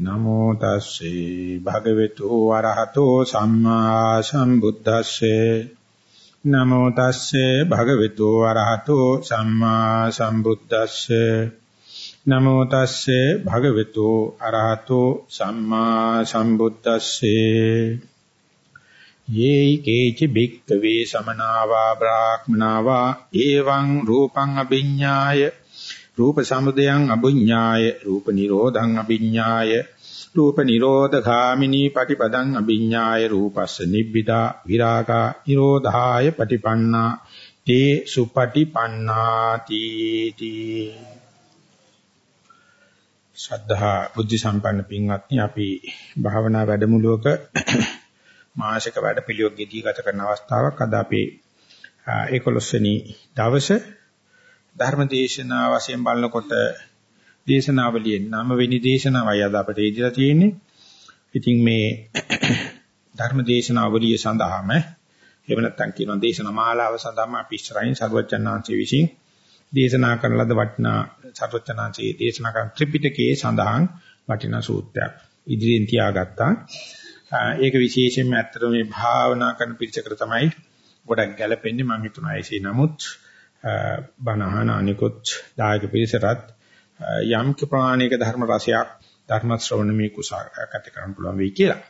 නමෝ තස්සේ භගවතු වරහතෝ සම්මා සම්බුද්දස්සේ. නමෝ තස්සේ භගවතු වරහතෝ සම්මා සම්බුද්දස්සේ. නමෝ තස්සේ භගවතු අරහතෝ සම්මා සම්බුද්දස්සේ. යේයි කේච බික්කවේ සමනාවා බ්‍රාහ්මනාවා එවං රූපං අභිඤ්ඤාය රූප සමුදයං අභිඤ්ඤාය රූප නිරෝධං අභිඤ්ඤාය රූප නිරෝධගාමිනී පටිපදං අභිඤ්ඤාය රූපස්ස නිබ්බිදා විරාගා නිරෝධාය පටිපන්නා තේ සුපටිපන්නාති තී. ශ්‍රද්ධා බුද්ධ සම්පන්න පින්වත්නි අපි භාවනා වැඩමුළුවක මාසික වැඩපිළිවෙල ගෙදී ගත කරන අවස්ථාවක් අද අපේ 11 වෙනි දවසේ ධර්ම දේශනා වශයෙන් බලනකොට දේශනාවලියෙන් 9 වෙනි දේශනාවයි අද අපිට ඉදිරියට තියෙන්නේ. ඉතින් මේ ධර්ම දේශනාවලිය සඳහාම එහෙම නැත්නම් කියනවා දේශනා මාලාව සඳහාම අපි ඉස්සරහින් සර්වචන්නාංශයේ විසින් දේශනා කරන ලද වටිනා සර්වචන්නාංශයේ දේශනා කරන ත්‍රිපිටකයේ සඳහන් වටිනා සූත්‍රයක් ඉදිරියෙන් තියාගත්තා. ඒක විශේෂයෙන්ම ඇත්තට මේ භාවනා කරන පිළිචකර තමයි ගොඩක් ගැළපෙන්නේ මම හිතනවා ඒසේ නමුත් බණහන අනිකුත් දායක පිළිසරත් යම් ප්‍රමාණයක ධර්ම රසයක් ධර්ම ශ්‍රවණමේ කුසාගත කරන්න පුළුවන් වෙයි කියලා.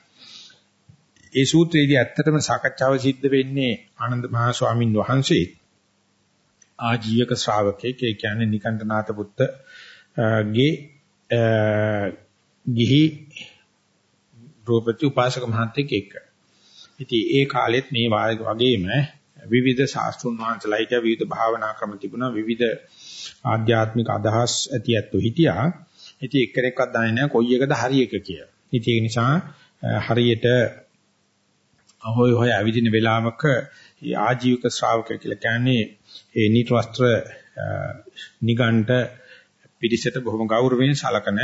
ඒ සූත්‍රයේදී ඇත්තටම සාකච්ඡාව සිද්ධ වෙන්නේ ආනන්ද මහ ස්වාමින් වහන්සේ ආජීවක ශ්‍රාවකෙක් ඒ කියන්නේ නිකණ්ඨනාත පුත්ත ගේ ගිහි රූපති උපාසක මහත්තයෙක් එක්ක. ඉතින් ඒ කාලෙත් මේ වගේම විවිධ ශාස්ත්‍රුන් වහන්සේලා හිටියා විවිධ භාවනා ක්‍රම තිබුණා විවිධ ආධ්‍යාත්මික අදහස් ඇති ඇත්තෝ හිටියා. ඉතින් එක්කෙනෙක්වත් දන්නේ නැහැ කොයි එකද හරි එක කියලා. ඉතින් ඒ නිසා හරියට අහෝය හොය ඇවිදින වෙලාවක ආජීවක ශ්‍රාවකය කියලා කියන්නේ ඒ නීත වස්ත්‍ර නිගණ්ඨ පිරිසට බොහොම ගෞරවයෙන් සලකන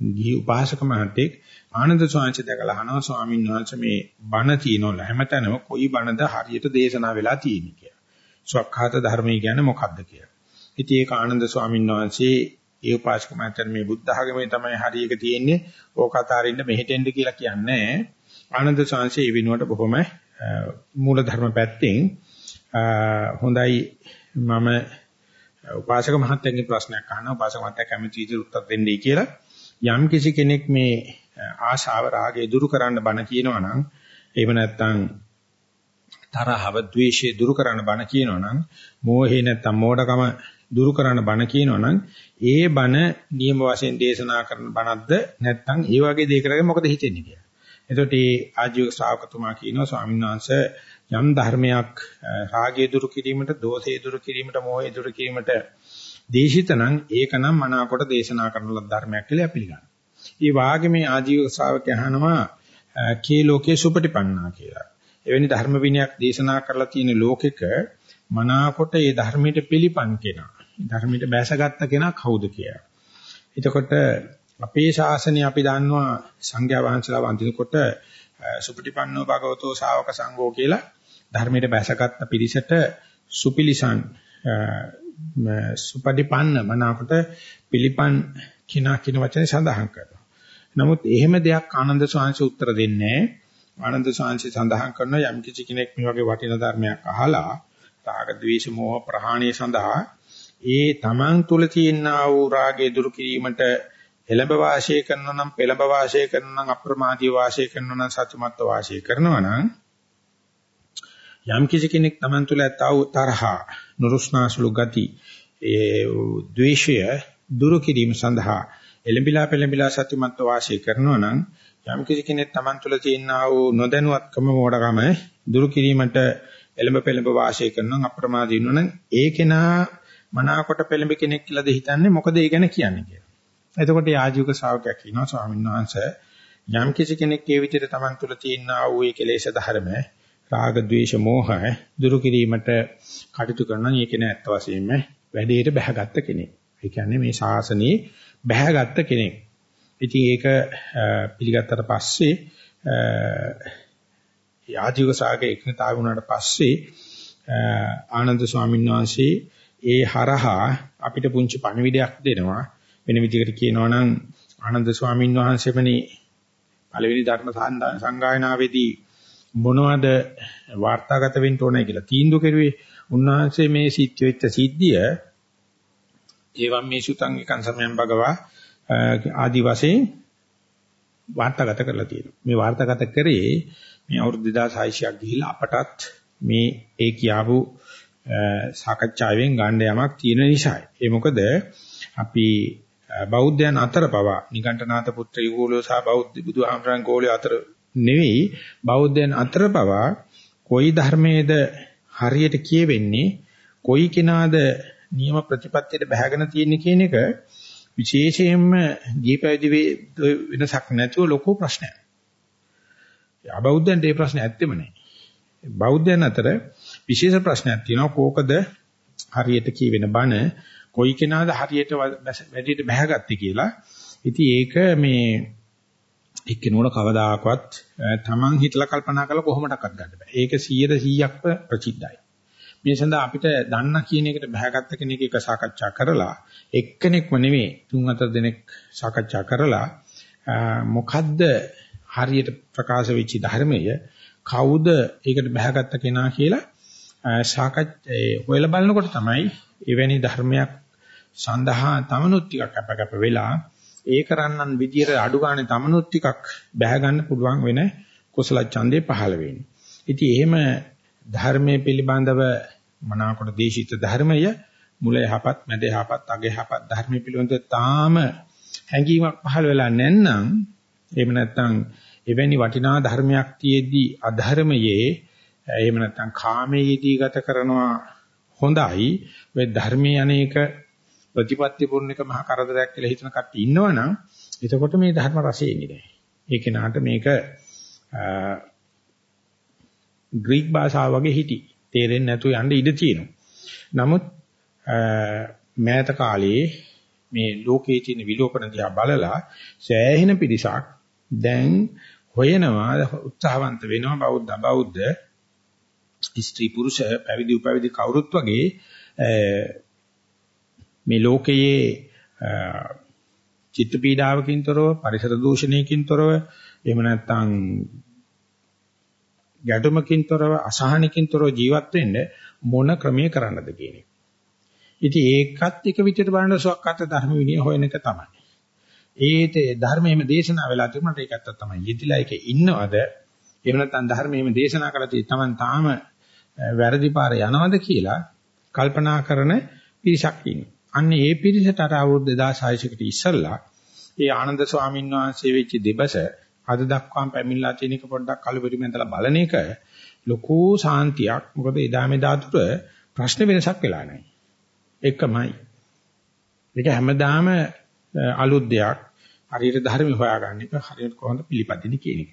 ගිහි උපාසක මහත්තයෙක් ආනන්ද ස්වාමීන් දැකලා අහනවා ස්වාමීන් වහන්සේ මේ බණ තියනවල හැමතැනම කොයි බණද හරියට දේශනා වෙලා තියෙන්නේ කියලා. සවක්ඛාත ධර්මය කියන්නේ මොකක්ද කියලා. ඉතින් ඒක ආනන්ද ස්වාමීන් වහන්සේ ඒ උපාසක මහත්තයා මේ බුද්ධ ආගමේ තමයි හරියක තියෙන්නේ. ඕක අතාරින්න මෙහෙට එන්න කියලා කියන්නේ. ආනන්ද ස්වාමීන් ඒ විනුවට බොහොම මූල ධර්ම පැත්තෙන් හොඳයි මම උපාසක මහත්තයන්ගේ ප්‍රශ්නයක් අහනවා උපාසක මහත්තයා කැමති විදිහට උත්තර දෙන්නයි කියලා යම් කිසි කෙනෙක් මේ ආශාව රාගය දුරු කරන්න බණ කියනවා නම් එහෙම නැත්නම් තරහව ද්වේෂය දුරු කරන්න බණ කියනවා නම් මෝහේ නැත්නම් මෝඩකම දුරු කරන්න බණ කියනවා නම් ඒ බණ නියම වශයෙන් දේශනා කරන බණක්ද නැත්නම් ඒ වගේ දෙයකටද මොකද හිතෙන්නේ කියලා. එතකොට මේ ආජීව ශ්‍රාවකතුමා කියනවා ස්වාමීන් වහන්සේ යම් ධර්මයක් රාගය දුරු කිරීමට, දෝෂය දුරු කිරීමට, මෝහය දුරු කිරීමට දේශිත නම් ඒකනම් මනාකොට දේශනා කරන ලද ධර්මයක් කියලා පිළිගන්නවා. ඒ වාගේ මේ ආජීව ශ්‍රාවකය අහනවා කේ ලෝකේ සුපටිපන්නා කියලා. එවැනි ධර්ම විනයක් දේශනා කරලා තියෙන ලෝකෙක මනාකොට ඒ ධර්මයට පිළිපන් කෙනා. ධර්මයට බැසගත්ත කෙනා කවුද කියලා. එතකොට අපේ ශාසනය අපි දන්නවා සංඝයා වහන්සේලා වඳිනකොට සුපටිපන්නෝ භගවතෝ ශාවක සංඝෝ කියලා ධර්මයට බැසගත්ත පිරිසට සුපිලිසන් සුපටිපන්න මනාකොට පිළිපන් කිනා කියන වචනේ සඳහන් කරනවා. නමුත් එහෙම දෙයක් ආනන්ද සාංශ උත්තර දෙන්නේ ආනන්ද සාංශ සඳහන් කරන යම් කිසි කෙනෙක් මේ වගේ වටිනා ධර්මයක් අහලා රාග ద్వේෂ මෝහ ප්‍රහාණය සඳහා ඒ තමන් තුල තියෙනා වූ රාගය දුරු කිරීමට එළඹ වාසය කරනවා නම් පෙළඹ වාසය කරනවා නම් අප්‍රමාදී වාසය කරනවා නම් සත්‍යමත්ව වාසය කරනවා නම් යම් කිසි කෙනෙක් තමන් තුළ ඇතව තරහ නුරුස්නාසුළු ගති ඒ ද්වේෂය දුරු කිරීම සඳහා එලඹිලා පෙලඹිලා සත්‍යමත්ව වාසය කරනවා නම් යම් කිසි කෙනෙක් Taman තුල තියෙනා වූ නොදැනුවත්කම මෝඩකම දුරු කිරීමට එලඹ පෙලඹ වාසය කරනවා අප්‍රමාදී වෙනවා නම් ඒ කෙනා මනාකොට පෙලඹ කෙනෙක් කියලාද හිතන්නේ මොකද ඒ ගැන කියන්නේ කියලා. එතකොට ආජීවක ශ්‍රාවකයා කියනවා ස්වාමීන් වහන්සේ යම් කිසි කෙනෙක් ඒ විදිහට Taman තුල තියෙනා වූ ඒ කෙලෙස් ධර්ම රාග ద్వේෂ මෝහ දුරු කිරීමට කටයුතු කරනවා නම් ඒ කෙනා ඇත්ත වශයෙන්ම වැඩේට බැහැගත් කෙනෙක්. ඒ කියන්නේ මේ ශාසනයේ බැහැගත්ත කෙනෙක්. ඉතින් ඒක පිළිගත්තට පස්සේ ආජීව සාගයේ එකතාව වුණාට පස්සේ ආනන්ද ස්වාමීන් වහන්සේ ඒ හරහා අපිට පුංචි පණිවිඩයක් දෙනවා වෙන විදිහකට කියනවා නම් ආනන්ද ස්වාමීන් වහන්සේමනි පළවෙනි ධර්ම සංගායනාවේදී මොනවද වාර්තාගත වෙන්න ඕනේ කියලා තීන්දුව කෙරුවේ උන්වහන්සේ මේ සිද්ධ වෙච්ච සිද්ධිය ඒවම් මේ සුතං එකං සමයන් භගවා ආදි වශයෙන් වාර්තාගත කරලා තියෙනවා. මේ වාර්තාගත කරේ මේ අවුරුදු 2600ක් ගිහිල්ලා අපටත් මේ ඒ කියාපු සාකච්ඡාවෙන් ගන්න යමක් තියෙන නිසායි. ඒ මොකද අපි බෞද්ධයන් අතර පවා නිකණ්ඨනාත පුත්‍ර යුගෝලෝ සහ බෞද්ධ බුදුහාමරන් ගෝලිය අතර නෙවෙයි බෞද්ධයන් අතර පවා කොයි ධර්මයේද හරියට කියවෙන්නේ කොයි කෙනාද නියම ප්‍රතිපත්තියට බැහැගෙන තියෙන්නේ කියන එක විශේෂයෙන්ම දීපයිදි වෙනසක් නැතුව ලොකු ප්‍රශ්නයක්. අබෞද්ධයන්ට ඒ ප්‍රශ්නේ ඇත්තෙම නැහැ. බෞද්ධයන් අතර විශේෂ ප්‍රශ්නයක් තියෙනවා කෝකද හරියට කියවෙන බණ කොයි කෙනාද හරියට වැඩියට බැහැගත්තේ කියලා. ඉතින් ඒක මේ එක්කෙනෙකුට කවදාකවත් තමන් හිතලා කල්පනා කරලා කොහොමඩක්වත් ගන්න බෑ. ඒක 100%ක්ම ප්‍රසිද්ධයි. මේ සඳහා අපිට දන්න කියන එකට බහැගත්ත කෙනෙක් එක සාකච්ඡා කරලා එක්කෙනෙක්ම නෙමෙයි තුන් හතර දෙනෙක් සාකච්ඡා කරලා මොකද්ද හරියට ප්‍රකාශ වෙච්ච ධර්මය කවුද ඒකට බහැගත්ත කෙනා කියලා සාකච්ඡා හොයලා බලනකොට තමයි එවැනි ධර්මයක් සඳහා තමනුත් ටිකක් අපකප වෙලා ඒ කරන්නන් විදියට අඩු ගන්න තමනුත් ටිකක් බැහැ ගන්න පුළුවන් වෙන කුසල ඡන්දේ පහළ වෙන්නේ. ඉතින් එහෙම ධර්මයේ පිළිබඳව මනාකොට දේශිත ධර්මය මුල යහපත් මැද යහපත් අග යහපත් ධර්මයේ පිළිබඳව තාම හැඟීමක් පහළ වෙලා නැත්නම් එහෙම නැත්නම් එවැනි වටිනා ධර්මයක් තියේදී අධර්මයේ එහෙම නැත්නම් කාමයේදී ගත කරනවා හොඳයි ඔය ධර්මයේ අනේක ප්‍රතිපත්ති පුර්ණික මහ කරදරයක් කියලා හිතන කට්ටිය ඉන්නවනම් එතකොට මේ ධර්ම රසය එන්නේ නැහැ. ඒ කෙනාට මේක ග්‍රීක භාෂාව වගේ හිටි. තේරෙන්නේ නැතුව යන්න ඉඩ තියෙනවා. නමුත් මෑත කාලයේ මේ ලෝකයේ තියෙන විලෝපන දිහා බලලා සෑහෙන පිරිසක් දැන් හොයනවා උත්සාහවන්ත වෙනවා බෞද්ධ බෞද්ධ ස්ත්‍රී පුරුෂ පැවිදි උපැවිදි කවුරුත් වගේ මේ ලෝකයේ චිත්ත පීඩාවකින් තොරව පරිසර දූෂණයකින් තොරව එහෙම නැත්නම් ගැටුමකින් තොරව අසහනකින් තොරව ජීවත් වෙන්න මොන ක්‍රමයේ කරන්නද කියන එක. ඉතින් ඒකත් එක විදිහට බලන සුවක්කත් ධර්ම විනය හොයන එක තමයි. ඒත් ධර්මයේම දේශනා වෙලා තිබුණාට ඒකත් තමයි. යෙදිලා එකේ ඉන්නවද? එහෙම නැත්නම් ධර්මයේම දේශනා කරලා තියෙන තාම වැරදි පාර යනවද කියලා කල්පනා කරන පිරිසක් ඉන්නවා. අන්න ඒ පිරිසට අර අවුරුදු 2600කට ඉස්සෙල්ලා ඒ ආනන්ද ස්වාමීන් වහන්සේ වෙච්ච දෙබස අද දක්වාම පැමිණලා තියෙන එක පොඩ්ඩක් කලබරිමෙන්දලා බලන එක ලොකු සාන්තියක්. මොකද එදා මෙදා තුර ප්‍රශ්න වෙනසක් වෙලා නැහැ. එකමයි. ඒක හැමදාම අලුත් දෙයක්. හරියට ධර්ම හොයාගන්න එක හරියට කොහොමද පිළිපදින්නේ කියන එක.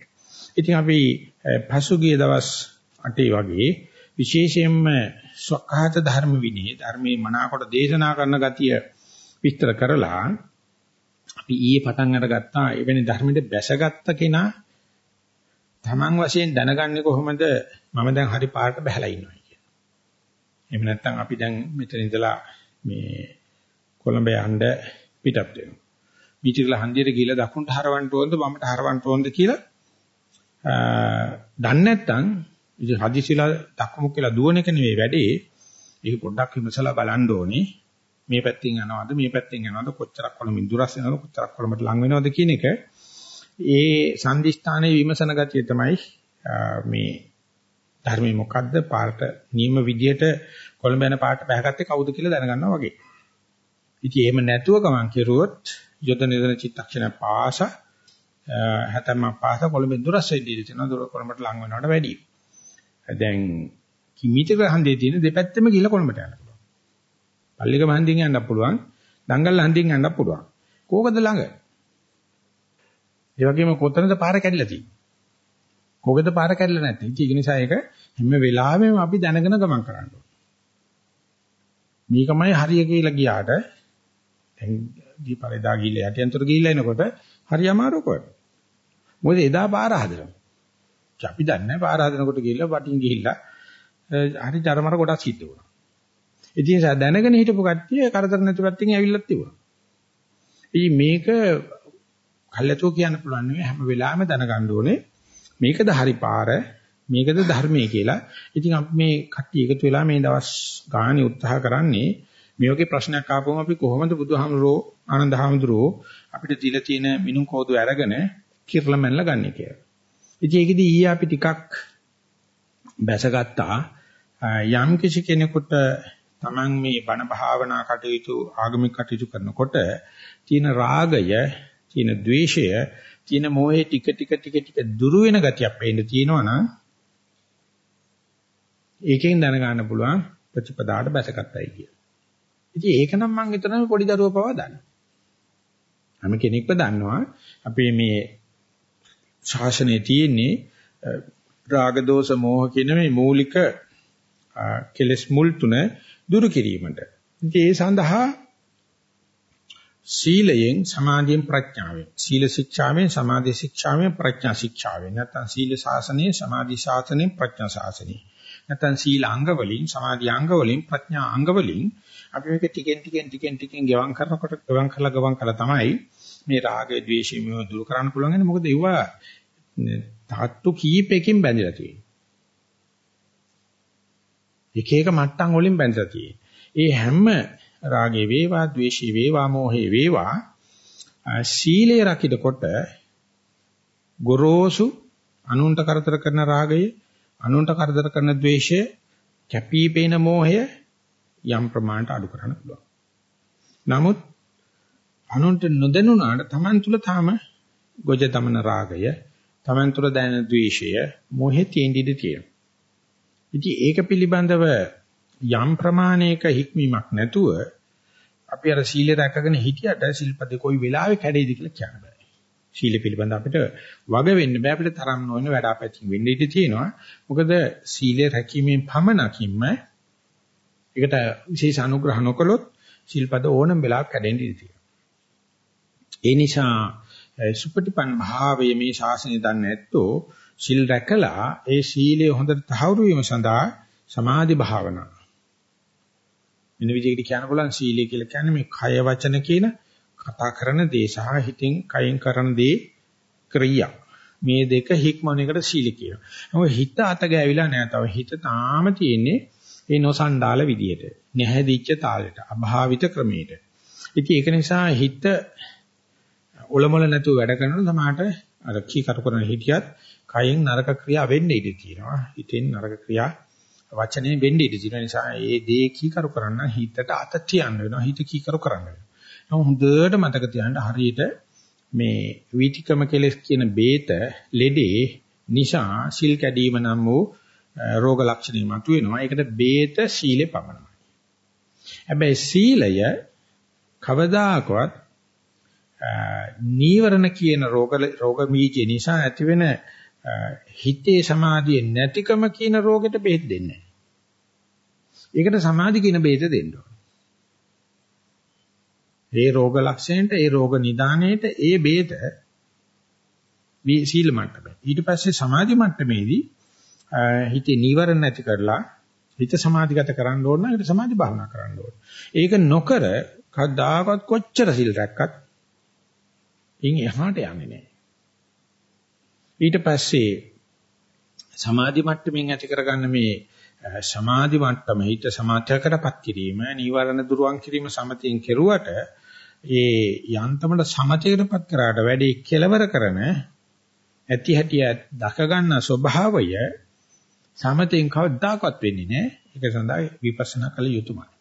ඉතින් අපි පසුගිය දවස් 8 වගේ විශේෂයෙන්ම ස්වකහත ධර්ම විනය ධර්මයේ මනාකොට දේශනා කරන ගතිය විස්තර කරලා අපි ඊයේ පටන් අරගත්තා එවැනි ධර්මෙට බැසගත්ත කෙනා තමන් වශයෙන් දැනගන්නේ කොහොමද මම දැන් හරි පාරට බහැලා ඉන්නවා කියන. එහෙම නැත්නම් අපි දැන් මෙතන ඉඳලා මේ කොළඹ යන්න පිටත් වෙනවා. පිටිකල හන්දියට ගිහිල්ලා දකුණට හරවන්න ඕනද වමට හරවන්න ඕනද කියලා දන්නේ නැත්නම් ඉතින් හදිසියලා දක්මුක් කියලා දුවන එක නෙවෙයි වැඩේ. ඒක පොඩ්ඩක් විමසලා බලන්න ඕනේ. මේ පැත්තෙන් යනවද මේ පැත්තෙන් යනවද කොච්චරක් කොළඹින් දුරස් වෙනවද කොච්චරක් කොළඹට ලං වෙනවද කියන එක ඒ සම්දිස්ථානයේ විමසන ගතිය තමයි මේ ධර්මයේ මොකද්ද පාට නියම විදියට කොළඹ යන පාට බහගත්තේ කවුද කියලා දැනගන්නවා වගේ. ඉතින් එහෙම නැතුව ගමන් කෙරුවොත් යොද නිදන චිත්තක්ෂණ පාස හැතැම්ම පාස කොළඹෙන් දුරස් වෙන්න ඉඩ තියෙනවා. දුර කොළඹට ලං වෙනවට වැඩියි. දැන් කිමිතික හන්දේ තියෙන දෙපැත්තෙම ගිහලා කොළඹට යනවා. පල්ලික මහන්දියෙන් යන්නත් පුළුවන්. දංගල් හන්දියෙන් යන්නත් පුළුවන්. කෝකද ළඟ? ඒ වගේම කොතනද පාර කැඩිලා තියෙන්නේ? කෝකද පාර කැඩිලා නැත්තේ? ඒක නිසා ඒක හැම වෙලාවෙම අපි දැනගෙන ගමන් කරන්න ඕනේ. මේකමයි හරිය කියලා ගියාට දැන් දීපාරේදා ගිහිල්ලා යටියන්තර ගිහිල්ලා එනකොට හරි අමාරු කොහෙද? මොකද එදා පාර හදනවා. අපි දන්නේ පාර හදනකොට ගිහිල්ලා වටින් ගිහිල්ලා හරි ජරමර කොටස් සිද්ධ වුණා. ඉතින් ඒ දැනගෙන හිටපු කට්ටිය කරදර නැති පැත්තකින් ඇවිල්ලත් තිබුණා. ඉතින් මේක කල්ැතෝ කියන්න පුළුවන් නෙවෙයි හැම වෙලාවෙම දැනගන්න ඕනේ මේකද හරි පාර මේකද ධර්මයේ කියලා. ඉතින් අපි මේ කට්ටිය එකතු වෙලා මේ දවස් ගානේ උත්සාහ කරන්නේ මේ වගේ ප්‍රශ්නයක් ආපුවම අපි කොහොමද බුදුහාමුදුරෝ ආනන්දහාමුදුරෝ අපිට දීලා තියෙන මිනුම් කෝදු අරගෙන කිරලා මැනලා ගන්න කියලා. ඉතින් ඒකෙදි ඊයේ අපි ටිකක් බැසගත්තා යම් කිසි කෙනෙකුට Taman මේ බණ භාවනා කටයුතු ආගමික කටයුතු කරනකොට තියෙන රාගය, තියෙන ద్వේෂය, තියෙන මෝහය ටික ටික ටික ටික දුරු වෙන ගතියක් පේන්න තියෙනවා නම් ඒකෙන් දැනගන්න පුළුවන් ප්‍රතිපදාට බැසගත්තයි කිය. ඉතින් ඒක නම් මම හිතනවා පොඩි දරුවෝ පවා දන්නවා. හැම කෙනෙක්ම දන්නවා අපේ මේ ශාසනයේ තියෙන්නේ රාග දෝෂ මෝහ කියන මේ මූලික කෙලස් මුල් තුන දුරු කිරීමට. ඉතින් ඒ සඳහා සීලයෙන් සමාධියෙන් ප්‍රඥාවෙන් සීල ශික්ෂාවෙන් සමාධි ශික්ෂාවෙන් ප්‍රඥා ශික්ෂාවෙන් නැත්නම් සීල ශාසනයේ සමාධි ශාසනයෙන් ප්‍රඥා ශාසනයේ නැත්නම් සීල අංග වලින් සමාධි අංග වලින් ප්‍රඥා අංග වලින් අපි මේක ටිකෙන් ටිකෙන් ටිකෙන් ටිකෙන් ගෙවම් කරනකොට ගෙවම් කරලා ගෙවම් කරලා තමයි මේ රාගය ద్వේෂය මේව දුරු කරන්න පුළුවන්. මොකද ඒවා තාත්තු කීපයකින් බැඳලා තියෙනවා. එක එක මට්ටම් වලින් බැඳලා තියෙන්නේ. ඒ හැම රාගේ වේවා, ద్వේෂේ වේවා, මෝහේ වේවා ශීලයේ රකින්නකොට ගොරෝසු අනුන්ට කරදර කරන රාගය, අනුන්ට කරදර කරන ద్వේෂය, කැපිපේන මෝහය යම් ප්‍රමාණයට අඩු කරන්න පුළුවන්. නමුත් අනුන්ට නොදැනුණාට Taman තුල තාම ගොජ දමන රාගය, Taman තුල දැනෙන ద్వේෂය, මෝහය තියෙන ඉඩ තියෙනවා. ඉතින් ඒක පිළිබඳව යම් ප්‍රමාණයක හික්මීමක් නැතුව අපි අර සීල රැකගෙන හිටියට සිල්පදේ කොයි වෙලාවෙ කැඩෙයිද කියලා කියන්න බෑ. සීල පිළිබඳ අපිට වග වෙන්න බෑ අපිට තරම් නොවන වැඩපැතින් වෙන්න ඉඩ තියෙනවා. මොකද සීලය රැකීමෙන් පමණකින්ම ඒකට විශේෂ අනුග්‍රහ නොකළොත් සිල්පද ඕනම වෙලාවක කැඩෙන්න ඉඩ තියෙනවා. ඒ නිසා සුපටිපන් භාවයේ මේ ශාසනය දන්නේ නැත්තෝ සිල් රැකලා ඒ සීලය හොඳට තහවුරු වීම සඳහා සමාධි භාවනා. මෙන්න විදිහට කියන්න පුළුවන් සීලය කියලා කියන්නේ මේ කය වචන කියන කතා කරන දේ සහ හිතින් කයින් කරන දේ ක්‍රියා. මේ දෙක හික්මන එකට සීල කියනවා. මොකද හිත අත ගෑවිලා නැහැ. තව හිත තාම තියෙන්නේ ඒ නොසන්ඩාල විදියට. නැහැදිච්ච තාලෙට, අභාවිත ක්‍රමයට. ඉතින් ඒක නිසා හිත ඔලොමල නැතුව වැඩ කරනකොට සමහරට අර කීකරු කරන හිටියත් කයෙන් නරක ක්‍රියා වෙන්න ඉඩ තියෙනවා. හිතෙන් නරක ක්‍රියා වචනේ වෙන්න ඉඩ තියෙන නිසා ඒ දේ කීකරු කරන්න හිතට අත තියන්න වෙනවා. හිත කීකරු කරන්න වෙනවා. නමුත් හොඳට මතක තියාගන්න හරියට මේ වීතිකම කෙලස් කියන බේත ලෙඩේ නිසා සිල් කැඩීම නම් වූ රෝග ලක්ෂණ මතුවෙනවා. ඒකට බේත සීලේ පමණයි. හැබැයි සීලය කවදාකවත් නීවරණ කියන රෝග රෝග බීජය නිසා ඇතිවෙන හිතේ සමාධිය නැතිකම කියන රෝගෙට බෙහෙත් දෙන්නේ නැහැ. ඒකට සමාධි කියන බෙහෙත දෙන්න ඕනේ. ඒ රෝග ලක්ෂණයට, ඒ රෝග නිදාණයට ඒ බෙහෙත මේ සීල මට්ටමේ. ඊට පස්සේ සමාධි මට්ටමේදී හිතේ නීවරණ නැති කරලා හිත සමාධිගත කරන්න ඕන නම් ඒකට සමාධි භාවනා කරන්න ඕන. ඒක නොකර කවදාකවත් කොච්චර සිල් රැක්කත් ඉන් එහාට යන්නේ නැහැ. ඊට පස්සේ සමාධි මට්ටමින් ඇති කරගන්න මේ සමාධි මට්ටම හිත සමාධියකටපත් කිරීම, නීවරණ දුරුවන් කිරීම සමතෙන් කෙරුවට ඒ යන්තමට සමතේකටපත් කරාට වැඩි කෙලවර කරන ඇති හැටි දක ගන්න ස්වභාවය සමතෙන් කවදාකවත් වෙන්නේ නැහැ. ඒක සඳහා විපස්සනා කළ යුතුමයි.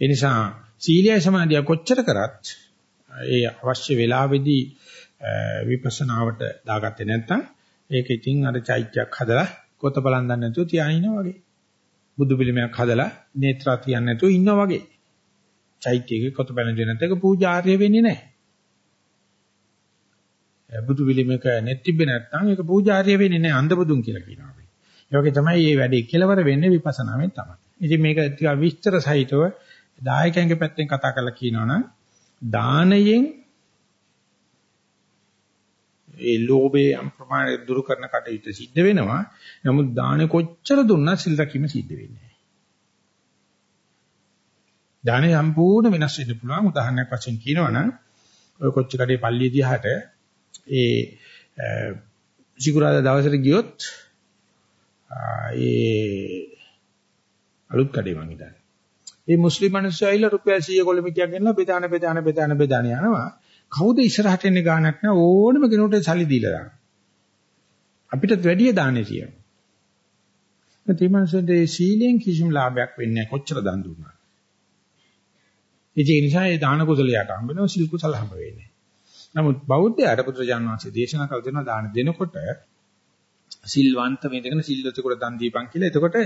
ඒ නිසා සීලය සමාධිය කොච්චර කරත් ඒ අවශ්‍ය වෙලාවේදී විපස්සනාවට දාගත්තේ නැත්නම් ඒක ඉතින් අර චෛත්‍යයක් හදලා කොත බලන් දන්නේ නැතුව තියාගෙන ඉන්නවා වගේ. බුදු පිළිමයක් හදලා නේත්‍රා තියන්නේ නැතුව ඉන්නවා වගේ. චෛත්‍යයක කොත බලන්නේ නැත්නම් ඒක පූජාර්ය වෙන්නේ නැහැ. බුදු පිළිමයක net තිබ්බේ නැත්නම් ඒක පූජාර්ය වෙන්නේ නැහැ අන්ධ බුදුන් කියලා කියනවා අපි. ඒ වගේ තමයි මේ වැඩේ කෙලවර වෙන්නේ විපස්සනාවෙන් තමයි. ඉතින් මේක ටික විස්තර සහිතව දායකයන්ගේ පැත්තෙන් කතා කරලා කියනවනම් දානයෙන් ඒ ලෝභයේ යම් ප්‍රමාණයක් දුරු කරන කටයුතු සිද්ධ වෙනවා. නමුත් දානෙ කොච්චර දුන්නත් සිල් රැකීම සිද්ධ වෙන්නේ නැහැ. දානෙ සම්පූර්ණ වෙනස් වෙන්න පුළුවන්. උදාහරණයක් වශයෙන් කියනවනම් ඔය කොච්ච කඩේ පල්ලිය දිහාට ඒ සිකුරාදා දවසට ගියොත් ඒ අලුත් කඩේ මං හිතන්නේ. මේ මුස්ලිම් මිනිස්සු ඇවිල්ලා රුපියල් 100 කොලමිටියක් ගෙනලා බෙදාන බෙදාන බෙදාන බෙදාන යනවා. කවුද ඉස්සරහට එන්නේ ගාණක් නෑ ඕනම කෙනෙකුට සල්ලි දීලා දාන්න. අපිටත් වැඩිය දාන්නේ තියෙනවා. ඒ මිනිස්සුන්ට සීලෙන් කිසිම ලාභයක් වෙන්නේ නැහැ කොච්චර දන් දුන්නා. ඒ නිසා ඒ දාන කුසලයට හම්බ වෙනවා සිල් කුසල හම්බ වෙන්නේ. නමුත් බෞද්ධයාට පුත්‍රජාන වහන්සේ දේශනා කළ දෙනවා දාන දෙනකොට සිල්වන්ත වේදගෙන සිල්වතෙකුට දන් දීපන් කියලා. එතකොට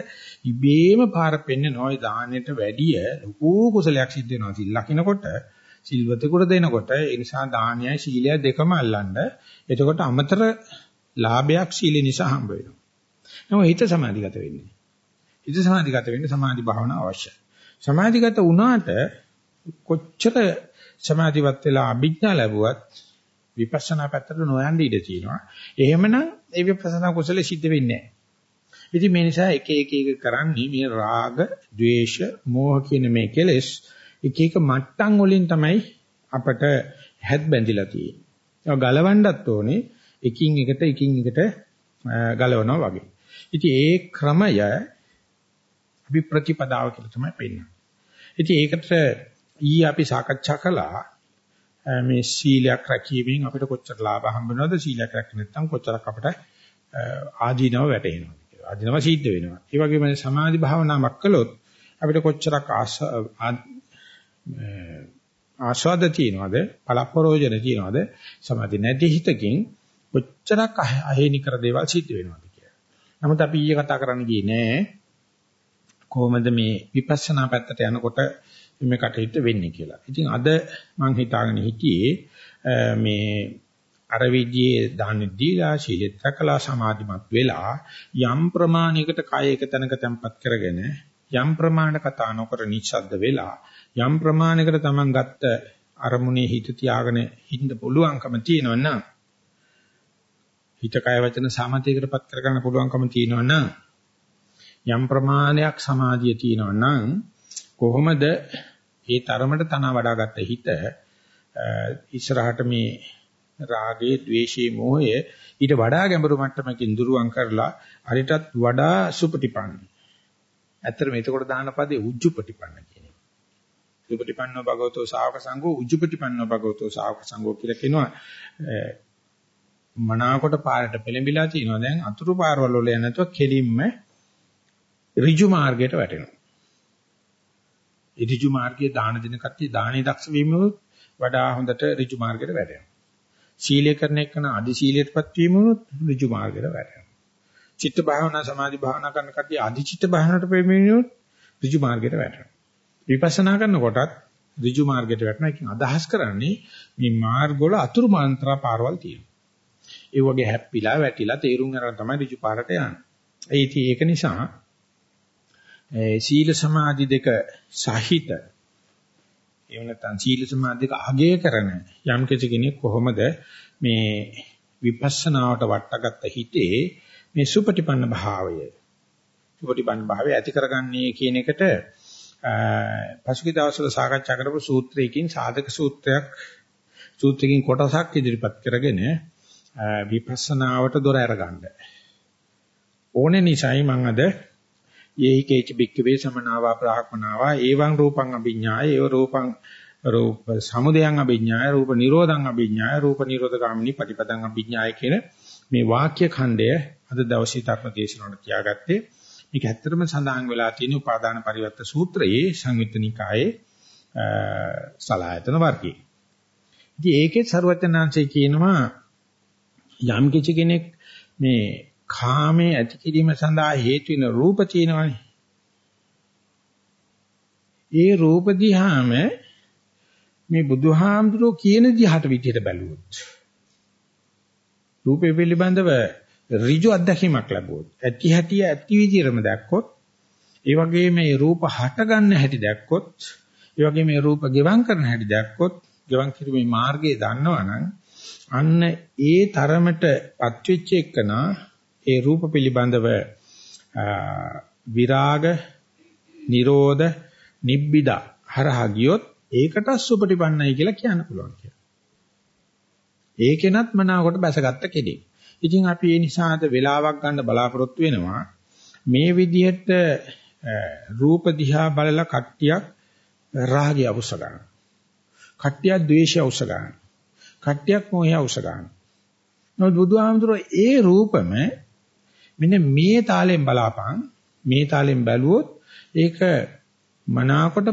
ඉබේම පාර පෙන්නේ නොයි දානෙට වැඩිය ලොකු කුසලයක් සිද්ධ වෙනවා. සිල් ලකිනකොට සිල්වතෙකුට දෙනකොට ඒ නිසා දානයයි සීලයයි දෙකම අල්ලන්න. එතකොට අමතර ලාභයක් සීල නිසා හම්බ වෙනවා. නමුත් හිත සමාධිගත වෙන්නේ. හිත සමාධිගත වෙන්න සමාධි භාවනාව අවශ්‍යයි. සමාධිගත වුණාට කොච්චර සමාධිවත් වෙලා අභිඥා ලැබුවත් විපස්සනා පැත්තට නොයන්න ඉඩ තියෙනවා. එහෙමනම් ඒ විපස්සනා කුසල සිද්ධ වෙන්නේ නැහැ. ඉතින් මේ නිසා එක එක එක කරන්නේ මේ රාග, ద్వේෂ, මෝහ කියන මේ කෙලෙස් එක එක මට්ටම් වලින් තමයි අපට හැත් බැඳිලා තියෙන්නේ. ඒක ගලවන්නත් ඕනේ එකින් එකට එකින් එකට ගලවනවා වගේ. ඉතින් ඒ ක්‍රමය අපි ප්‍රතිපදාව කියලා තමයි පෙන්නන්නේ. ඉතින් ඒකට ඊ අපි සාකච්ඡා කළා මේ සීලයක් රැකීමෙන් අපිට කොච්චර ලාභ හම්බ වෙනවද සීලයක් රැකගෙන නැත්නම් කොච්චරක් අපිට ආදීනව වැටෙනවද කියලා. ආදීනව සිද්ධ වෙනවා. ඒ වගේම සමාධි භාවනාවක් කළොත් අපිට කොච්චරක් ආස්වාද තියනවද පළපරෝජන තියනවද සමාධි නැති හිතකින් කොච්චරක් අහේනි කර දේවල් සිද්ධ වෙනවද කියලා. නමුත් අපි ඊයේ කතා කරන්න ගියේ නෑ කොහොමද මේ විපස්සනා පැත්තට යනකොට මේ කටයුත්ත වෙන්නේ කියලා. ඉතින් අද මම හිතාගෙන හිටියේ මේ අර විදිහේ දාන දීලා සීලෙත් රැකලා සමාධිමත් වෙලා යම් ප්‍රමාණයකට කය එක තැනක තැම්පත් කරගෙන යම් ප්‍රමාණයක කතා නොකර නිශ්ශබ්ද වෙලා යම් ප්‍රමාණයකට Taman ගත්ත අරමුණේ හිත තියාගෙන ඉන්න පුළුවන්කම තියෙනවා නම් හිත කය වචන සමතේකටපත් කරගන්න පුළුවන්කම තියෙනවා නම් යම් ප්‍රමාණයක් සමාධිය තියෙනවා නම් කොහොමද ඒ තරමට තන වඩාගත්ත හිත ඉස්සරහට මේ රාගේ, ద్వේෂේ, මෝහය ඊට වඩා ගැඹුරු මට්ටමකින් දුරුවන් කරලා අරිටත් වඩා සුපටිපන්න. ඇත්තටම එතකොට දාන පදේ උජ්ජුපටිපන්න කියන එක. සුපටිපන්නෝ භගවතෝ ශාවක සංඝෝ උජ්ජුපටිපන්නෝ භගවතෝ ශාවක සංඝෝ කියලා කියනවා. මනාකොට පාරට පෙළඹිලා තිනවා දැන් අතුරු පාරවල වල යන්නේ නැතුව කෙලින්ම ඍජු මාර්ගයට වැටෙනවා. ඍජු මාර්ගයේ දාන දෙන කට්ටිය දානේ දක්ෂ වීම වඩා හොඳට ඍජු මාර්ගයට වැටෙනවා. සීලය කරන එකන අදි සීලයටපත් වීම උනොත් ඍජු මාර්ගයට වැටෙනවා. චිත්ත භාවනා සමාධි භාවනා කරන කට්ටිය අදි චිත්ත භාවනාවට පෙමිණියොත් ඍජු මාර්ගයට වැටෙනවා. විපස්සනා කරනකොටත් ඍජු මාර්ගයට වැටෙනවා. ඒකෙන් අදහස් කරන්නේ මේ මාර්ගවල අතුරු මාන්ත්‍රා පාරවල් තියෙනවා. ඒ වගේ හැප්පිලා වැටිලා තේරුම් අරන් තමයි ඍජු පාරට යන්නේ. ඒ ඉතින් ඒක නිසා සීල සමාධි දෙක සහිත එහෙම නැත්නම් සීල සමාධි දෙක අගය කරන යම් කෙනෙක් කොහොමද මේ විපස්සනාවට වටගත්ත හිතේ මේ සුපටිපන්න භාවය. සුපටිපන්න භාවය ඇති කරගන්නේ කියන එකට පසුගිය දවස්වල සාකච්ඡා කරපු සූත්‍රයකින් සාධක සූත්‍රයක් සූත්‍රකින් කොටසක් ඉදිරිපත් කරගෙන විපස්සනාවට දොර අරගන්න. ඕනේ නිසායි මම අද යේහිකේච බික්කවේ සමනාවා බ්‍රාහ්මනාවා එවං රූපං අභිඥාය ඒව රූපං රූප සමුදයං අභිඥාය රූප නිරෝධං අභිඥාය රූප නිරෝධ ගාමිනී පටිපදං අභිඥාය කියන මේ වාක්‍ය ඛණ්ඩය අද දවසේ ධර්ම දේශනාවට තියාගත්තේ මේක ඇත්තටම සඳහන් වෙලා තියෙන උපාදාන පරිවර්ත සූත්‍රයේ සංයුත්ත නිකායේ සලායතන වර්ගයේ. ඉතින් ඒකේ ਸਰවඥාන්සේ කියනවා යම් කිසි කෙනෙක් මේ කාමයේ ඇති කිරීම සඳහා හේතු වෙන රූප තියෙනවානේ. ඒ රූප දිහාම මේ බුදුහාමුදුරෝ කියන දිහාට විදියට බැලුවොත් රූපේ පිළිබඳව ඍජු අත්දැකීමක් ලැබුවොත් ඇති හැටි ඇති විදියටම දැක්කොත් ඒ වගේම මේ රූප හට ගන්න හැටි දැක්කොත් ඒ වගේම මේ රූප ගෙවම් කරන හැටි දැක්කොත් ගෙවම් කිරීමේ මාර්ගය දන්නවනම් අන්න ඒ තරමට පත්වෙච්ච එකනා ඒ රූප පිළිබඳව විරාග, නිරෝධ, නිබ්බිදා හරහා ගියොත් ඒකට සුපටිපන්නයි කියලා කියන්න පුළුවන් කියලා. ඒකෙනත් මනාවකට බැසගත්ත කෙනෙක්. ඉතින් අපි ඒ නිසා අද වෙලාවක් ගන්න බලාපොරොත්තු වෙනවා මේ විදිහට රූප දිහා බලලා කට්ටියක් රාගය අවශ්‍ය ගන්න. කට්ටියක් ද්වේෂය අවශ්‍ය ගන්න. කට්ටියක් මොහය අවශ්‍ය ගන්න. නමුත් බුදුහාමුදුරුවෝ ඒ රූපම මෙන්න මේ තාලෙන් බලාපන් මේ තාලෙන් බැලුවොත් ඒක මනාකොට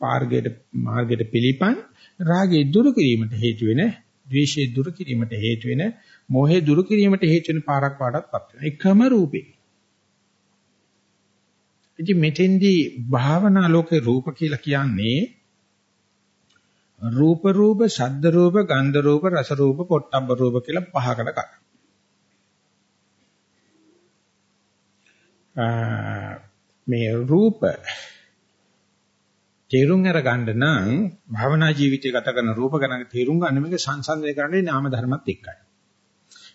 මාර්ගයට මාර්ගයට පිළිපන් රාගය දුරු කිරීමට හේතු වෙන ද්වේෂය දුරු කිරීමට හේතු වෙන මොහේ දුරු කිරීමට හේතු වෙන පාරක් වාටත්පත් වෙනවා එකම රූපේ ඉතින් මෙතෙන්දී භාවනා ලෝකේ රූප කියලා කියන්නේ රූප රූප, ශබ්ද රූප, ගන්ධ රූප, රස රූප, පොට්ටබ්බ රූප කියලා පහකට කරා. මේ රූප තේරුම් අරගන්න නම් භවනා ජීවිතය ගත කරන රූප ගණන් තේරුම් ගන්න මේක සංසන්දනය කරන්නේ නාම ධර්මත් එක්කයි.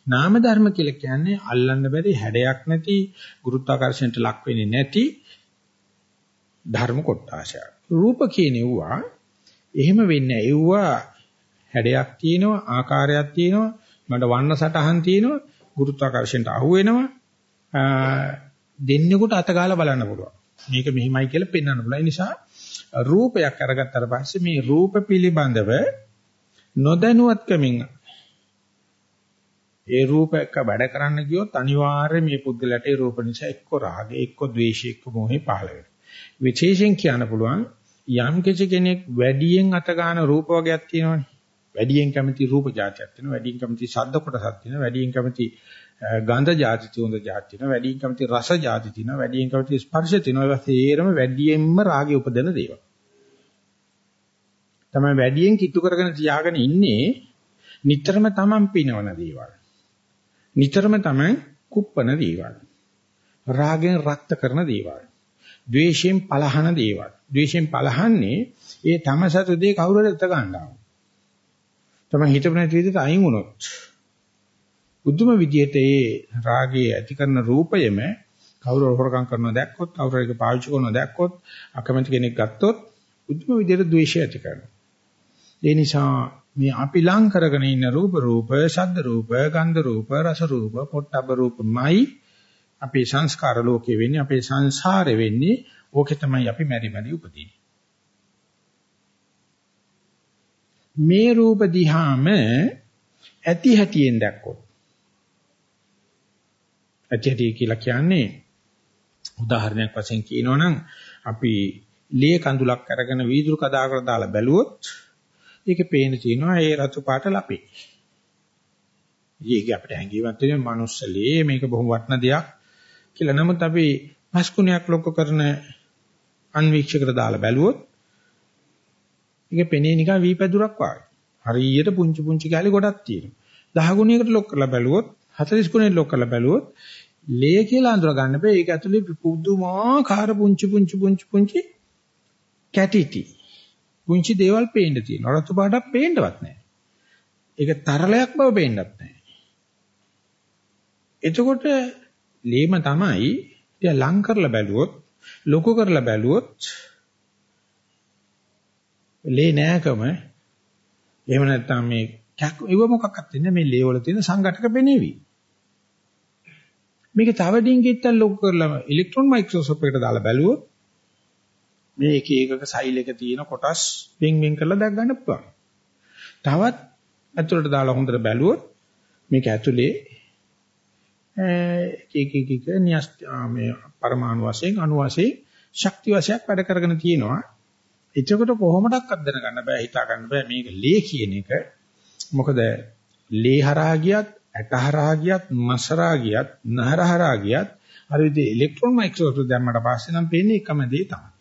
නාම ධර්ම කියලා කියන්නේ අල්ලන්න බැරි හැඩයක් නැති ගුරුත්වාකර්ෂණයට ලක් වෙන්නේ නැති ධර්ම කොටාශයක්. රූප කියනෙවුවා එහෙම වෙන්නේ එව්වා හැඩයක් තියෙනවා ආකාරයක් තියෙනවා මට වර්ණ සටහන් තියෙනවා ගුරුත්වාකර්ෂණයට අහු වෙනවා දෙන්නෙකුට අතගාලා බලන්න පුළුවන්. මේක මෙහිමයි කියලා පෙන්වන්න පුළුවන්. ඒ නිසා රූපයක් අරගත්තාට පස්සේ මේ රූප පිළිබඳව නොදැනුවත්කමින් ඒ රූපයක වැඩ කරන්න ගියොත් අනිවාර්යයෙන් මේ පුද්ගලයාට ඒ රූප නිසා එක්ක රාගය, එක්ක ද්වේෂය, එක්ක මොහේ පහළ වෙනවා. විශේෂයෙන් කියන්න පුළුවන් යම් කිසි කෙනෙක් වැඩියෙන් අත ගන්න රූප වර්ගයක් තියෙනවනේ. වැඩියෙන් කැමති රූප જાතියක් තියෙනවා, වැඩියෙන් කැමති ශබ්ද කොටසක් තියෙනවා, වැඩියෙන් කැමති ගන්ධ જાති තුන જાති තියෙනවා, වැඩියෙන් කැමති රස જાති තියෙනවා, වැඩියෙන් කැමති ස්පර්ශ තියෙනවා. ඒවා තේරම වැඩියෙන්ම රාගය උපදින දේවල්. තමයි වැඩියෙන් කිට්ටු කරගෙන තියාගෙන ඉන්නේ නිතරම තමන් පිනවන දේවල්. නිතරම තමන් කුප්පන දේවල්. රාගෙන් රක්ත කරන දේවල්. ද්වේෂයෙන් පලහන දේවල්. ද්වේෂයෙන් පලහන්නේ ඒ තම සතු දේ කවුරුහරි එත ගන්නවා. තමයි හිතපු නැති විදිහට අයින් වුණොත්. බුදුම විදියට ඒ රාගයේ ඇති කරන රූපයම කවුරු හොරකම් කරනවා දැක්කොත් කවුරු එක පාවිච්චි කරනවා දැක්කොත් අකමැති කෙනෙක් ගත්තොත් බුදුම විදියට ද්වේෂය ඇති කරනවා. ඒ නිසා මේ අපි ලං කරගෙන ඉන්න රූප රූප, ශබ්ද රූප, ගන්ධ රූප, රස රූප, පොට්ටබ්බ රූපමයි අපේ සංස්කාර ලෝකේ වෙන්නේ අපේ සංසාරේ වෙන්නේ ඕකේ තමයි අපි මෙරි මෙරි උපදින්නේ. මේ රූප දිහාම ඇති හැටියෙන් දැක්කොත් ඇති හැටි කියලා කියන්නේ උදාහරණයක් වශයෙන් කියනවනම් අපි ලේ කඳුලක් අරගෙන වීදුරු කදාකට දාලා බැලුවොත් ඒකේ පේන තියෙනවා ඒ රතු පාට ලපේ. ඒක අපිට හැඟීමක් තියෙන මනුස්සලේ මේක බොහොම වටින දෙයක් කියලා. නමුත් අපි මස්කුණයක් ලොක්ක කරන අන්වීක්ෂකකට දාලා බැලුවොත් ඒක පෙනේ නිකන් වීපැදුරක් වගේ. හරියට පුංචි පුංචි කැලි ගොඩක් තියෙනවා. 10 ගුණයකට ලොක් කරලා බැලුවොත් 40 ගුණයකට ලොක් කරලා බැලුවොත් ලේ කියලා අඳුර ගන්න බෑ. ඒක ඇතුලේ පුදුමාකාර පුංචි පුංචි පුංචි පුංචි කැටිටි. පුංචි දේවල් පේන්න තියෙනවා. රතු පාටක් පේන්නවත් නැහැ. ඒක තරලයක් බව පේන්නත් නැහැ. එතකොට ලේම තමයි ටික ලං කරලා බැලුවොත් ලොකු කරලා බැලුවොත් ලේ නෑකම එහෙම නැත්නම් මේ ඉව මොකක්වත් වෙන්නේ මේ ලේ වල තියෙන සංඝටක පෙනේවි. මේක තව ඩිංගිත්තල් ලොකු කරලා ඉලෙක්ට්‍රෝන මයික්‍රොස්කෝප් එකට දාලා බැලුවොත් මේ එක එකක සෛල් එක තියෙන කොටස් වෙන් වෙන් කරලා දැක් ගන්න පුළුවන්. තවත් ඇතුළට දාලා හොඳට බැලුවොත් මේක ඇතුලේ එක එක එක න්‍යස් මේ පරමාණු වශයෙන් අණු වශයෙන් ශක්ති වශයෙන් වැඩ කරගෙන තියෙනවා. එතකොට කොහොමඩක්වත් දැනගන්න බෑ හිතා ගන්න බෑ මේක ලේ කියන එක. මොකද ලේ හරහා ගියත්, ඇට හරහා ගියත්, මස් හරහා ගියත්, නහර හරහා ගියත් අර විදිහේ ඉලෙක්ට්‍රෝන මයික්‍රොස්කෝප් දැම්මට පස්සේ නම් පේන්නේ එකම දේ තමයි.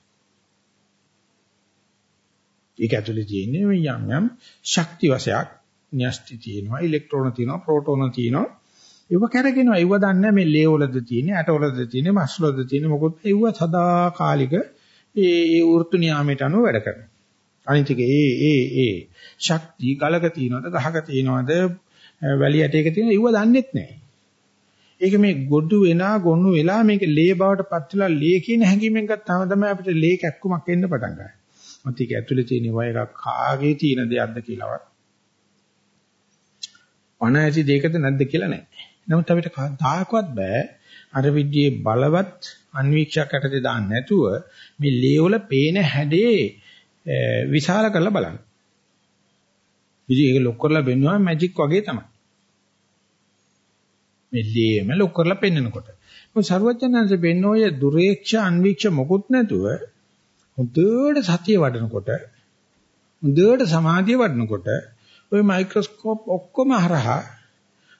ඒක ඇතුලේ තියෙන්නේ යම් යම් ශක්ති වශයක් න්‍යෂ්ටි තියෙනවා, ඉලෙක්ට්‍රෝන තියෙනවා, ප්‍රෝටෝන තියෙනවා. ඒව කරගෙනවා. ඒව දන්නේ මේ ලේ වලද තියෙන්නේ, ඇට වලද තියෙන්නේ, මස් වලද තියෙන්නේ මොකොත් ඒව සදාකාලික ඒ ඒ වෘතු නියාමයට අනුව වැඩ කරනවා. අනිත් එක ඒ ඒ ඒ ශක්තිය ගලක තියනවද ගහක තියනවද වැලි ඇටයක තියෙනවද ඒව දන්නෙත් නැහැ. ඒක මේ ගොඩු වෙනා ගොනු වෙලා මේක ලේ බවට පත් වෙලා ලේ කියන හැඟීමෙන් ගත්තාම තමයි අපිට ලේ කැක්කුමක් එන්න පටන් ගන්නේ. මත ඒක ඇතුලේ තියෙන ඒවා එකක් කාගේ තියෙන දෙයක්ද කියලාවත් පණ ඇති දෙයකද නැද්ද කියලා නැහැ. නමුත් අපිට තාකවත් බෑ අර විදිහේ බලවත් අන්වීක්ෂයක් යටතේ දාන්න නැතුව මේ ලේවල පේන හැඩේ විශාල කරලා බලන්න. ඉතින් ඒක ලොක් කරලා බෙන්නවා මැජික් වගේ තමයි. මේ ලේම ලොක් කරලා පෙන්නකොට. මොකද සරුවචනංශ බෙන්න ඔය දුරේක්ෂ අන්වීක්ෂ මොකුත් නැතුව හොඳට සතිය වඩනකොට හොඳට සමාධිය වඩනකොට ওই මයික්‍රොස්කෝප් ඔක්කොම හරහා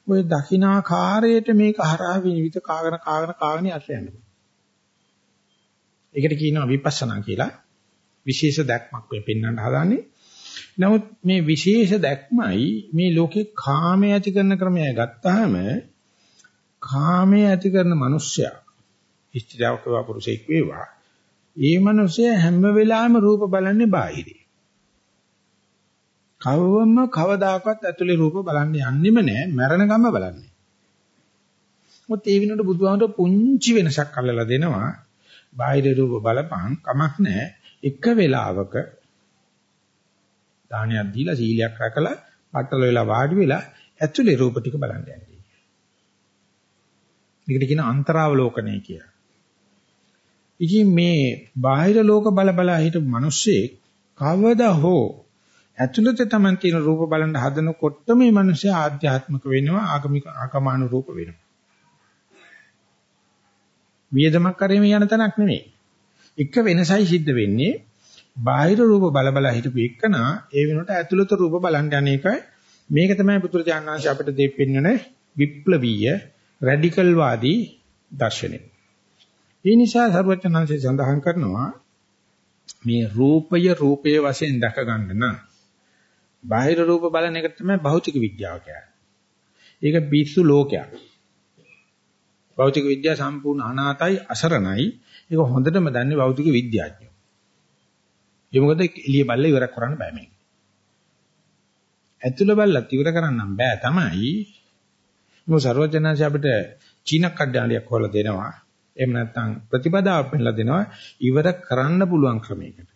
ওই දකිනාකාරයට මේක හරහා විවිධ කාගෙන කාගෙන කාගෙන යට යනවා. ඒකට කියනවා විපස්සනා කියලා. විශේෂ දැක්මක් වෙ පෙන්වන්න හදාන්නේ. නමුත් මේ විශේෂ දැක්මයි මේ ලෝකේ කාමයේ ඇති කරන ක්‍රමය ගත්තාම කාමයේ ඇති කරන මිනිස්සයා ඉස්තිරාවක පුරුෂයෙක් වේවා. ඒ මිනිස්සයා හැම වෙලාවෙම රූප බලන්නේ බාහිරේ. කවවම කවදාකවත් ඇතුලේ රූප බලන්න යන්නෙම නෑ මරණ ගම බලන්නේ. මොකද ඒ විනෝඩ බුදුහාමර පුංචි වෙනසක් අල්ලලා දෙනවා. බාහිර රූප බලපං කමක් නෑ එක වෙලාවක දානයක් දීලා සීලයක් රැකලා පట్టල වෙලා වාඩි වෙලා ඇතුලේ රූප ටික බලන්න යන්නේ. මේකට කියන අන්තරාවලෝකනය කියලා. ඉතින් මේ බාහිර ලෝක බල බල හිටපු මිනිස්සේ කවදා හෝ ඇතුළත Taman තියෙන රූප බලන්න හදනකොට මේ මිනිස්සයා ආධ්‍යාත්මික වෙනවා ආගමික ආගමානු රූප වෙනවා. වියදමක් කරේම යන තැනක් නෙමෙයි. එක වෙනසයි සිද්ධ වෙන්නේ බාහිර රූප බල බල හිටපු එකනා ඒ වෙනකොට ඇතුළත රූප බලන්න යන එකයි මේක තමයි පුදුරජානනාංශ අපිට දෙපෙන්නන විප්ලවීය රැඩිකල් වාදී දර්ශනය. ඒ නිසා සර්වඥාන්සේ සඳහන් කරනවා මේ රූපය රූපයේ වශයෙන් දැක ගන්න නම් බාහිර රූප බලන එක තමයි භෞතික විද්‍යාව කියන්නේ. ඒක පිස්සු ලෝකයක්. භෞතික විද්‍යාව සම්පූර්ණ අනාතයි අසරණයි. ඒක හොඳටම දන්නේ භෞතික විද්‍යාඥයෝ. ඒ මොකද එළිය බල්ල ඉවර කරන්න බෑ මේක. ඇතුළ බල්ලත් ඉවර කරන්නම් බෑ තමයි. මොකද සර්වඥාන්සේ අපිට චීන කඩ්ඩාලියක් හොයලා දෙනවා. එහෙම නැත්නම් ප්‍රතිපදාවක් පෙන්නලා දෙනවා ඉවර කරන්න පුළුවන් ක්‍රමයකට.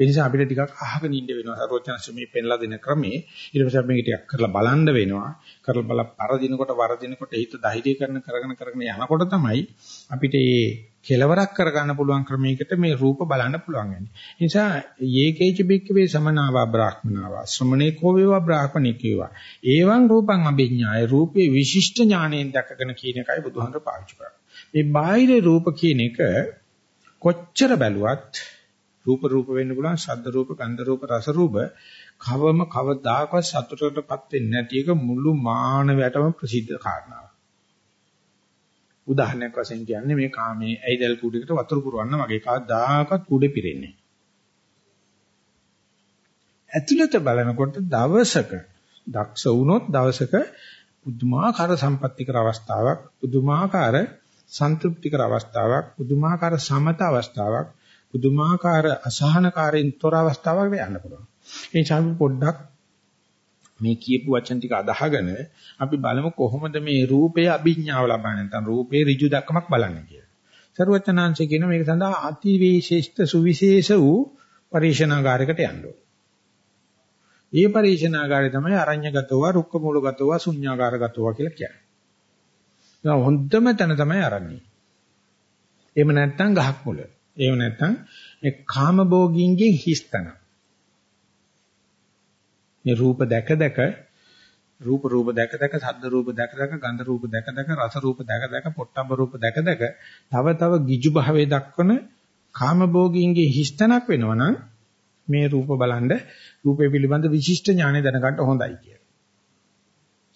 ඒ නිසා අපිට ටිකක් අහගෙන ඉන්න වෙනවා සරෝජනස් මේ පෙන්ලා දෙන ක්‍රමේ. ඊට පස්සේ අපි මේක ටිකක් කරලා බලන්න වෙනවා. කරලා බල පරදිනකොට වරදිනකොට හිත ධෛර්ය කරන කරගෙන කරගෙන යනකොට තමයි අපිට මේ කෙලවරක් කරගන්න පුළුවන් ක්‍රමයකට මේ රූප බලන්න පුළුවන් වෙන්නේ. ඒ නිසා යේකේච බික්කවේ සමනාවා බ්‍රාහ්මනාවා ශ්‍රමණේ කෝ වේවා බ්‍රාහ්මණික වේවා. ඒවං රූපං අභිඥාය රූපේ විශිෂ්ට ඥාණයෙන් දැකගෙන කියන එකයි බුදුහාමර පාවිච්චි කරන්නේ. මේ බාහිර රූප කියන එක කොච්චර බැලුවත් රූප රූප වෙන්න පුළුවන් ශබ්ද රූප ගන්ධ රූප රස රූප කවම කවදාකවත් සතුටටපත් වෙන්නේ නැති එක මුළු මානවයටම ප්‍රසිද්ධ කාරණාවක්. උදාහරණයක් වශයෙන් කියන්නේ මේ කාමයේ ඇයිදල් කුඩේකට වතුර පුරවන්න වගේ කවදාකවත් කුඩේ පිරෙන්නේ ඇතුළත බලනකොට දවසක දක්ෂ වුණොත් දවසක පුදුමාකාර සම්පත්‍තිකර අවස්ථාවක් පුදුමාකාර සන්තුෂ්ටිකර අවස්ථාවක් පුදුමාකාර සමත අවස්ථාවක් පුදුමාකාර අසහනකාරයෙන් තොර අවස්ථාවකට යන්න පුළුවන්. ඒ නිසා අපි පොඩ්ඩක් මේ කියපු වචන ටික අදහගෙන අපි බලමු කොහොමද මේ රූපයේ අභිඥාව ලබන්නේ නැත්නම් රූපේ ඍජු දක්මක් බලන්නේ කියලා. සරුවචනාංශ කියන මේක සඳහා අති විශේෂිත සුවිශේෂ වූ පරීක්ෂණාගාරයකට යන්න ඕනේ. ඒ පරීක්ෂණාගාරය තමයි අරඤ්‍යගතව, රුක්ක මූලගතව, ශුන්‍යාගාරගතව කියලා කියන්නේ. හොඳම තැන තමයි අරන්නේ. එහෙම නැත්නම් ගහක් මුල. එහෙම නැත්නම් මේ කාම භෝගීන්ගෙන් හිස්තන. මේ රූප දැක දැක රූප රූප දැක දැක ශබ්ද රූප දැක දැක ගන්ධ රූප දැක දැක රස රූප දැක දැක පොට්ටබ්බ රූප දැක දැක තව තව ගිජු භාවයේ දක්වන කාම භෝගීන්ගේ හිස්තනක් වෙනවනම් මේ රූප බලන්න රූපේ පිළිබඳ විශිෂ්ට ඥානය දැනගන්න හොඳයි කියලා.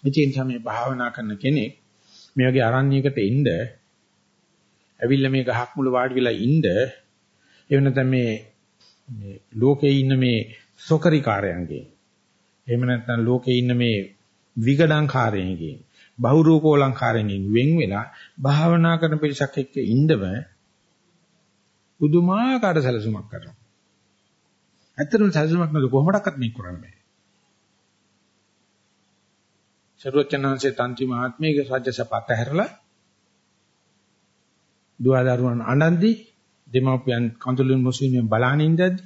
ඉතින් තමයි භාවනා කරන කෙනෙක් මේ වගේ අරණ්‍යයකට ඉන්න ඇවිල්ලා මේ ගහක් මුල වාඩි වෙලා ඉන්න එහෙම නැත්නම් මේ මේ ලෝකේ ඉන්න මේ සොකරිකාරයන්ගේ එහෙම නැත්නම් ලෝකේ ඉන්න මේ විගඩංකාරයන්ගේ බහුරූපෝලංකාරයන්ගෙන් වෙන් වෙලා භාවනා කරන පිරිසක් එක්ක ඉඳව පුදුමාකාර සැලසුමක් කරනවා. ඇත්තටම සැලසුමක් නේද කොහොමඩක්වත් මේක කරන්න බෑ. සරුවචනංශේ තන්ති මහත්මයේ රජසපත හැරලා දුවදරුවන් අඬන්දි දෙමාපියන් කඳුළුන් මුස්ලිම්යන් බලාන ඉඳද්දි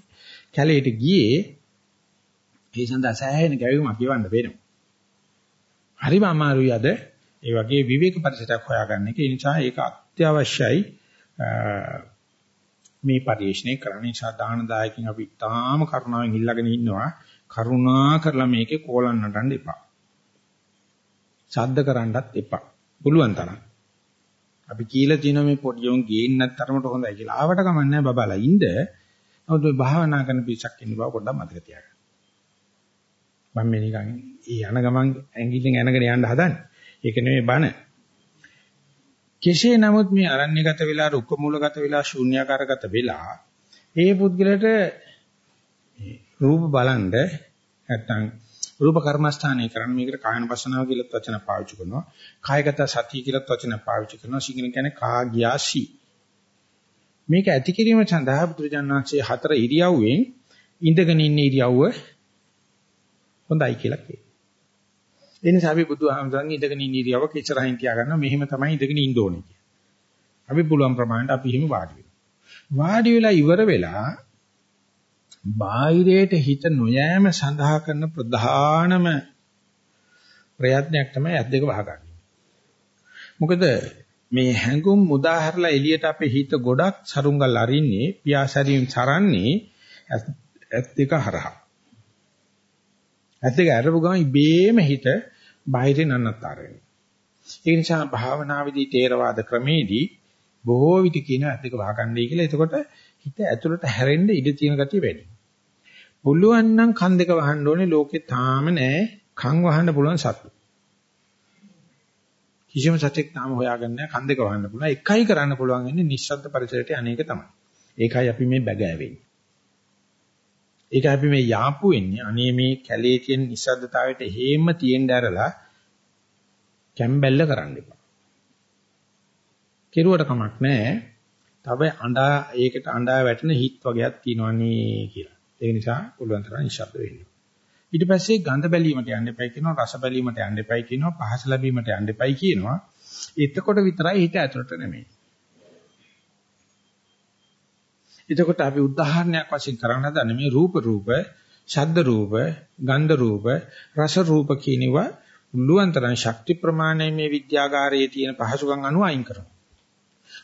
කැලේට ගියේ ඒ සඳහා සෑහෙන ගැවීමක් ගෙවන්න වෙනවා. හරිම අමාරුයි අද ඒ වගේ විවේක පරිසරයක් හොයාගන්න එක. ඒ නිසා ඒක අත්‍යවශ්‍යයි මේ පරිශ්‍රණය කරන්න නිසා දාන දායකින් අපි තාම කරුණාවෙන් ඉල්ලගෙන ඉන්නවා. කරුණා කරලා මේකේ කෝලම් නටන්න එපා. ශබ්ද කරන්නත් එපා. පුළුවන් තරම්. අපි කියලා තියෙනවා මේ පොඩි යෝන් ගේන්නත් තරමට හොඳයි කියලා. ආවට කමන්නේ බබාලා ඉන්න. නමුත් මේ භාවනා කරන පිරිසක් ඉන්න බව පොඩ්ඩක් මතක තියාගන්න. මම මේ නිකන් ඒ යන ගමන් ඇඟිල්ලෙන් ඇනගෙන යන්න හදන්නේ. ඒක නෙමෙයි බන. කෙසේ නමුත් මේ අරණ්‍යගත වෙලා රුක්ක මූලගත වෙලා ශූන්‍යාකාරගත වෙලා ඒ පුද්ගලට රූප බලන්ඩ නැත්තම් රූප කර්මස්ථානය කරන්න මේකට කායන වසනාව කියලා වචන පාවිච්චි කරනවා. කායගත සතිය කියලා වචන පාවිච්චි කරනවා. සිංහලෙන් කියන්නේ කාග්‍යාසි. මේක ඇති කිරීම සඳහා බුදුරජාණන්සේ හතර ඉරියව්වෙන් ඉඳගෙන ඉන්න ඉරියව්ව හොඳයි කියලා කියනවා. ඒ නිසා අපි බුදුහාමුදුරන් ඉඳගෙන ඉන්න ඉරියව්ව කිචරහින් තියාගන්නවා. මෙහෙම තමයි ඉඳගෙන ඉන්න ඕනේ කියලා. අපි පුළුවන් ප්‍රමාණයට අපි එහෙම වාඩි වෙනවා. වාඩි වෙලා ඉවර වෙලා බාහිරයට හිත නොයෑම සඳහා කරන ප්‍රධානම ප්‍රයත්නයක් තමයි ඇස් දෙක වහගන්නේ. මොකද මේ හැඟුම් මුදාහැරලා එළියට අපේ හිත ගොඩක් සරුංගල් අරින්නේ පියාසරීම් සරන්නේ ඇස් දෙක හරහා. ඇස් දෙක අරපු ගමන් ඉබේම හිත බාහිර නන්නතර වෙනවා. ඒ නිසා භාවනාවේදී තේරවාද ක්‍රමේදී බොහෝ විට කියන ඇස් දෙක වහගන්නයි කියලා. එතකොට හිත ඇතුළට හැරෙන්න ඉඩ තියෙන ගතිය වැඩි. පුළුවන් නම් කන් දෙක වහන්න ඕනේ ලෝකේ තාම නෑ කන් වහන්න පුළුවන් සතු. කිසිම සතෙක් තාම හොයාගන්න නෑ කන් දෙක වහන්න පුළුවන්. එකයි කරන්න පුළුවන් ඉන්නේ නිශ්ශබ්ද පරිසරයට අනේක තමයි. ඒකයි අපි මේ බැගෑවෙන්නේ. ඒකයි අපි මේ යාපු වෙන්නේ අනේ මේ කැලේ තියෙන නිශ්ශබ්දතාවයට හේම තියෙන්න ඇරලා කැම්බැල්ල කරන්න එපා. කෙරුවට කමක් නැහැ. තව අඬා ඒකට අඬා වැටෙන හිත් වගේක් තියෙනවනේ කියලා. ඒ නිසා පුළුවන් තරම් නිශ්ශබ්ද වෙන්න. ඊට පස්සේ ගඳ බැලීමට යන්න එපයි කියනවා රස බැලීමට යන්න එපයි කියනවා පහස ලැබීමට යන්න එපයි කියනවා. එතකොට විතරයි හිත ඇතුළට නෙමෙයි. එතකොට අපි උදාහරණයක් වශයෙන් කරන්න හදන්නේ මේ රූප රූප, ශබ්ද රූප, ගන්ධ රූප, රස රූප කියනවා පුළුවන් තරම් ශක්ති ප්‍රමාණය මේ විද්‍යාගාරයේ තියෙන පහසුකම් අනුව අයින් කරනවා.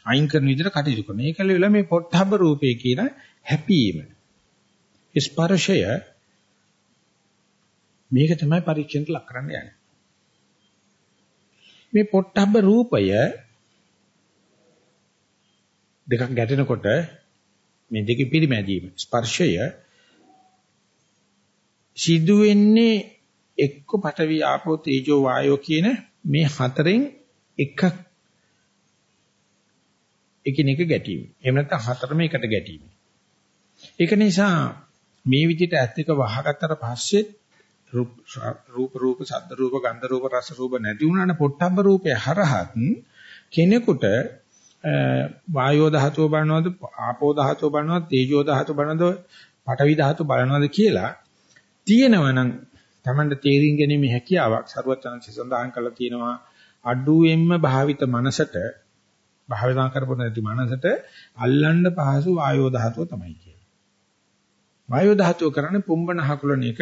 අයින් කරන විදිහට කටයුතු කරනවා. ඒකල වෙලා මේ පොට්ටබ්බ රූපේ කියන හැපීම. ස්පර්ශය මේක තමයි පරීක්ෂණයට ලක් කරන්න යන්නේ. මේ පොට්ටබ්බ රූපය දෙකක් ගැටෙනකොට මේ දෙකේ පිරිමැදීම ස්පර්ශය සිදු වෙන්නේ එක්ක පඨවි ආපෝ තේජෝ වායෝ කියන මේ හතරෙන් එකක් එකිනෙක ගැටීම. එහෙම නැත්නම් හතරම එකට ගැටීම. ඒක නිසා මේ විදිහට ඇත් එක වහගත්තට පස්සේ රූප රූප ශබ්ද රූප ගන්ධ රූප රස රූප නැති වුණානේ පොට්ටබ්බ රූපේ හරහත් කෙනෙකුට වායෝ ධාතුව බලනවද ආපෝ ධාතුව බලනවද තේජෝ ධාතුව බලනවද පඨවි ධාතුව බලනවද කියලා තියෙනවනම් Tamanda තේරින් ගැනීම හැකියාවක් සරුවචනන්සේ සඳහන් කරලා තියෙනවා අඩුවෙන්ම භාවිත මනසට භාවිතා කරපො නැති මනසට අල්ලන්න පහසු වායෝ ධාතුව තමයි කියන්නේ. වායෝ ධාතුව කරන්නේ පුම්බන හකුලන එක,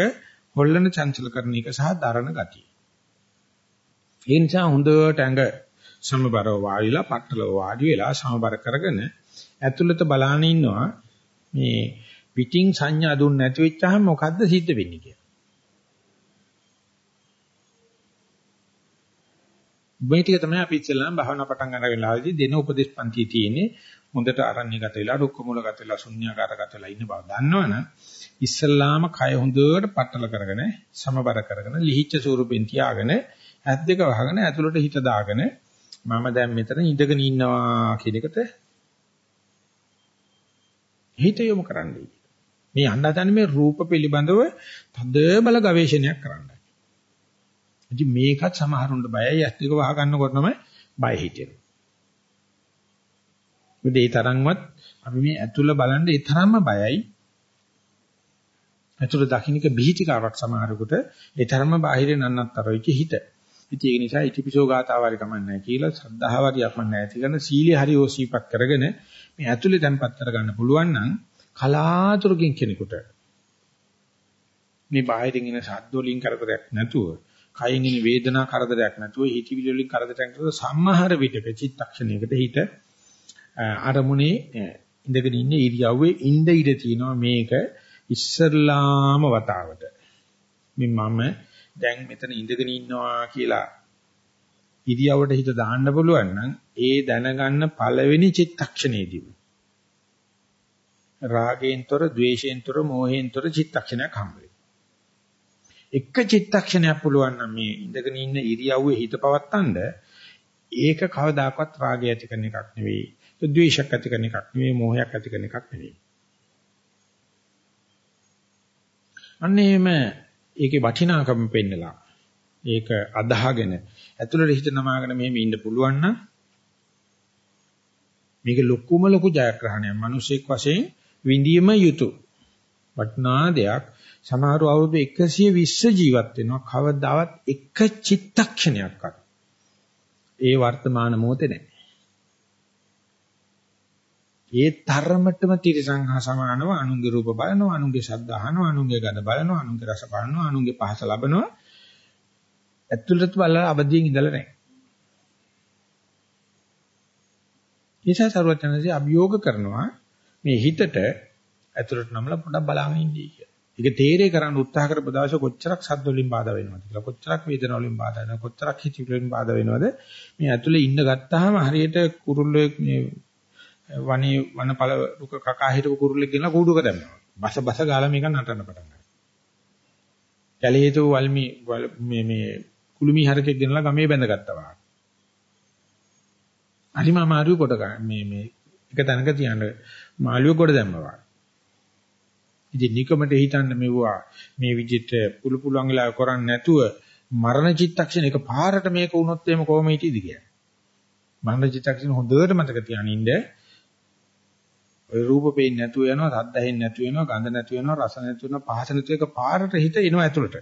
හොල්ලන චංචල කරන එක සහ දරණ ගතිය. ඒ නිසා හොඳට ඇඟ සමබරව වාඩිලා, පట్టලව වාඩි වෙලා සමබර කරගෙන ඇතුළත බලාන ඉන්නවා මේ පිටින් සංඥා දුන්න නැති වෙච්චාම මොකද්ද සිද්ධ වෙන්නේ කියලා. මේ ටික තමයි අපි ඉස්සෙල්ලාම භාවනා පටන් ගන්න වෙලාවේදී දෙන උපදේශ පන්තියේ තියෙන්නේ හොඳට අරණ්‍යගත වෙලා රුක්ක මූලගත වෙලා ශුන්‍යාකාරගත වෙලා ඉන්න බව දන්නවනම් ඉස්සෙල්ලාම කය හොඳට පట్టල කරගෙන සමබර කරගෙන ලිහිච්ඡ ස්වරූපෙන් තියාගෙන ඇස් දෙක වහගෙන ඇතුළට හිත දාගෙන මම දැන් මෙතන ඉඳගෙන ඉන්නවා කියන එකට හිත යොමු කරන්නයි. මේ අන්නතන්නේ මේ රූප පිළිබඳව තද බල ගවේෂණයක් කරන්න. ඉතින් මේකත් සමහරුන්ට බයයි ඇස් දෙක වහ ගන්නකොටම බය හිතෙනවා. මොකද ඒ තරම්වත් අපි මේ ඇතුළ බලන්න ඒ තරම්ම බයයි. ඇතුළ දකින්නක බීචිකාවක් සමහරකට ඒ තරම්ම බාහිර නන්නත්තරොයික හිත. ඉතින් ඒ නිසා ඉතිපිසෝ ගාතාවාරි කමන්නේ කියලා සද්ධාවාරි අපන්න ඇති කරන සීලිය හරි ඕසීපක් කරගෙන මේ ඇතුළේ තැම්පත් කරගන්න පුළුවන් නම් කලාතුරකින් කෙනෙකුට මේ බාහිරින් එන ශබ්ද වලින් කරදරයක් නැතුව, කයින් එන වේදනා කරදරයක් නැතුව, හිතවිලි වලින් කරදරයක් නැතුව සම්මහර විදක චිත්තක්ෂණයකට හිත අරමුණේ ඉඳගෙන ඉන්න ඉරියව්වේ ඉඳ ඉඳ තියෙනවා මේක ඉස්සල්ලාම වතාවට. මේ මම දැන් මෙතන ඉඳගෙන ඉන්නවා කියලා ඉරියව්වට හිත දාන්න පුළුවන් නම් ඒ දැනගන්න පළවෙනි චිත්තක්ෂණයේදී රාගයෙන්තර, ద్వේෂයෙන්තර, මෝහයෙන්තර චිත්තක්ෂණයක් හම්බ එක චිත්තක්ෂණයක් පුළුවන් නම් මේ ඉඳගෙන ඉන්න ඉරියව්වේ හිත පවත්තන්න ඒක කවදාකවත් රාගය ඇති කරන එකක් නෙවෙයි. ද්වේෂයක් ඇති කරන එකක් නෙවෙයි, මෝහයක් ඇති කරන එකක් නෙවෙයි. අන්න එහෙම ඒකේ වටිනාකම පෙන්නලා ඒක අදාහගෙන ඇතුළට හිත නමාගෙන මෙහෙම ඉන්න පුළුවන් නම් මේක ලොකුම ලොකු ජයග්‍රහණයක්. මිනිසෙක් වශයෙන් විඳීම යුතු වටිනා දෙයක්. සමහරව අවුරුදු 120 ජීවත් වෙනවා කවදාවත් එක චිත්තක්ෂණයක්වත් ඒ වර්තමාන මොහොතේ නැහැ. ඒ තරමටම තිරසං හා සමානව අනුන්ගේ රූප බලනවා, අනුන්ගේ ශබ්ද අහනවා, අනුන්ගේ ගඳ බලනවා, අනුන්ගේ රස බලනවා, අනුන්ගේ පහස ලබනවා. ඇතුළත බලලා අවදියෙන් ඉඳලා නැහැ. ඒසා සරුවචනසේ අභියෝග කරනවා මේ හිතට ඇතුළට නමලා පොඩක් බලාගෙන ඉන්නී කියලා. ඒක තේරේ කරන්න උත්සාහ කරපු දවසේ කොච්චරක් සද්ද වලින් බාධා වෙනවද කියලා කොච්චරක් වේදනාව වලින් බාධා වෙනවද කොච්චරක් හිතිවිලි වලින් බාධා වෙනවද මේ ඇතුළේ ඉන්න ගත්තාම හරියට කුරුල්ලෙක් මේ වනේ වනපල රුක කකා හිටපු කුරුල්ලෙක් ගෙනලා කූඩුවක දැම්මා. බස බස ගාලා මේක නටන්න පටන් ගත්තා. කැලේ හිටපු වල්මි මේ මේ කුළුමි හරකෙක් ගෙනලා ගමේ බැඳගත්තා වගේ. හරිම අමාරුයි කොට මේ මේ එක තැනක තියන්න මාළුවෙක් කොට දැම්මා. ඉතින් නිකමට හිතන්න මෙවුවා මේ විදිහට පුළු පුළුවන් වෙලා කරන්නේ නැතුව මරණ චිත්තක්ෂණ එක පාරට මේක වුණොත් එහෙම කොහොම හිටියද කියලා. මරණ චිත්තක්ෂණ හොඳට මතක තියාගෙන ඉන්න ඔය රූප පේන්නේ නැතුව යනවා, සද්ද ඇහෙන්නේ නැතුව යනවා, ගඳ නැතුව යනවා, රස නැතුව යනවා, පහස නැතුව එක පාරට හිත එනවා ඇතුළට.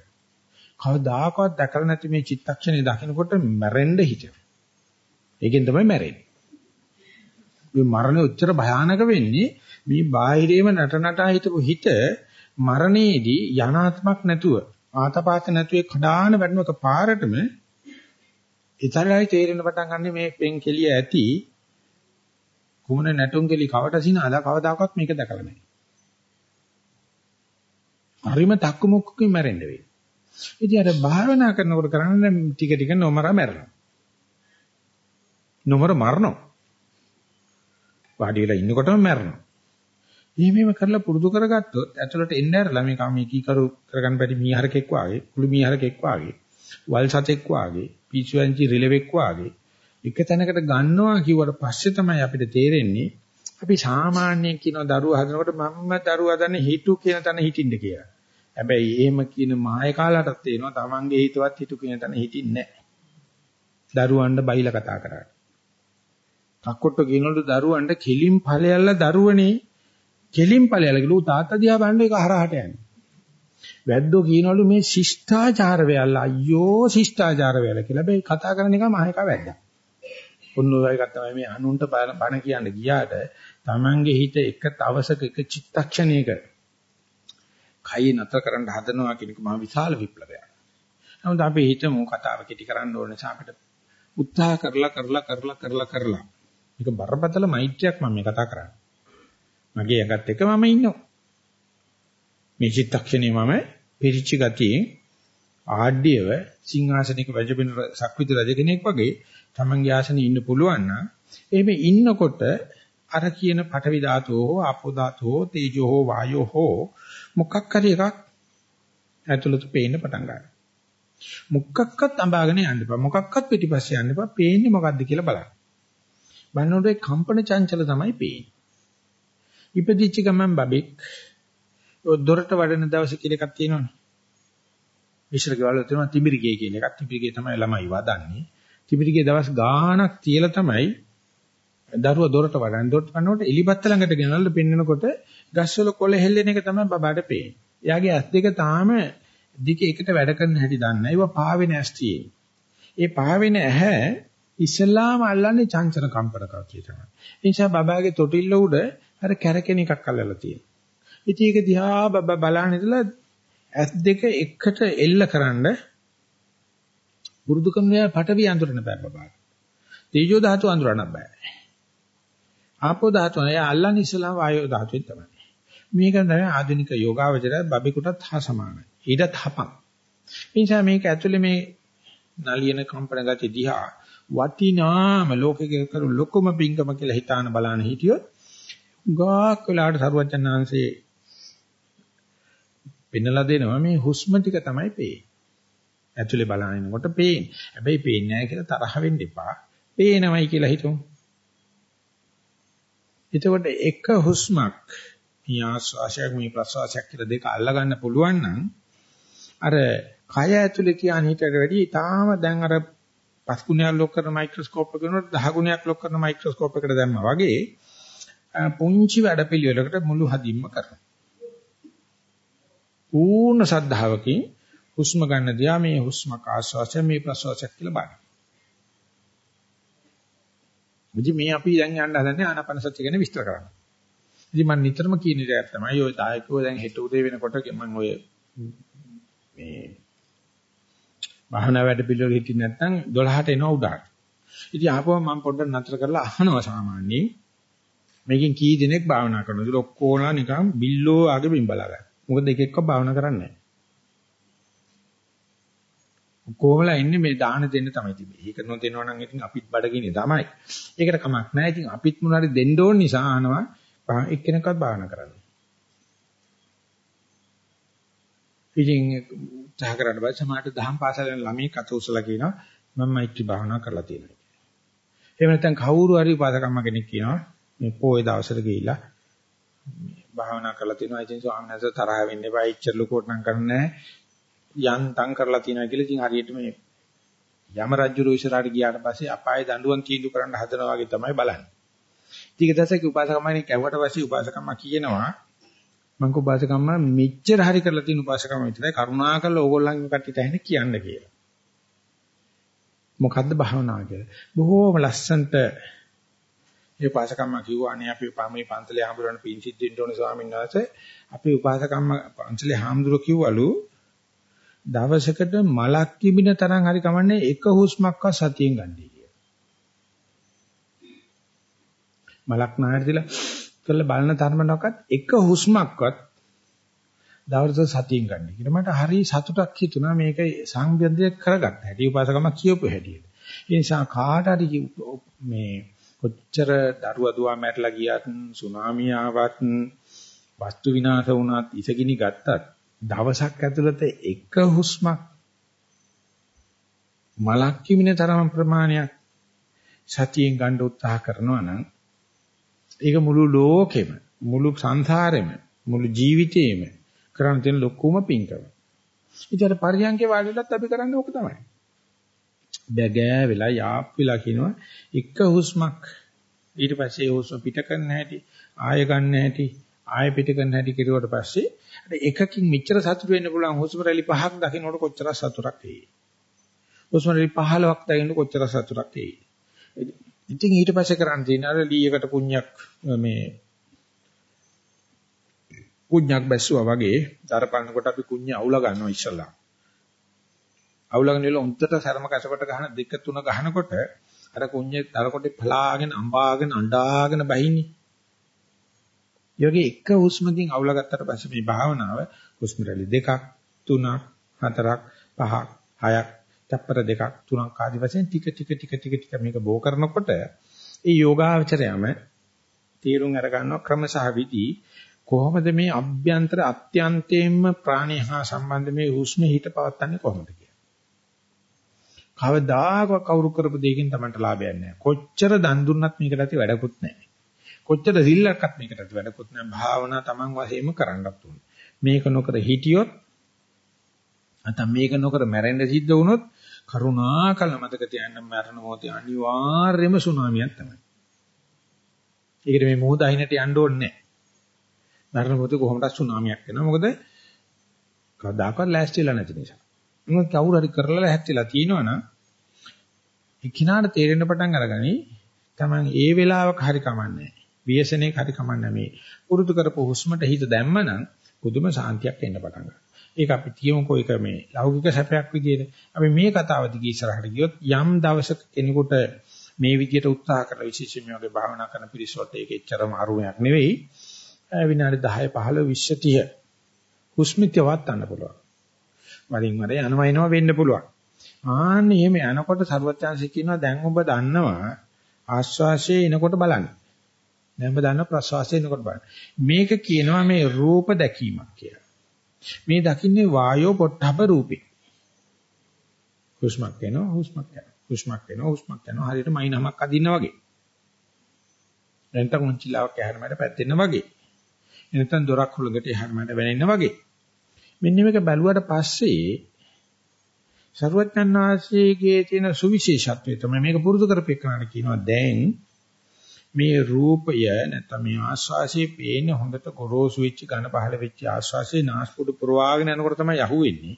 කවදාකවත් දැකලා නැති මේ චිත්තක්ෂණේ දකිනකොට මැරෙන්න හිතෙනවා. ඒකෙන් තමයි මැරෙන්නේ. මේ මරණය උච්චර භයානක වෙන්නේ මේ බාහිරේම නට නටා හිටපු හිත මරණයේදී යනාත්මක් නැතුව ආතපාත නැතුව කඩාන වැටෙනක පාරටම ඉතරයි තේරෙන පටන් ගන්න මේ පෙන් කෙලිය ඇති කුමන නැටුම් කෙලි කවට සිනාද කවදාකවත් මේක දැකලා නැහැ. හරිම තක්කු මුක්කුකින් මැරෙන්න වෙයි. ඉතින් අර භාවනා කරනකොට කරන්නේ ටික ටික නොමර මැරෙනවා. නොමර මරනවා. වාඩි වෙලා ඉන්නකොටම මැරෙනවා. එහෙමම කරලා පුරුදු කරගත්තොත් ඇතුළට එන්න ඇරලා මේ කාමී කීකරු කරගන්න බැරි මීහරකෙක් වාගේ, කුළු මීහරකෙක් වාගේ, වල් සතෙක් වාගේ, පිච්චුවන්චි රිලෙවෙක් වාගේ එක තැනකට ගන්නවා කිව්වට පස්සේ තමයි අපිට තේරෙන්නේ අපි සාමාන්‍යයෙන් කියන දරුවා හදනකොට මම්ම දරුවා දන්නේ හිතු කියන තැන හිටින්න කියලා. හැබැයි එහෙම කියන මාය කාලයටත් තේනවා තමන්ගේ හිතවත් හිතු කියන තැන හිටින්නේ නැහැ. දරුවන්ට බයිලා කතා කරන්නේ. කක්කොට්ට කියනකොට දරුවන්ට කෙලින් ඵලයල්ලා දරුවනේ කෙලින් ඵලයල්ලා කිලෝ තාත්තා දිහා බලන එක හරහට යන්නේ. වැද්දෝ කියනවලු මේ ශිෂ්ටාචාර වෙයල්ලා අයියෝ ශිෂ්ටාචාර වෙයලා කියලා. හැබැයි කතා කරන එක මහේක වැද්දා. ඔන්න ඔය එකක් තමයි මේ අනුන්ට බණ කියන්න ගියාට Tamange හිත එක තවසක එක චිත්තක්ෂණයක කයි නතර කරන්න හදනවා කියන එක මහ විශාල විප්ලවයක්. නමුත් අපි හිතමු කතාව කෙටි කරන්න ඕන නිසා අපිට උත්සාහ කරලා කරලා කරලා කරලා කරලා මේක බරපතල මෛත්‍රියක් මම මේ කතා කරන්නේ. මගේ ඇඟත් එක්ක මම ඉන්නවා. මේ චිත්තක්ෂණේ මම පිරිච්ච ගතියෙන් ආඩ්‍යව සිංහාසනික වැජබින සක්විති රජ කෙනෙක් වගේ තමන්ගේ ආසනේ ඉන්න පුළුවන් නම් එහෙම ඉන්නකොට අර කියන පඨවි ධාතුව හෝ ආපෝ ධාතුව හෝ තේජෝ හෝ වායෝ හෝ මොකක් හරි එකක් ඇතුළත පේන්න පටන් ගන්නවා. මොකක්වත් අඹාගෙන යන්න එපා. මොකක්වත් පිටිපස්සේ යන්න එපා. පේන්නේ මොකද්ද කියලා බලන්න. බලනකොට කම්පන චංචල තමයි පේන්නේ. ඉපදිච්ච ගමන් බබෙක් දොරට වඩන දවසේ කියලා එකක් තියෙනවනේ. මිශ්‍ර ගෙවල් වල තියෙනවා තිබිරිගේ කියන එකක්. තිබිරිගේ තමයි ළමයි වදන්නේ. තිබිරිගේ දවස් ගාණක් තියලා තමයි දරුවා දොරට වඩන්නේ. දොරට වඩනකොට එලිපත්ත ළඟට ගෙනල්ලා පෙන්නකොට ගස්වල කොළ හෙල්ලෙන එක තමයි බබාට පේන්නේ. එයාගේ ඇස් දෙක තාම දිග එකට වැඩ කරන හැටි දන්නේ. ඒව පාවෙන ඇස් තියෙන්නේ. ඒ පාවෙන ඇහැ ඉස්ලාම අල්ලන්නේ චංචල කම්පනකක් කියලා. ඒ නිසා බබාගේ තොටිල්ල උඩ අර කැරකෙන එකක් අල්ලලා තියෙනවා. ඉතින් ඒක දිහා බබා බලන ඉඳලා ඇස් දෙක එකට එල්ලකරනද පුරුදු කරන පටවි අඳුරන බෑ බබා. තේජෝ ධාතු අඳුරන්න බෑ. ආපෝ ධාතු අය අල්ලන්නේ ඉස්සලා වායෝ ධාතුවෙන් තමයි. මේක තමයි ආධුනික යෝගාවචරය බබෙකුටත් හා සමානයි. ඊටත් හපක්. ඒ නිසා මේක ඇතුලේ මේ නලියන කම්පන ගති දිහා වටිනාම ලෝකයේ කරු ලොකුම පිංගම කියලා හිතාන බලන්න හිටියොත් ගාක් වෙලාට සරුවචනාංශේ පෙන්නලා දෙනවා මේ හුස්ම ටික තමයි පේන්නේ. ඇතුලේ බලනකොට පේන්නේ. හැබැයි පේන්නේ නැහැ කියලා තරහ වෙන්න එපා. පේනවයි කියලා හිතමු. එතකොට එක හුස්මක් මේ ආශ්වාසයක් මේ ප්‍රශ්වාසයක් කියලා දෙක අල්ලගන්න පුළුවන් නම් අර කය ඇතුලේ තියාන හිතට වැඩි තාම දැන් අර පස් ගුණයක් ලොක් කරන මයික්‍රොස්කෝප් එක කරනකොට 10 ගුණයක් ලොක් කරන මයික්‍රොස්කෝප් එකට දැම්මා වගේ පුංචි වැඩපිළිවෙලකට මුළු හදින්ම කරනවා. පූර්ණ ශ්‍රද්ධාවකින් හුස්ම ගන්න දිහා මේ හුස්මක ආශ්වාසය මේ ප්‍රශ්වාසයක් කියලා බලන්න. මුදි මේ අපි දැන් යන්න හදන්නේ ආනාපාන සතිය ගැන විස්තර කරන්න. ඉතින් මම නිතරම කියන දේ තමයි ඔය දායකව දැන් හෙට උදේ වෙනකොට මම ඔය මේ භාවනා වැඩ පිළිවෙල හිටියේ නැත්නම් 12ට එනවා උඩට. ඉතින් ආපුවම මම පොඩ්ඩක් නතර කරලා අහනවා සාමාන්‍යයෙන්. මේකෙන් කී දිනක් භාවනා කරනවද? ඒක ඔක්කොම නිකන් බිල්ලෝ ආගේ බිම් බලා ගන්න. මොකද එක එක්ක භාවනා කරන්නේ නැහැ. කොහොමලා ඉන්නේ මේ දාන දෙන්න තමයි තිබෙන්නේ. ඒක නොදෙනවා නම් ඉතින් අපිත් බඩගිනේ තමයි. ඒකට කමක් නැහැ. ඉතින් අපිත් මොනවාරි දෙන්න ඕන නිසා ආනවා එක්කෙනෙක්වත් භාවනා කරන්න. ඉතින් උත්සාහ කරන්න බෑ සමහරට දහම් පාසල යන ළමයි කත උසලා කියනවා මම මෛත්‍රී භාවනා කරලා තියෙනවා. එහෙම නැත්නම් කවුරු හරි උපාසකම්ම කෙනෙක් කියනවා මේ පොයේ දවසට ගිහිල්ලා භාවනා කරලා තියෙනවා. ඉතින් ස්වාමීන් වහන්සේ තරහ වෙන්න එපා. ඉච්චර ලොකෝට නම් කරන්නේ යන්තම් කරලා තියෙනවා කියලා ඉතින් හරියට මේ යම රජු රෝෂරාට ගියාට පස්සේ අපායේ දඬුවම් තීන්දුව කරන්න හදනවා වගේ තමයි බලන්නේ. ඊට දවසක උපාසකම්මනේ කැවුවට පස්සේ උපාසකම්ම කියනවා මම උපාසකම්ම මෙච්චර හරි කරලා තියෙන උපාසකම්ම විතරයි කරුණාකරලා ඕගොල්ලන්ගේ කට්ටියට ඇහෙන කියන්න කියලා. මොකද්ද භාවනාව කියලා. බොහෝම ලස්සන්ට ඒ උපාසකම්ම කිව්වා අනේ අපි මේ පන්සලේ හාමුදුරන් පින් සිද්ධින්න ඕනේ ස්වාමීන් වහන්සේ. අපි උපාසකම්ම පන්සලේ හාමුදුර කිව්වලු දවසකට මලක් කිමින තරම් හරි කමන්නේ එක හුස්මක්වත් සතියෙන් ගන්නයි කියලා. මලක් නායට දීලා කරලා බලන තරමනකත් එක හුස්මක්වත් දවල්ට සතියෙන් ගන්න. ඊට මට හරි සතුටක් හිතුණා මේක සංවේදනය කරගත්ත හැටි උපාසකම කියපු හැටියට. ඒ නිසා කාට හරි මේ කොච්චර දරුවා දුවා මැරලා ගියත් සුනාමිය ආවත් වස්තු විනාශ වුණත් ඉසගිනි ගත්තත් දවසක් ඇතුළත එක හුස්මක් මලක් කිමිනේ තරම් ප්‍රමාණයක් සතියෙන් ගන්න උත්සාහ කරනවා නම් ඒක මුළු ලෝකෙම මුළු සංසාරෙම මුළු ජීවිතේම කරන්න තියෙන ලොකුම පින්කම. ඉතින් පරියන්කේ වාඩිලත් අපි කරන්නේ ඕක තමයි. බැගෑ වෙලා යාප් වෙලා කියනවා එක හුස්මක් ඊට පස්සේ ඒ හුස්ම පිට කරන්න හැටි ආය ගන්න හැටි ආය පිට කරන්න හැටි කිරුවට පස්සේ අර එකකින් මෙච්චර සතුට වෙන්න පුළුවන් හුස්ම රැලි පහක් දකින්නකොට කොච්චර සතුටක් එයි. හුස්ම රැලි 15ක් දකින්න කොච්චර සතුටක් එයි. ඉතින් ඊට පස්සේ කරන්න තියෙන අර ලීයකට පුණ්‍යක් මේ කුණ්‍යක් බැස්සුවා වගේ දරපන්නකොට අපි කුණ්‍ය අවුල ගන්නවා ඉස්සලා. අවුලගෙන ඉල උන්ටට සරම කැසපට ගහන දෙක තුන ගහනකොට අර කුණ්‍ය දරකොටේ පලාගෙන අම්බාගෙන අඬාගෙන බහින්නේ. යෝගී එක හුස්මකින් අවුල ගත්තට පස්සේ මේ භාවනාව හුස්ම රැලි දෙකක් තුනක් හතරක් පහක් හයක් තප්පර දෙකක් තුනක් ආදි වශයෙන් ටික ටික ටික ටික ටික මේක බෝ කරනකොට ඒ යෝගාචරයම තීරුම් අර ගන්නවා ක්‍රම සහ විදි කොහොමද මේ අභ්‍යන්තර අත්‍යන්තයෙන්ම ප්‍රාණය හා සම්බන්ධ මේ හුස්ම හිත පවත්න්නේ කොහොමද කියලා. කවදාකවත් කවුරු කරපු දෙයකින් Tamanට ලාභයක් නැහැ. කොච්චර දන් දුන්නත් මේකට ඇති වැඩකුත් නැහැ. කොච්චර සිල්ලක්වත් මේකට ඇති වැඩකුත් නැහැ. භාවනා Taman වශයෙන්ම කරන්නත් ඕනේ. මේක නොකර හිටියොත් නැත්නම් මේක නොකර මැරෙන්න සිද්ධ වුණොත් කරුණාකර මතක තියාගන්න මරණ මොහොතේ අනිවාර්යයෙන්ම සුනාමියක් තමයි. ඒකට මේ මොහොත අහිනට යන්න ඕනේ නැහැ. මරණ මොහොතේ කොහොමද සුනාමියක් එනවා. මොකද කවදාකවත් ලෑස්තිලා නැති නිසා. මොකද කවුරු හරි කරලා ලෑස්තිලා තියෙනවනම් ඒ කිනාට තේරෙන්න පටන් අරගනි තමන් ඒ වෙලාවක හරි කමන්නේ. ව්‍යසනයක හරි කමන්නේ මේ. පුරුදු කරපු හුස්මට හිත දැම්මනම් පුදුම සාන්තියක් එන්න පටන් ගන්නවා. ඒක අපි කියමුකෝ ඒක මේ ලෞකික සැපයක් විදියට. අපි මේ කතාව දිගේ ඉස්සරහට ගියොත් යම් දවසක කෙනෙකුට මේ විදියට උත්සාහ කරලා විශේෂයෙන් මේ වගේ භාවනා කරන පිරිසොත් ඒක එච්චරම අරුමයක් නෙවෙයි. විනාඩි 10 15 20 30 හුස්මිතවත් ගන්න පුළුවන්. වරින් වර යනවා එනවා වෙන්න පුළුවන්. ආන්න එහෙම යනකොට සර්වඥාන්සේ කියනවා දැන් ඔබ දන්නවා ආශ්වාසයේ එනකොට බලන්න. දැන් ඔබ දන්නවා ප්‍රශ්වාසයේ එනකොට බලන්න. මේක කියනවා මේ රූප දැකීමක් කියලා. මේ දකින්නේ වායෝ පොට්ටබ රූපේ. හුස්මක් එනවා හුස්මක් යනවා. හුස්මක් එනවා හුස්මක් යනවා හරියට මයින්මක් අදින්න වගේ. නැත්නම් උන්චිලාවක් ඇහැරමඩ පැත්තෙන්න වගේ. නැත්නම් දොරක් හුලඟට ඇහැරමඩ වෙනෙන්න වගේ. මෙන්න මේක බැලුවට පස්සේ සරුවත්යන් වහන්සේගේ තියෙන සුවිශේෂත්වය තමයි මේක පුරුදු කරපෙන්නාට කියනවා දැන් මේ රූපය නැත්නම් මේ ආස්වාසියේ පේන හොඳට ගොරෝසු වෙච්ච ඝන පහළ වෙච්ච ආස්වාසියේ නාස්පුඩු පුරවාගෙන යනකොට තමයි යහුවෙන්නේ.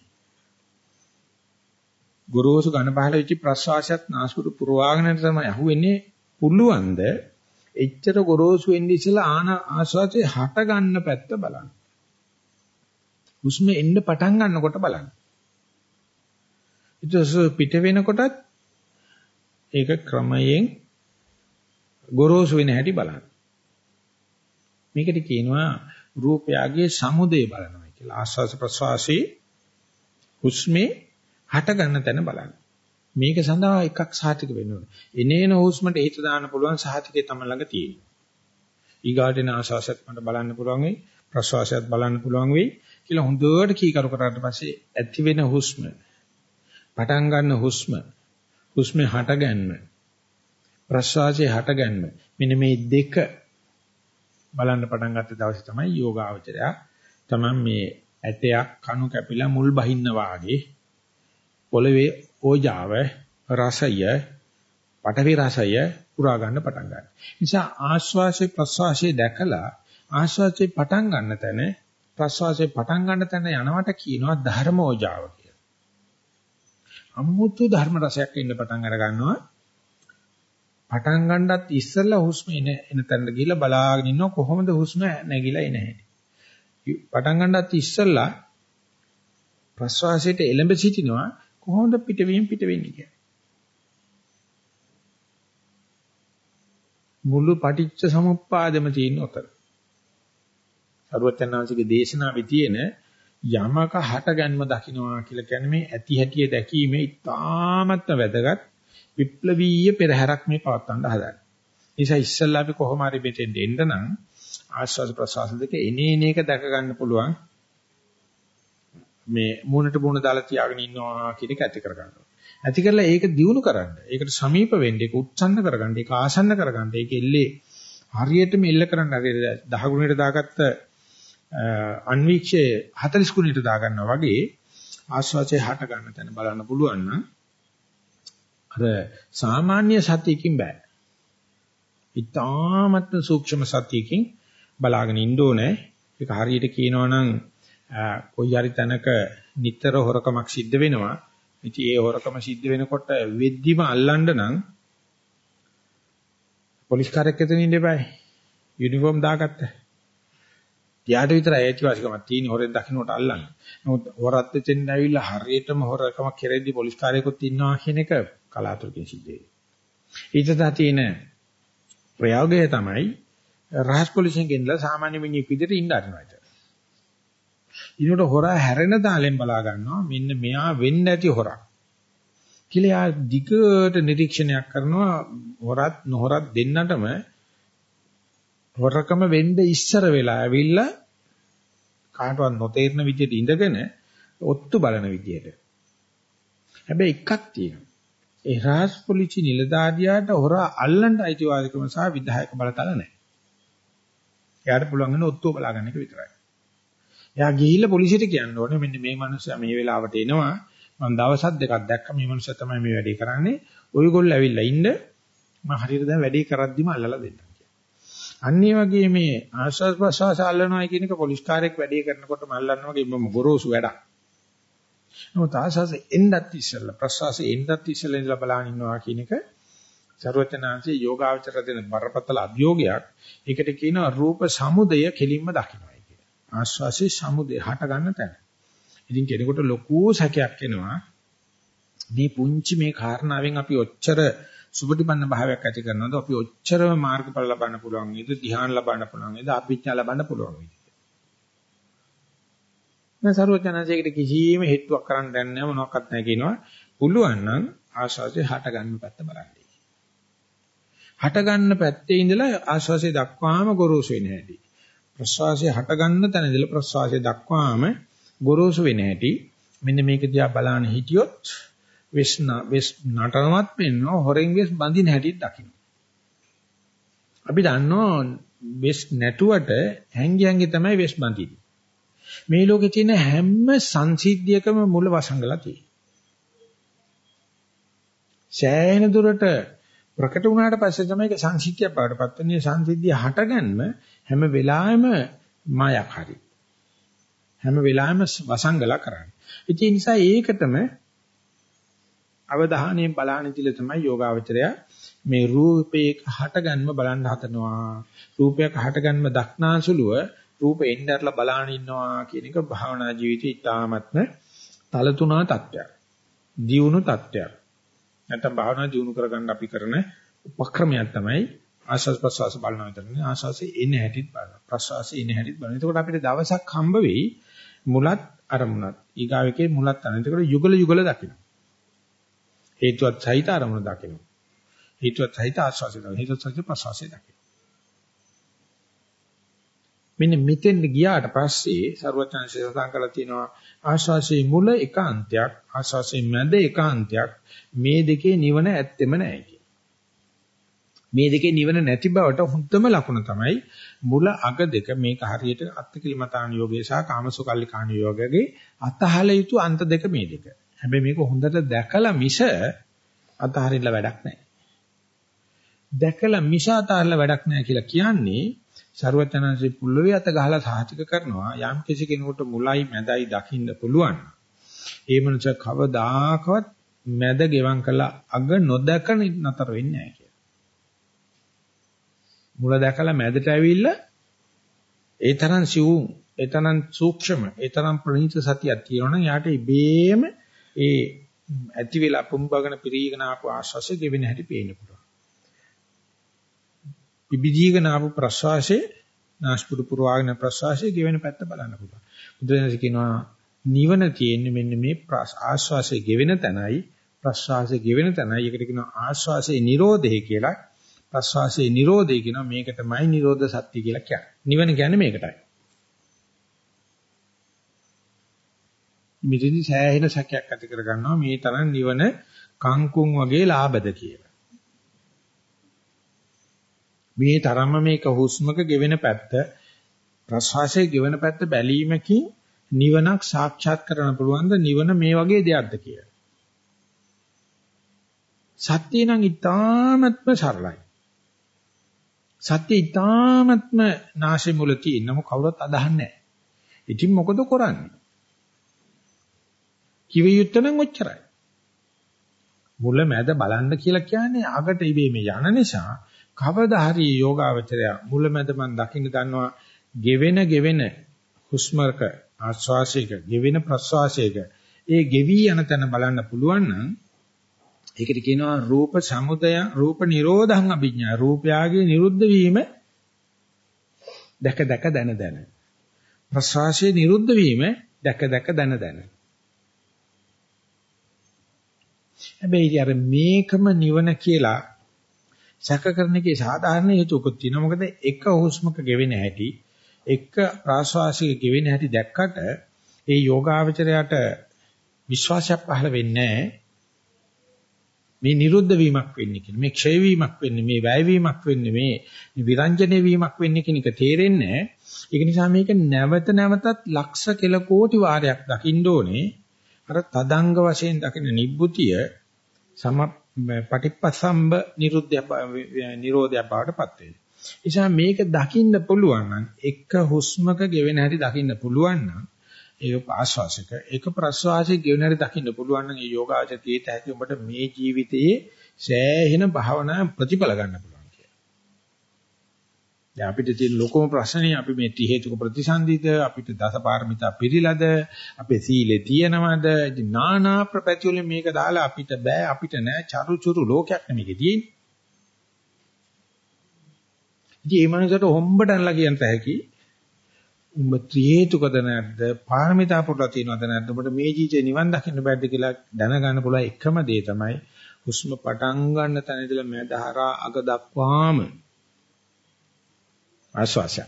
ගොරෝසු ඝන පහළ වෙච්ච ප්‍රස්වාසයත් නාස්පුඩු පුරවාගෙන තමයි යහුවෙන්නේ. පුළුවන්ද එච්චර ගොරෝසු වෙන්නේ ඉස්සලා ආන ආස්වාසියේ හට ගන්න පැත්ත බලන්න. හුස්ම එන්න පටන් ගන්නකොට බලන්න. ඊට පිට වෙනකොටත් ඒක ක්‍රමයෙන් ගොරෝසු වෙන හැටි බලන්න. මේකට කියනවා රූපයගේ සමුදේ බලනවා කියලා. ආස්වාස ප්‍රස්වාසී හුස්මේ හට ගන්න තැන බලන්න. මේක සඳහා එකක් සාතික වෙන්න ඕනේ. එනේන හුස්මට හිත දාන්න පුළුවන් සාතිකේ තම ළඟ තියෙනවා. ඊගාටෙන ආස්වාසයත් මට බලන්න පුළුවන් වෙයි, ප්‍රස්වාසයත් බලන්න පුළුවන් වෙයි කියලා හොඳට කීකරු කරාට පස්සේ ඇති වෙන හුස්ම පටන් ගන්න හුස්ම හුස්මේ හටගන්ම ප්‍රශ්වාසයේ හටගන්ම මෙන්න මේ දෙක බලන්න පටන් ගත්ත දවසේ තමයි යෝගාවචරය තමයි මේ ඇටයක් කණු කැපිලා මුල් බහින්න වාගේ පොළවේ ඕජාව රසය පටවි රසය පුරා ගන්න පටන් ගන්නවා. නිසා ආශ්වාසයේ ප්‍රශ්වාසයේ දැකලා ආශ්වාසයේ පටන් ගන්න තැන ප්‍රශ්වාසයේ පටන් ගන්න තැන යනවට කියනවා ධර්මෝජාව අමුතු ධර්ම රසයක් ඉන්න පටන් අර ගන්නවා. පටන් ගන්නත් ඉස්සෙල්ලා හුස්ම එන එන තැනට ගිහිල්ලා බලාගෙන ඉන්නවා කොහොමද හුස්ම නැగిලා එන හැටි. පටන් ගන්නත් ඉස්සෙල්ලා ප්‍රශ්වාසයට එළඹ සිටිනවා කොහොමද පිටවීම පිට වෙන්නේ කියලා. මුළු පටිච්ච සමුප්පාදෙම තියෙන උතර. සරුවචනාංශිකේ දේශනාවේ තියෙන යමක හටගන්ම දකින්නවා කියලා කියන්නේ මේ ඇති හැටිය දැකීමේ ඉතාමත්ම වැදගත් විප්ලවීය පෙරහැරක් මේ පවත්වන්න හදන්නේ. නිසා ඉස්සල්ලා අපි කොහොම හරි මෙතෙන් එන්න නම් ආස්වාද ප්‍රසවාස දෙක එනේන එක දැක ගන්න පුළුවන් මේ මූණට මූණ දාලා තියාගෙන ඉන්නවා කියන එක ඇති කර ගන්නවා. ඇති කරලා ඒක දියුණු කරන්න. ඒකට සමීප වෙන්න, ඒක උත්සන්න කරගන්න, ඒක ආසන්න කරගන්න. ඒක එල්ලේ හරියටම එල්ල කරන්න හරියට 10 ගුණයට දාගත්ත අන්වීක්ෂයේ 40 ගුණයට දාගන්නවා වගේ ආස්වාදයේ හට ගන්න තැන බලන්න පුළුවන් නම් අර සාමාන්‍ය සතියකින් බෑ. ඊටාමත් සූක්ෂම සතියකින් බලාගෙන ඉන්න ඕනේ. ඒක හරියට කියනවා නම් කොයි හරි තැනක නිතර හොරකමක් සිද්ධ වෙනවා. ඉතින් ඒ හොරකම සිද්ධ වෙනකොට වෙද්දිම අල්ලන්න නම් පොලිස් කාර්යයක් එතන ඉන්න එපායි. යුනිෆෝම් දාගත්තා. එයාට විතරයි අයිතිවාසිකමක් තියෙන හොරෙන් දකින්නට අල්ලන්න. නමුත් හොරත් දෙන්න ඇවිල්ලා හරියටම හොරකමක් කෙරෙද්දී පොලිස් කාර්යයකුත් ඉන්නවා කියන එක කලාතුරකින් සිද්ධ වෙනවා. ඊටදා තියෙන ප්‍රයෝගය තමයි රහස් පොලිසියෙන් ගෙනලා සාමාන්‍ය මිනිහෙක් විදිහට ඉන්න අරිනවා. ඊනොට හොරා හැරෙන තාලෙන් බලා ගන්නවා මෙන්න මෙයා වෙන්න ඇති හොරා. කියලා දිගට නිරීක්ෂණයක් කරනවා හොරත් නොහොරත් දෙන්නටම හොරකම වෙන්න ඉස්සර වෙලා ඇවිල්ලා කාටවත් නොතේරෙන විදිහට ඉඳගෙන ඔත්තු බලන විදිහට. හැබැයි එකක් තියෙනවා. ඒ රාජ් පොලිසි නිලධාරියාට හොරා අල්ලන්න අයිතිවාසිකම සහ විධායක බලතල නැහැ. එයාට පුළුවන් වෙන ඔත්තුව බලාගන්න එක විතරයි. එයා ගිහිල්ලා පොලිසියට කියන්න ඕනේ මෙන්න මේ මනුස්සයා මේ වෙලාවට එනවා. මම දවසක් දෙකක් දැක්ක මේ මනුස්සයා තමයි මේ වැඩේ කරන්නේ. ඔයගොල්ලෝ ඇවිල්ලා ඉන්න මම හරියට දැන් වැඩේ කරද්දිම අල්ලලා දෙන්න. අන්න ඒ වගේ මේ ආශ්වාස ප්‍රශ්වාස අල්ලනවා කියන එක පොලිස් කාර්යයක් වැඩේ කරනකොට මල්ලන්න වගේ මම ගොරෝසු වැඩක්. නමුත් ආශ්වාස එන්නත් ඉස්සෙල්ලා ප්‍රශ්වාස එන්නත් ඉස්සෙල්ලා ඉඳලා බලන ඉන්නවා කියන එක ਸਰවචනාංශයේ යෝගාචර දෙන බරපතල අභියෝගයක්. ඒකට කියනවා රූප සමුදය කෙලින්ම දකින්නයි කියලා. ආශ්වාසයේ සමුදය හට ගන්න තැන. ඉතින් කෙනෙකුට ලොකු සැකයක් එනවා. මේ පුංචි මේ කාරණාවෙන් අපි ඔච්චර සුබටිපන්න භාවයක් ඇති කරනවද අපි ඔච්චරම මාර්ගඵල ලබන්න පුළුවන් නේද ධ්‍යාන ලබන්න පුළුවන් නේද අභිඥා ලබන්න පුළුවන් නේද මම සරුවචනසේකට කිසිම හේතුවක් කරන්න දෙන්නේ නැහැ මොනවත් නැහැ කියනවා පුළුවන් නම් ආශාසය හට ගන්න පැත්ත බලන්න. හට ගන්න පැත්තේ ඉඳලා ආශාසය දක්වාම ගොරෝසු වෙන හැටි. ප්‍රසවාසය හට ගන්න තැන ඉඳලා ප්‍රසවාසය දක්වාම ගොරෝසු වෙන හැටි. මෙන්න මේක දිහා බලන්න හිටියොත් වෙස්න වෙස් නටනවත් වෙනවා හොරෙන් වෙස් බඳින හැටිත් දකින්න. අපි දන්නවා වෙස් නැටුවට හැංගි හැංගි තමයි වෙස් බඳින්නේ. මේ ලෝකේ තියෙන හැම සංසිද්ධියකම මුල වසංගලා තියෙනවා. සෑහෙන දුරට ප්‍රකට වුණාට පස්සේ තමයි ඒක සංසිද්ධියක් බවට පත් වෙන්නේ. සංසිද්ධිය හටගන්න හැම වෙලාවෙම මායක් හරි. හැම වෙලාවෙම වසංගලා කරන්නේ. ඒ නිසා ඒකටම අවධානයෙන් බලන ඉතිල තමයි යෝගාවචරය මේ රූපේක හටගන්ම බලන්න හදනවා. රූපයක හටගන්ම දක්නාසුලුව රූප එන්නර්ලා බලාන ඉන්නවා කියන එක භාවනා ජීවිතේ ඉතාමත්ම තලතුණා තත්ත්වයක්. දියුණු තත්ත්වයක්. නැත්නම් භාවනා දියුණු කරගන්න අපි කරන උපක්‍රමයක් තමයි ආශස් ප්‍රසවාස බලන විතරනේ ආශාසෙ එන්නේ හැටිත් බලන ප්‍රසවාසෙ එන්නේ හැටිත් බලන. එතකොට අපිට දවසක් හම්බ වෙයි මුලත් අරමුණත් ඊගාවකේ මුලත් අරමුණ. එතකොට යුගල යුගල දකින්න. හේතුවත් සහිත අරමුණ දකින්න. හේතුවත් සහිත ආශාසෙ දකින්න. හේතුවත් සහිත ප්‍රසවාසෙ දකින්න. මෙන්න මෙතෙන් ගියාට පස්සේ ਸਰවඥාන්සේ සඳහන් කරලා තියෙනවා ආශාසයේ මුල එකාන්තයක් ආශාසයේ මැද එකාන්තයක් මේ දෙකේ නිවන ඇත්තෙම නැහැ මේ දෙකේ නිවන නැති බවට හුත්තම ලකුණ තමයි මුල අග දෙක මේක හරියට අත්තිකිලමතාන යෝගයේ සහ කාමසුකල්ලිකාන යෝගයේ අතහල යුතු අන්ත දෙක මේ දෙක. හැබැයි මේක හොඳට දැකලා මිස අතහරින්න වැඩක් නැහැ. දැකලා මිස අතහරින්න වැඩක් නැහැ කියලා කියන්නේ ਸਰවඥාන්සේ පුල්ලවේ අත ගහලා සාහිතික කරනවා යම් කිසි කෙනෙකුට මුලයි මැදයි දකින්න පුළුවන්. ඒ මනස කවදාකවත් මැද ගෙවම් කළා අග නොදක නතර වෙන්නේ නැහැ කියලා. මුල දැකලා මැදට ඇවිල්ලා ඒ තරම් සිවුම්, ඒ තරම් සූක්ෂම, ඒ තරම් ප්‍රණීත සතියක් තියෙනවනම් යාට ඉබේම ඒ ඇති වෙලා පුම්බගෙන පිරීගෙන ආපු ආශ්වාසය ගෙවෙන හැටි පේන්න පුළුවන්. පිබිදීගෙන ආපු ප්‍රශ්වාසයේ නාස්පුඩු පුරවාගෙන ප්‍රශ්වාසයේ ගෙවෙන පැත්ත බලන්න පුළුවන්. බුදුරජාණන් කියනවා නිවන තියෙන්නේ මෙන්න මේ ආශ්වාසයේ ගෙවෙන තැනයි ප්‍රශ්වාසයේ ගෙවෙන තැනයි. ඒකට කියනවා ආශ්වාසයේ නිරෝධය කියලා. ප්‍රශ්වාසයේ නිරෝධය කියනවා මේක තමයි නිරෝධ සත්‍ය කියලා කියන්නේ. නිවන කියන්නේ මේකටයි. මිදිදි සෑහෙන සැකයක් ඇති කර ගන්නවා මේ තරම් නිවන කංකුම් වගේ ලාභද කියලා. මේ තරම්ම මේක හුස්මක ගෙවෙන පැත්ත ප්‍රශ්වාසයේ ගෙවෙන පැත්ත බැලීමකින් නිවනක් සාක්ෂාත් කරගන්න පුළුවන්ද නිවන මේ වගේ දෙයක්ද කියලා. සත්‍ය නම් ඊ타ත්ම සරලයි. සත්‍ය ඊ타ත්ම නාශි මුල තියෙනම කවුරුත් අදහන්නේ නැහැ. ඉතින් මොකද කරන්නේ? කිව යුත්තේ නම් ඔච්චරයි. මුල මැද බලන්න කියලා කියන්නේ අගට ඉබේම යන නිසා කවදා හරි යෝගාවචරය මුලමැද මන් දකින්න දන්නවා ගෙවෙන ගෙවෙන හුස්මක ආශ්වාසයක ගෙවෙන ප්‍රශ්වාසයක ඒ ගෙවි යන තැන බලන්න පුළුවන් නම් ඒකට කියනවා රූප සමුදය රූප නිරෝධං අභිඥා. රූපයාගේ නිරුද්ධ වීම දැක දැක දන දන. ප්‍රශ්වාසයේ නිරුද්ධ වීම දැක දැක දන දන. හැබැයි අර මේකම නිවන කියලා සැක කරන එකේ සාධාරණ හේතුකුත් තියෙනවා. මොකද එක හුස්මක ගෙවෙන හැටි, එක ප්‍රාශ්වාසයක ගෙවෙන හැටි දැක්කට ඒ යෝගාවචරයට විශ්වාසයක් පහළ වෙන්නේ මේ නිරුද්ධ වීමක් වෙන්නේ කියන මේ ක්ෂය වීමක් වෙන්නේ මේ වැය වීමක් වෙන්නේ මේ විරංජනේ වීමක් වෙන්නේ කියන එක තේරෙන්නේ ඒක නිසා මේක නැවත නැවතත් ලක්ෂ කෙල කෝටි වාරයක් දකින්න ඕනේ. අර තදංග වශයෙන් දකින නිබ්බුතිය සම පටිපස්සම්බ නිරුද්ධය නිරෝධය බවටපත් වෙනවා. නිසා මේක දකින්න පුළුවන් නම් එක හුස්මක ගෙවෙන හැටි දකින්න පුළුවන් නම් ඒක ආශ්වාසක ඒක ප්‍රශ්වාසයේ ගෙවෙන හැටි දකින්න පුළුවන් නම් ඒ යෝගාචරයේ තැති උඹට මේ ජීවිතයේ සෑහෙන භාවනා ප්‍රතිඵල ගන්න පුළුවන් කියලා. දැන් අපිට තියෙන ලොකම ප්‍රශ්නේ අපි මේ ත්‍රි හේතුක ප්‍රතිසන්දිද අපිට දසපාරමිතා පිළිලද අපේ සීලේ තියෙනවද? ඉතින් නානා ප්‍රපැති වලින් මේක දාලා අපිට බෑ අපිට නෑ. චරු චුරු ලෝකයක් නෙමෙයි තියෙන්නේ. ඉතින් මේ මනුස්සයට හොම්බටන්ලා කියන්න හැකි උඹ ත්‍රි හේතුකද නැද්ද? පාරමිතා පුරලා තියෙනවද නැද්ද? ඔබට මේ ජීවිතේ නිවන් දකින්න බැද්ද කියලා දැනගන්න පුළුවන් එකම දේ තමයි හුස්ම පටන් ගන්න තැන ඉඳලා මැද හරහා අග දක්වාම ආශ්වාසය.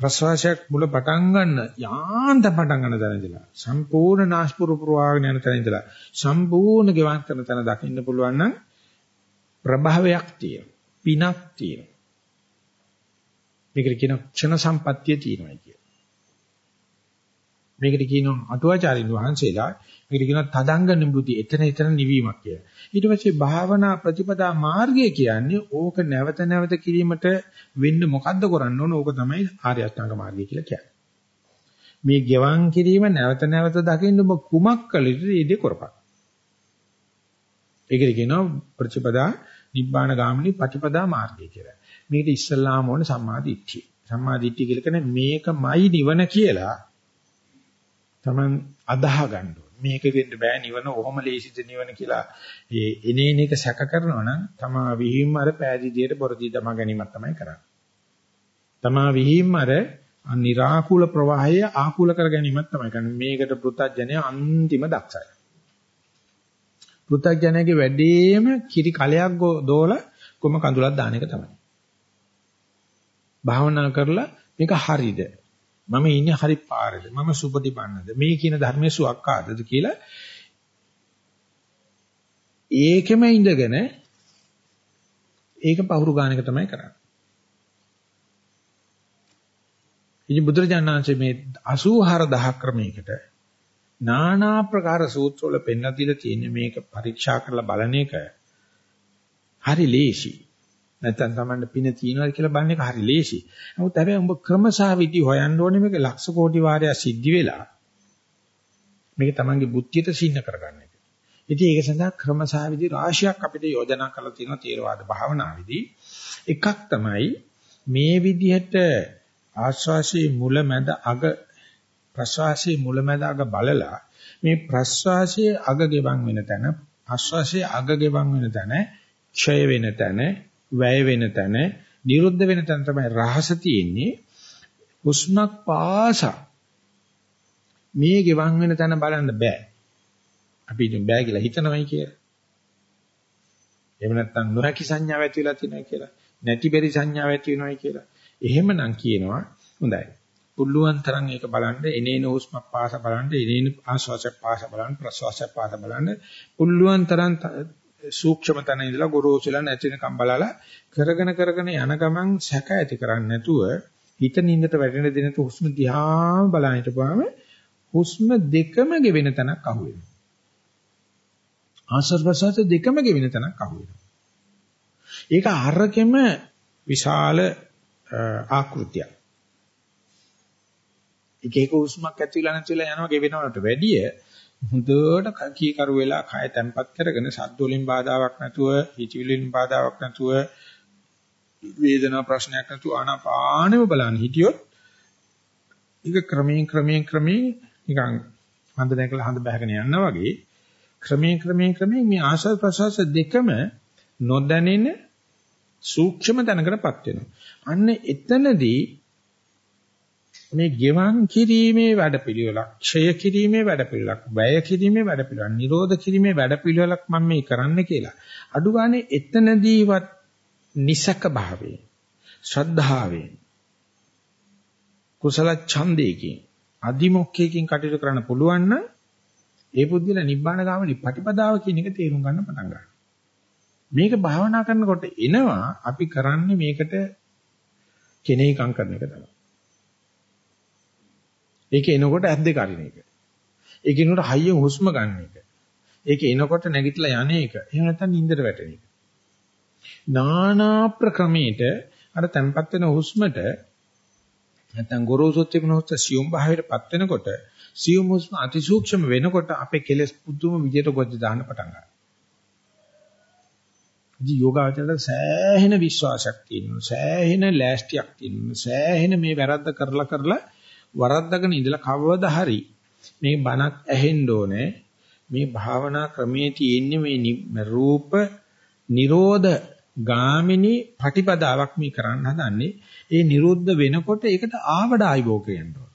ප්‍රශ්වාසයක් මුල පටන් ගන්න යාන්ත පටන් ගන්න තැන ඉඳලා සම්පූර්ණ නාස්පුරු පුරවාගෙන යන තැන ඉඳලා සම්පූර්ණ ගෙවන් කරන තැන දකින්න පුළුවන් නම් ප්‍රභාවයක් තියෙනවා. පිනක් තියෙනවා. මේකට කියන ක්ෂණ සම්පත්තිය තියෙනවා කියලා. මේකට කියනවා අටුවාචාරින් වහන්සේලා මේකට කියනවා තදංග නිබුති එතන එතන නිවීමක් කියලා. ඊට පස්සේ භාවනා ප්‍රතිපදා මාර්ගය කියන්නේ ඕක නැවත නැවත කිරීමට වෙන්න මොකද්ද කරන්න ඕන? ඕක තමයි ආර්ය අෂ්ටාංග මාර්ගය කියලා කියන්නේ. මේ ගෙවන් කිරීම නැවත නැවත දකින්න ඔබ කුමක් කළ යුතුද? ඊදී කරපක්. ඒකට කියනවා ප්‍රතිපදා නිබ්බාන ගාමිනී ප්‍රතිපදා මාර්ගය කියලා. මේකට ඉස්සල්ලාම ඕනේ සම්මා දිට්ඨිය. සම්මා දිට්ඨිය කියලා කියන්නේ මේකමයි නිවන කියලා Taman අදාහ ගන්න මේක වෙන්න බෑ නිවන ඔහොම ලේසිද නිවන කියලා ඒ එනේන එක සැක කරනවා නම් තමා විහිම් අර පෑදීදියට බොරදී තමා ගැනීමක් තමයි කරන්නේ. තමා විහිම් අර නිරාකූල ප්‍රවාහය ආකූල කර ගැනීමක් තමයි කරන්නේ. මේකට පෘථජ්ජනය අන්තිම දක්ෂයි. පෘථජ්ජනයේ වැඩිම කිරි කලයක් දෝල කොම කඳුලක් දාන එක තමයි. භාවනා කරලා මේක හරිද මම ඉන්නේ හරි පාරේද? මම සුපටිපන්නද? මේ කියන ධර්මයේ සුවක්කාදද කියලා ඒකෙම ඉඳගෙන ඒක පහුරු ගන්න එක තමයි කරන්නේ. ඉතින් බුදුරජාණන්සේ මේ 84000 ක්‍රමයකට নানা ප්‍රකාර සූත්‍රවල පෙන්ලා දීලා තියෙන මේක පරීක්ෂා කරලා බලන එක හරි ලේසි. නැත්නම් Tamanne පින තියනවාද කියලා බලන එක හරි ලේසි. නමුත් හැබැයි උඹ ක්‍රමසා විදි හොයන්න ඕනේ මේක ලක්ෂ කෝටි වාරයක් සිද්ධ වෙලා. මේක Tamange බුද්ධියට සින්න කරගන්න එක. ඉතින් ඒක සඳහා ක්‍රමසා විදි රාශියක් අපිට යෝජනා කරලා තියෙනවා තේරවාද භාවනාවේදී. එකක් තමයි මේ විදිහට ආශ්වාසයේ මුල මැද අග ප්‍රශ්වාසයේ මුල මැද අග බලලා මේ ප්‍රශ්වාසයේ අග ගෙවන් වෙන තැන ආශ්වාසයේ අග ගෙවන් වෙන තැන ක්ෂය වෙන තැන වැය වෙන තැන, නිරුද්ධ වෙන තැන තමයි රහස තියෙන්නේ. හුස්මක් පාසා මේ ගෙවන් වෙන තැන බලන්න බෑ. අපි ඉතින් බෑ කියලා හිතනවයි කියලා. එහෙම නැත්නම් නොහැකි සංඥාව ඇති වෙලා තියෙනවා කියලා. නැති බැරි සංඥාව ඇති වෙනවයි කියලා. එහෙමනම් කියනවා හොඳයි. පුළුවන් තරම් ඒක බලන්න එනේන හුස්මක් පාස බලන්න එනේන ආශ්වාසයක් පාස බලන්න ප්‍රශ්වාසයක් පාස බලන්න පුළුවන් තරම් සූක්ෂම තැන ඉඳලා ගොරෝසුලා නැතිනකම් බලලා කරගෙන කරගෙන යන ගමන් සැක ඇති කරන්නේ නැතුව හිත නින්දට වැටෙන දිනට හුස්ම දිහා බලන හිටපුවාම හුස්ම දෙකම ගෙවෙන තැනක් අහු වෙනවා. ආශ්වාස ප්‍රශ්වාස දෙකම ගෙවෙන තැනක් අහු වෙනවා. ඒක අරකෙම විශාල ආකෘතියක්. එක එක හුස්මක් ඇති වෙලා නැති වෙලා යනවා ගෙවෙනවට වැඩිය හොඳට කීකරු වෙලා කය තැම්පත් කරගෙන සද්ද වලින් බාධාවක් නැතුව හිතවිලි වලින් බාධාවක් නැතුව වේදනා ප්‍රශ්නයක් නැතුව ආනාපානෙම බලන්න හිටියොත් ඒක ක්‍රමයෙන් ක්‍රමයෙන් ක්‍රමයෙන් නිකන් හඳ නැකලා හඳ බහගෙන යනවා වගේ ක්‍රමයෙන් ක්‍රමයෙන් ක්‍රමයෙන් මේ ආශාස ප්‍රසවාස දෙකම නොදැනෙන සූක්ෂම දැනකටපත් වෙනවා. අන්න එතනදී මේ ගෙවන් කිරීමේ වැඩපිළිවෙලක්, ක්ෂය කිරීමේ වැඩපිළිවෙලක්, වැය කිරීමේ වැඩපිළිවෙලක්, නිරෝධ කිරීමේ වැඩපිළිවෙලක් මම මේ කරන්න කියලා. අඩු ගානේ එතනදීවත් නිසක භාවයෙන්, ශ්‍රද්ධාවෙන්, කුසල ඡන්දයකින්, අදිමොක්කයකින් කටයුතු කරන්න පුළුවන් නම් ඒ පුද්ගල නිබ්බාන ගාමනි ප්‍රතිපදාව කියන එක තේරුම් ගන්න පටන් ගන්නවා. මේක භාවනා කරනකොට එනවා අපි කරන්නේ මේකට කෙනෙහිකම් කරන එක තමයි. ඒක එනකොට ඇස් දෙක අරින එක. ඒක එනකොට හයියෙන් හුස්ම ගන්න එක. ඒක එනකොට නැගිටලා යන එක. එහෙම නැත්නම් නිින්දට වැටෙන එක. නානා ප්‍රක්‍රමයට අර තැම්පත් වෙන හුස්මට නැත්නම් ගොරෝසුත් තිබුණ හුස්ම සියුම් භාවයටපත් වෙනකොට සියුම් හුස්ම අතිසූක්ෂම වෙනකොට අපේ කෙලෙස් පුදුම විදියට ගොජ දාන්න පටන් ගන්නවා. ඉතින් යෝගාවචරයට සෑහෙන විශ්වාසයක් තියෙනවා. සෑහෙන ලෑස්තියක් තියෙනවා. සෑහෙන මේ වැරද්ද කරලා කරලා වරද්දගෙන ඉඳලා කවවද හරි මේ බණක් ඇහෙන්න ඕනේ. මේ භාවනා ක්‍රමයේ තියෙන්නේ මේ රූප නිරෝධ ගාමිනී ප්‍රතිපදාවක් මේ කරන්න හදන්නේ. ඒ නිරුද්ධ වෙනකොට ඒකට ආවඩායිබෝ කියන්න ඕන.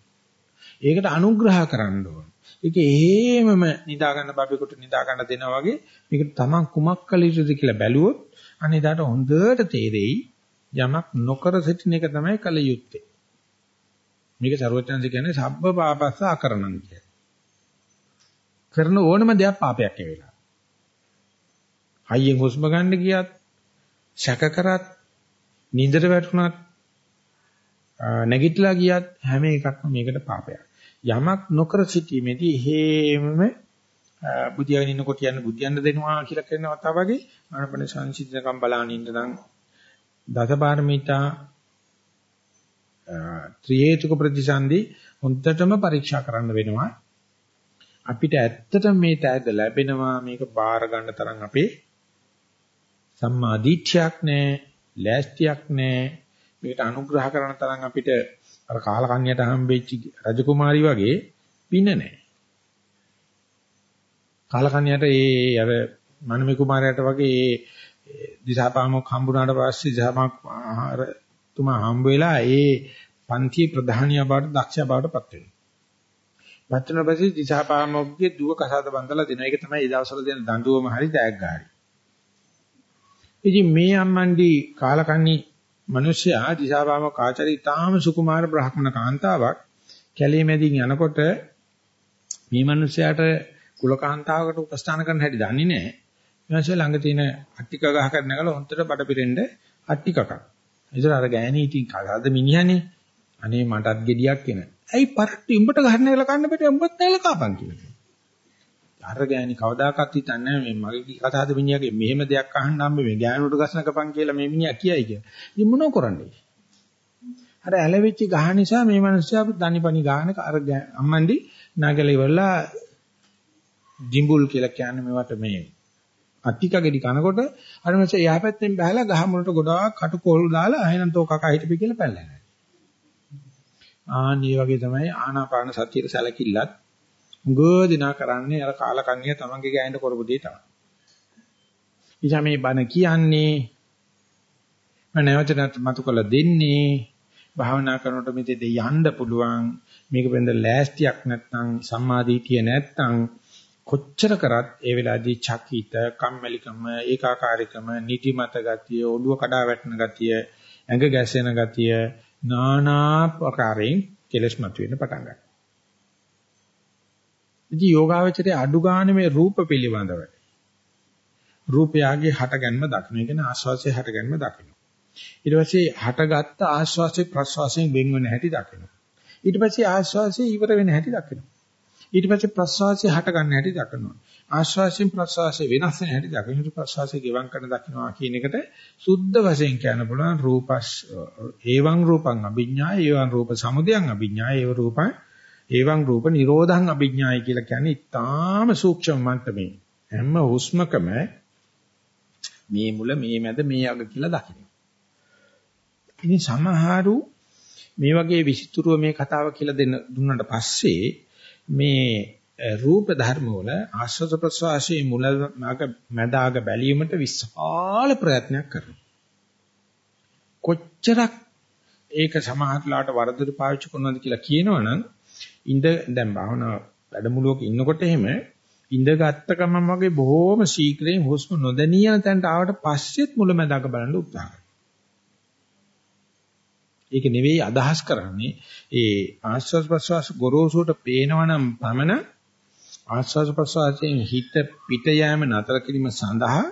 ඒකට අනුග්‍රහ කරන්න ඕන. ඒක එහෙමම නිදා ගන්න බබෙකුට නිදා ගන්න දෙනා වගේ මේක තමන් කුමක් කළ යුතුද කියලා බැලුවොත් අනිදාට හොඳට තේරෙයි යමක් නොකර සිටින එක තමයි කළ යුත්තේ. මේක ਸਰවඥාන්ස කියන්නේ සබ්බ පාපස්ස අකරණම් කියලා. කරන ඕනම දෙයක් පාපයක් වෙලා. හයියෙන් හුස්ම ගන්න ගියත් සැක කරත් නින්දට වැටුණත් නැගිටලා ගියත් හැම එකක්ම මේකට පාපයක්. යමක් නොකර සිටීමේදී හේමම බුදියාගෙන ඉන්නකොට යන්න බුදියන්න දෙනවා කියලා කියනවා තා වගේ ආනපන සංසිද්ධකම් බලාගෙන ඉන්න නම් දසපාරමිතා ත්‍රිහේතුක ප්‍රතිසන්දි හොඳටම පරීක්ෂා කරන්න වෙනවා අපිට ඇත්තටම මේ තෑග්ග ලැබෙනවා මේක බාර ගන්න තරම් අපේ සම්මා දිට්ඨියක් නැහැ ලෑස්තියක් නැහැ මේකට අනුග්‍රහ කරන තරම් අපිට අර කාලකන්‍යයට හම්බෙච්ච රජකුමාරි වගේ පින නැහැ. කාලකන්‍යයට ඒ අර මනමේ කුමාරයාට වගේ ඒ දිසාපාමොක් හම්බුනාට පස්සේ දිසාපාමොක් ආහාර තුමා හම්බ වෙලා ඒ පන්ති ප්‍රධානියා බවට දක්ෂයා බවට පත් වෙනවා. පත් වෙන පස්සේ දිසාපාමොක්ගේ දුව කසාද බඳලා දෙන එක තමයි ඒ දවස්වල දෙන දඬුවම හරි දෑග්ගාරි. ඉතින් මේ අම්මන්ඩි කාලකන්ණි මිනිස්සයා දිසාපාම කාචරි තාම සුකුමාර බ්‍රාහ්මණ කාන්තාවක් කැලේ මැදින් යනකොට මේ මිනිස්සයාට කුල කාන්තාවකට උපස්ථාන කරන්න හැටි දන්නේ නැහැ. මිනිස්සයා ළඟ තියෙන අට්ටික ගහකට නැගලා හොන්තර බඩ පිරෙන්න අට්ටිකක්. ඒතර අර ගෑණි ඉතින් කලාද මිනිහනේ. අනේ මටත් gediyak එන. ඇයි පරට්ටි උඹට ගහන්න නැගලා කන්න බෑ උඹත් නැගලා කාපන් කියලා. අර ගෑණි කවදාකවත් හිතන්නේ මේ මගේ කතාවද මිනිහාගේ මෙහෙම දෙයක් අහන්න හම්බ මේ ගෑනුට ගස්නකපන් කියලා මේ මිනිහා කියයි කියලා. ඉතින් මොනව කරන්නේ? අර ඇලවිච්ච ගහ නිසා මේ මිනිස්සයා දනිපනි ගාන අර අම්මන්ඩි නගල ඉවරලා ජිම්බුල් කියලා කියන්නේ මේවට මේ අට්ටිකගෙඩි කනකොට අර මිනිස්සයා එහා පැත්තෙන් බහලා ගහ මුලට ගොඩාක් කටු කොල් දාලා අහේනම් තෝ කකා හිටපි කියලා පැල්ලනවා. ආන් මේ වගේ තමයි ආනාපාන සතියේ සැලකිල්ලත් ගෝදිනා කරන්නේ අර කාලකන්ණිය තමන්ගේ ගෑනට කරපු දේ තමයි. ඉතින් මේ බණ කියන්නේ මම නැවත නැවත මතු කළ දෙන්නේ භාවනා කරනකොට මෙතෙද යන්න පුළුවන් මේක වෙන්ද ලෑස්තියක් නැත්නම් සම්මාදීතිය නැත්නම් කොච්චර කරත් ඒ වෙලාවේදී චකිත කම්මැලිකම ඒකාකාරීකම නිදිමත ගතිය ඔළුව කඩා වැටෙන ගතිය ඇඟ ගැසෙන ගතිය නානා ප්‍රකාරයෙන් කෙලස් මතුවෙන්න පටන් ගන්නවා ඉතින් යෝගාවචරයේ අඩු ගන්න මේ රූප පිළිබඳව රූපයගේ හටගන්ම දකින්න. ඒ කියන්නේ ආස්වාසයේ හටගන්ම දකින්න. ඊට පස්සේ හටගත්ත ආස්වාසයේ ප්‍රස්වාසයෙන් වෙන් වෙන හැටි දකින්න. ඊට පස්සේ ආස්වාසයේ ඉවර වෙන හැටි දකින්න. ඊට පස්සේ ප්‍රස්වාසයේ හට ගන්න හැටි දකිනවා. ආශ්වාසයෙන් ප්‍රශ්වාසයේ වෙනස් වෙන හැටි දකින්න. ඊට ප්‍රශ්වාසයේ ගෙවම් කරන දකින්නවා කියන එකට සුද්ධ වශයෙන් කියන්න පුළුවන් රූපස් ඒවං රූපං අභිඥා ඒවං රූප සමුදයං අභිඥා ඒව රූපං ඒවං රූප නිරෝධං අභිඥායි කියලා කියන්නේ ඊටාම සූක්ෂම මට්ටමේ හැම හුස්මකම මේ මුල මේ මැද මේ අග කියලා දකින්න. ඉතින් සමහරු මේ වගේ විසිතුරුව මේ කතාව කියලා දෙන්න දුන්නාට පස්සේ මේ රූප ධර්ම වල ආශ්‍රද ප්‍රසවාසයේ මුල මැද අග බැලීමට විශාල ප්‍රයත්නයක් කරනවා. කොච්චරක් ඒක සමහරట్లాට වරදට පාවිච්චි කරනවද කියලා කියනවනම් ඉඳ දැන් භාවනා වැඩමුළුවක ඉන්නකොට එහෙම ඉඳගත්ත ගමන් වගේ බොහොම ශීඝ්‍රයෙන් හුස්ම නොදැනී යන තැනට ආවට පස්සෙත් මුලැමැදක බලන්න උත්සාහ කරනවා. ඒක නෙවෙයි අදහස් කරන්නේ ඒ ආස්වාස් ප්‍රස්වාස් ගොරෝසුට පේනවනම් පමණ ආස්වාස් ප්‍රස්වාසයෙන් හිත පිට යෑම නතර කිරීම සඳහා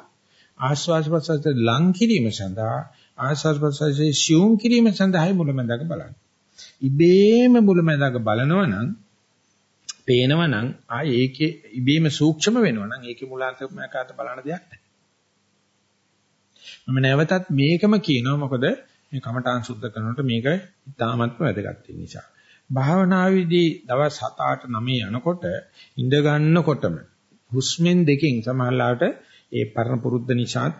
ආස්වාස් ප්‍රස්වාසයට ලං කිරීම සඳහා ආස්වාස් ප්‍රස්වාසයේ සියුම් කිරීම සඳහායි මුලැමැදක බලන්නේ. ඉබේම මුලැමැදක බලනවා නම් පේනවා නම් ආ ඒකේ ඉබේම සූක්ෂම වෙනවා නම් ඒකේ මුලාන්තකමකට බලන දෙයක් නැහැ. මම නැවතත් මේකම කියනවා මොකද මේ කමඨාන් සුද්ධ කරනකොට මේක ඉතාමත්ම වැදගත් නිසා. භාවනාවේදී දවස් 7 8 9 යනකොට ඉඳ ගන්නකොටම හුස්මෙන් දෙකෙන් සමහරලාට ඒ පරණ පුරුද්ද නිසාත්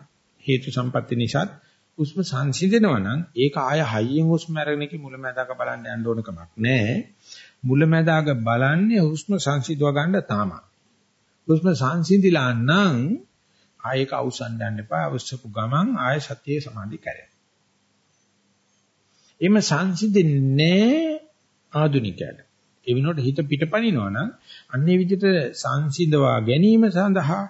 හේතු සම්පatti නිසාත් හුස්ම සංසිඳනවා නම් ඒක ආය හයියෙන් හුස්ම අරගෙන කි මුලැමැදාක බලන්න යන්න ඕන කමක් නැහැ. මුලැමැදාක බලන්නේ හුස්ම සංසිඳව ගන්න තමයි. හුස්ම සංසිඳිලා නම් ආයක අවසන් යන්න එපා. අවශ්‍යපු ගමන් ආය සතියේ සමාධි කරේ. එimhe සංසිඳෙන්නේ ආදුනිකයට. ඒ වෙනකොට හිත පිටපනිනවා නම් අන්නේ විදිහට සංසිඳවා ගැනීම සඳහා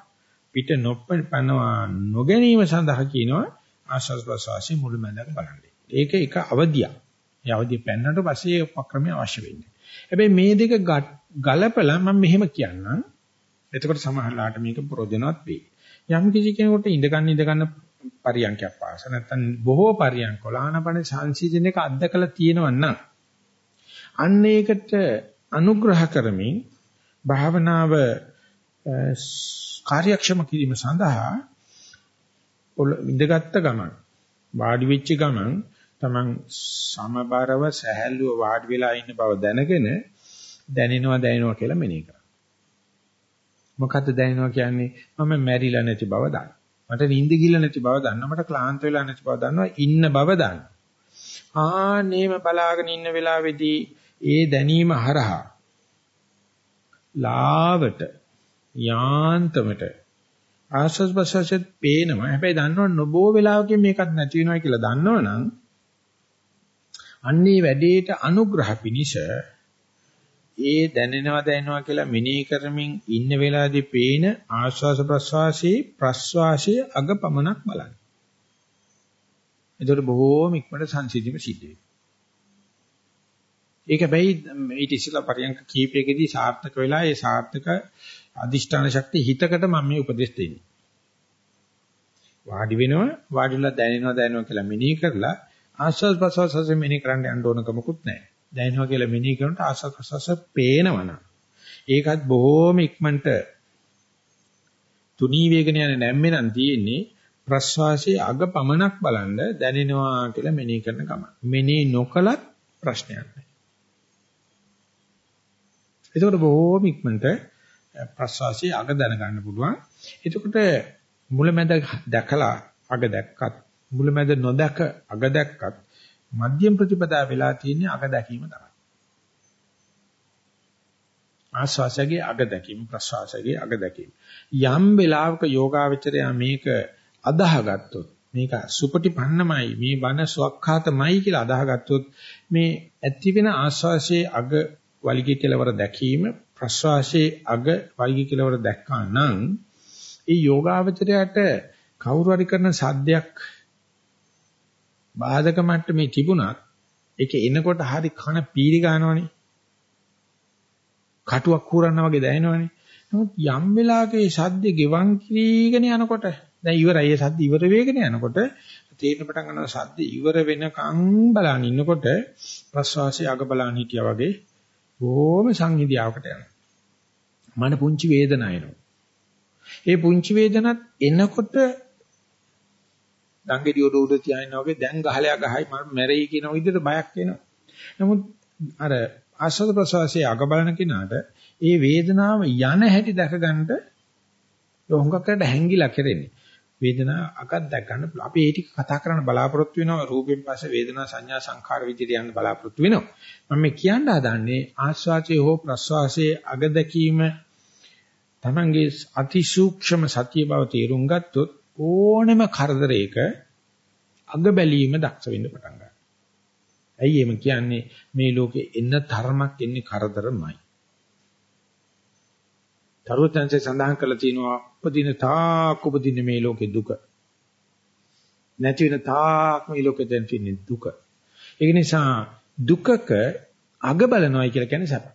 පිට නොපනවා නොගැනීම සඳහා කියනවා ආශස් ප්‍රසවාසයේ මුළුමැදක බලන්නේ. ඒක එක අවදියක්. ඒ අවදිය පෙන්නට පස්සේ උපක්‍රමය අවශ්‍ය වෙන්නේ. හැබැයි මේ දෙක ගලපලා මම මෙහෙම කියන්නම්. එතකොට සමහරලාට මේක ප්‍රයෝජනවත් වෙයි. යම් කිසි කෙනෙකුට ඉඳ ගන්න ඉඳ ගන්න පරියන්කයක් පාස නැත්නම් බොහෝ පරියන්ක කොලානපන සංසිඳන එක අත්දකලා තියෙනවා නම් අන්න ඒකට අනුග්‍රහ කරමින් භාවනාව කාර්යක්ෂම කිරීම සඳහා ඉඳගත්ත ගමන් වාඩි වෙච්ච ගමන් තමන් සමබරව සැහැල්ලුව වාඩි වෙලා ඉන්න බව දැනගෙන දැනෙනවා දැනෙනවා කියලා මෙනෙහි කරා. මොකද්ද දැනෙනවා කියන්නේ මම මැරිලා නැති බව දන්නවා. මට නිින්ද ගිල්ල නැති බව දන්නවා. මට ක්ලාන්ත වෙලා නැති බව දන්නවා. ඉන්න බව දන්නවා. ආනේම බලාගෙන ඉන්න වෙලාවේදී ඒ දැනීම හරහා ලාවට යාන්තමට ආස්වාද ප්‍රසවාසෙත් පේනවා. හැබැයි දන්නව නොබෝ වෙලාවකින් මේකත් නැති වෙනවා කියලා දන්නවනම් අන්නේ වැඩේට අනුග්‍රහ පිනිස ඒ දැනෙනවා දැනෙනවා කියලා මෙනෙහි කරමින් ඉන්න වෙලාවේදී පේන ආස්වාස ප්‍රස්වාසයේ ප්‍රස්වාසයේ අග පමණක් බලන්න. එතකොට බොහෝම ඉක්මනට සංසිඳීම සිද්ධ වෙනවා. ඒක බැයි ඊට ඉස්සෙල්ලා පරියන්ක කීපයකදී සාර්ථක වෙලා ඒ සාර්ථක අදිෂ්ඨාන ශක්තිය හිතකට මම මේ උපදෙස් දෙන්නේ. වාඩි වෙනවා වාඩිලා දැනෙනවා දැනෙනවා කියලා මෙනෙහි කරලා ආස්වාද ප්‍රසවාසයෙන් මෙනෙහි කරන්න යන්න ඕන කමකුත් නැහැ. දැනෙනවා කියලා මෙනෙහි කරනට ආස්වාද ප්‍රසවාස පේනවනම් ඒකත් බොහෝම ඉක්මනට තුනී වේගන යන නැම්මේ නම් තියෙන්නේ ප්‍රස්වාසයේ අග පමණක් බලන්න දැනෙනවා කියලා මෙනෙහි කරන ගම. මෙනෙහි නොකලත් ප්‍රශ්නයක් නැහැ. එතකොට බොහෝම ඉක්මනට ප්‍රස්වාසයේ අග දැනගන්න පුළුවන්. එතකොට මුලැමැද දැකලා අග දැක්කත් මුලැමැද නොදැක අග දැක්කත් මධ්‍යම ප්‍රතිපදා වෙලා තියෙන්නේ අග දැකීම තමයි. ආස්වාසයේ අග දැකීම ප්‍රස්වාසයේ අග දැකීම. යම් වෙලාවක යෝගාවචරය මේක අදාහගත්තොත් මේක සුපටිපන්නමයි මේ බණ සුවක්ඛාතමයි කියලා අදාහගත්තොත් මේ ඇති වෙන ආස්වාසයේ අග වලිගය කෙලවර දැකීම ප්‍රස්වාසයේ අග වලිගය කෙලවර දැක්කා නම් ඒ යෝගාවචරයට කවුරු හරි කරන සද්දයක් බාධක මට්ටමේ තිබුණත් ඒක එනකොට හරි කන පීරි ගන්නවනේ. කටුවක් කූරන්න වගේ දැනෙනවනේ. නමුත් යම් වෙලාවක ඒ සද්ද ගෙවන් කීගෙන යනකොට දැන් ඉවරයි ඒ සද්ද ඉවර වෙගෙන යනකොට තේරෙන පටන් ගන්නවා සද්ද ඉවර වෙනකන් බලන් ඉන්නකොට ප්‍රස්වාසය අග බලන් හිටියා වගේ බොහොම සංහිඳියාවකට යනවා. මන පුංචි වේදනාව එනවා. ඒ පුංචි වේදනත් එනකොට දංගෙඩි උඩ උඩ තියාගෙන වගේ දැන් ගහලයා ගහයි මම මැරෙයි කියන විදිහට බයක් එනවා. නමුත් අර ආස්වාද ප්‍රසවාසයේ අග බලන කෙනාට ඒ වේදනාව යන හැටි දැක ගන්නට හොඟකට හැංගිලා කෙරෙන්නේ. වේදනාව අකත් දැක් ගන්න පුළුවන්. අපි ඒ ටික කතා කරන්න බලාපොරොත්තු වෙනවා රූපෙන් පස්සේ වේදනා සංඥා සංඛාර විදිහට යන්න බලාපොරොත්තු වෙනවා. මම මේ කියන්න හදන්නේ ආස්වාදයේ හෝ ප්‍රසවාසයේ අග දැකීම තමන්ගේ අතිසූක්ෂම සතිය බව තේරුම් ගත්තොත් ඕනෙම කරදරයක අග බැලීම දක්ෂ වෙන්න පටන් ගන්නවා. ඇයි එහෙම කියන්නේ මේ ලෝකේ එන්න තරමක් එන්නේ කරදරමයි. තරුවතන්සේ සඳහන් කරලා තියෙනවා උපදින තාක් උපදින මේ ලෝකේ දුක. නැති වෙන තාක් මේ ලෝකේ දැන් තියෙන දුක. ඒක නිසා දුකක අග බලනවායි කියලා කියන්නේ සැප.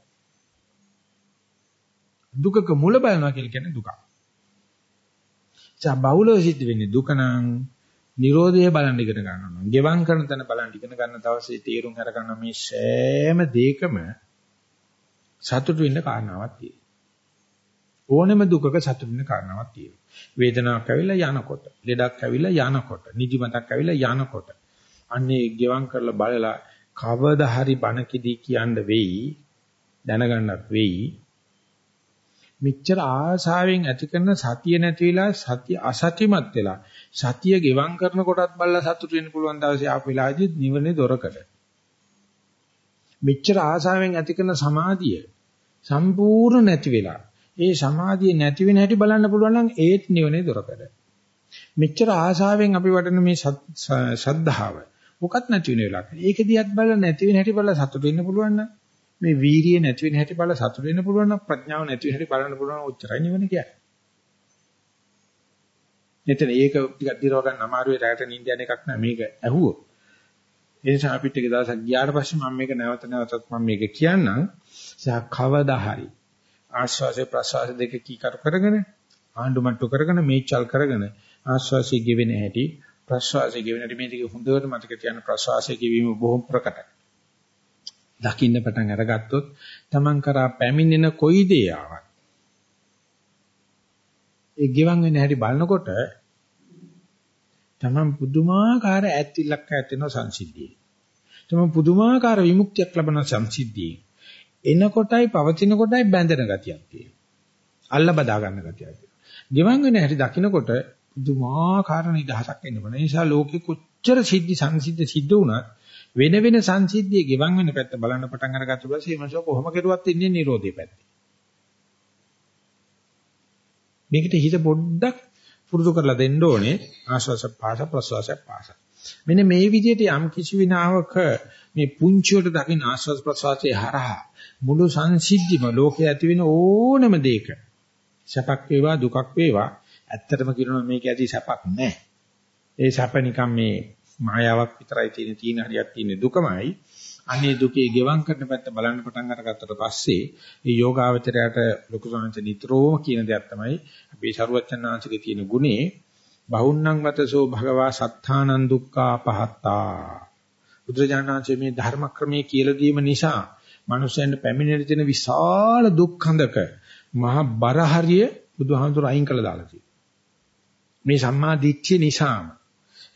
දුකක මුල බලනවා කියලා කියන්නේ දුක. ජා බහුලව සිද්ධ වෙන්නේ දුක නම් Nirodhe බලන් ඉගෙන ගන්නවා. ගෙවම් කරන තැන බලන් ඉගෙන ගන්න දවසේ තීරුම් අර ගන්න මේ සෑම දෙයකම සතුටු වෙන්න කාරණාවක් තියෙනවා. ඕනෙම දුකක සතුටු වෙන්න කාරණාවක් තියෙනවා. වේදනාවක් ඇවිල්ලා යනකොට, ලෙඩක් ඇවිල්ලා යනකොට, නිදිමතක් ඇවිල්ලා යනකොට. අන්නේ ගෙවම් කරලා බලලා කවදා හරි බණ කිදී කියන්න වෙයි, දැනගන්නත් වෙයි. මෙච්චර ආසාවෙන් ඇති කරන සතිය නැති වෙලා සතිය අසතිමත් වෙලා සතිය ගෙවම් කරන කොටත් බල්ලා සතුට වෙන්න පුළුවන් දවසේ ආපු වෙලාවේදී නිවනේ දොරකඩ මෙච්චර ආසාවෙන් ඇති කරන සමාධිය සම්පූර්ණ නැති වෙලා ඒ සමාධිය නැති වෙන හැටි බලන්න පුළුවන් නම් ඒත් නිවනේ දොරකඩ මෙච්චර ආසාවෙන් අපි වඩන මේ ශ්‍රද්ධාව මොකක් නැති වෙන වෙලාවක. ඒක දිහත් බලලා නැති වෙන හැටි බලලා සතුට වෙන්න පුළුවන් නම් මේ වීරිය නැති වෙන හැටි බලලා සතුට වෙන්න පුළුවන් නම් ප්‍රඥාව නැති වෙන හැටි බලන්න පුළුවන් ඔච්චරයි නිවන කියන්නේ. එතන ඒක ටිකක් දිරව ගන්න අමාරුයි රැට නිින්ද යන එකක් නෑ මේක ඇහුවෝ. ඒ නිසා අපිට ටික දවසක් ගියාට පස්සේ මම මේක නැවත නැවතත් මම මේක කියන්නම්. සහ කවදා හරි ආශ්වාසය ප්‍රශ්වාස දෙක කීකරු කරගෙන ආණ්ඩුමට්ටු කරගෙන මේචල් කරගෙන ආශ්වාසය ගෙවෙන හැටි ප්‍රශ්වාසය ගෙවෙන හැටි මේ දෙක හොඳට මතක තියාගන්න ප්‍රශ්වාසය ගෙවීම බොහොම ප්‍රකටයි. දකින්න පටන් අරගත්තොත් Taman කරා පැමිණෙන කොයි දේ ආවත් ඒ ගෙවන් වෙන හැටි බලනකොට Taman පුදුමාකාර ඇත්තිලක් ඇතිවෙන සංසිද්ධියේ. Taman පුදුමාකාර විමුක්තියක් ලබන සංසිද්ධියේ. එනකොටයි පවතින කොටයි බැඳෙන ගතියක් තියෙනවා. අල්ල බදා ගන්න ගතියක් තියෙනවා. ගෙවන් වෙන හැටි දකින්නකොට පුදුමාකාර නිදහසක් එන්න පුළුවන්. ඒ නිසා ලෝකෙ කොච්චර සිද්ධි සංසිද්ධ සිද්ධ වුණත් වෙන වෙන සංසිද්ධියේ ගෙවන් වෙන පැත්ත බලන්න පටන් අරගත්ත පස්සේ මේ මනුස්සයා කොහොම කෙරුවත් ඉන්නේ නිරෝධයේ පැත්තේ. මේකට හිත පොඩ්ඩක් පුරුදු කරලා දෙන්න ඕනේ ආශ්වාස පාස ප්‍රශ්වාස පාස. මෙන්න මේ විදිහට යම් කිසි විනාවක මේ පුංචියට දකින්න ආශ්වාස ප්‍රශ්වාසයේ හරහා මුළු සංසිද්ධිම ලෝකයේ ඇති වෙන ඕනම දෙයක සැපක් වේවා දුකක් වේවා ඇත්තටම කියනවා මේක ඇති සැපක් නැහැ. ඒ සැප නිකන් මේ මායාවක් විතරයි තියෙන තීන හරියක් තියෙන දුකමයි. අනේ දුකේ ගෙවම් කරන පැත්ත බලන්න පටන් අරගත්තට පස්සේ මේ යෝගාවචරයට ලොකු සංහස නිතරම කියන දෙයක් තමයි අපේ ශරුවචනාංශිකේ තියෙන ගුණේ බහුන්නං වතසෝ භගවා සත්තානං දුක්ඛා පහත්තා. බුදුරජාණන්සේ මේ ධර්ම ක්‍රමයේ කියලා දීම නිසා මනුෂ්‍යයන්ට පැමිණෙන තියෙන විශාල දුක්ඛඳක මහ බරහරිය බුදුහාමුදුර අයින් කළා දාලා තියෙනවා. මේ සම්මා දිට්ඨිය නිසාම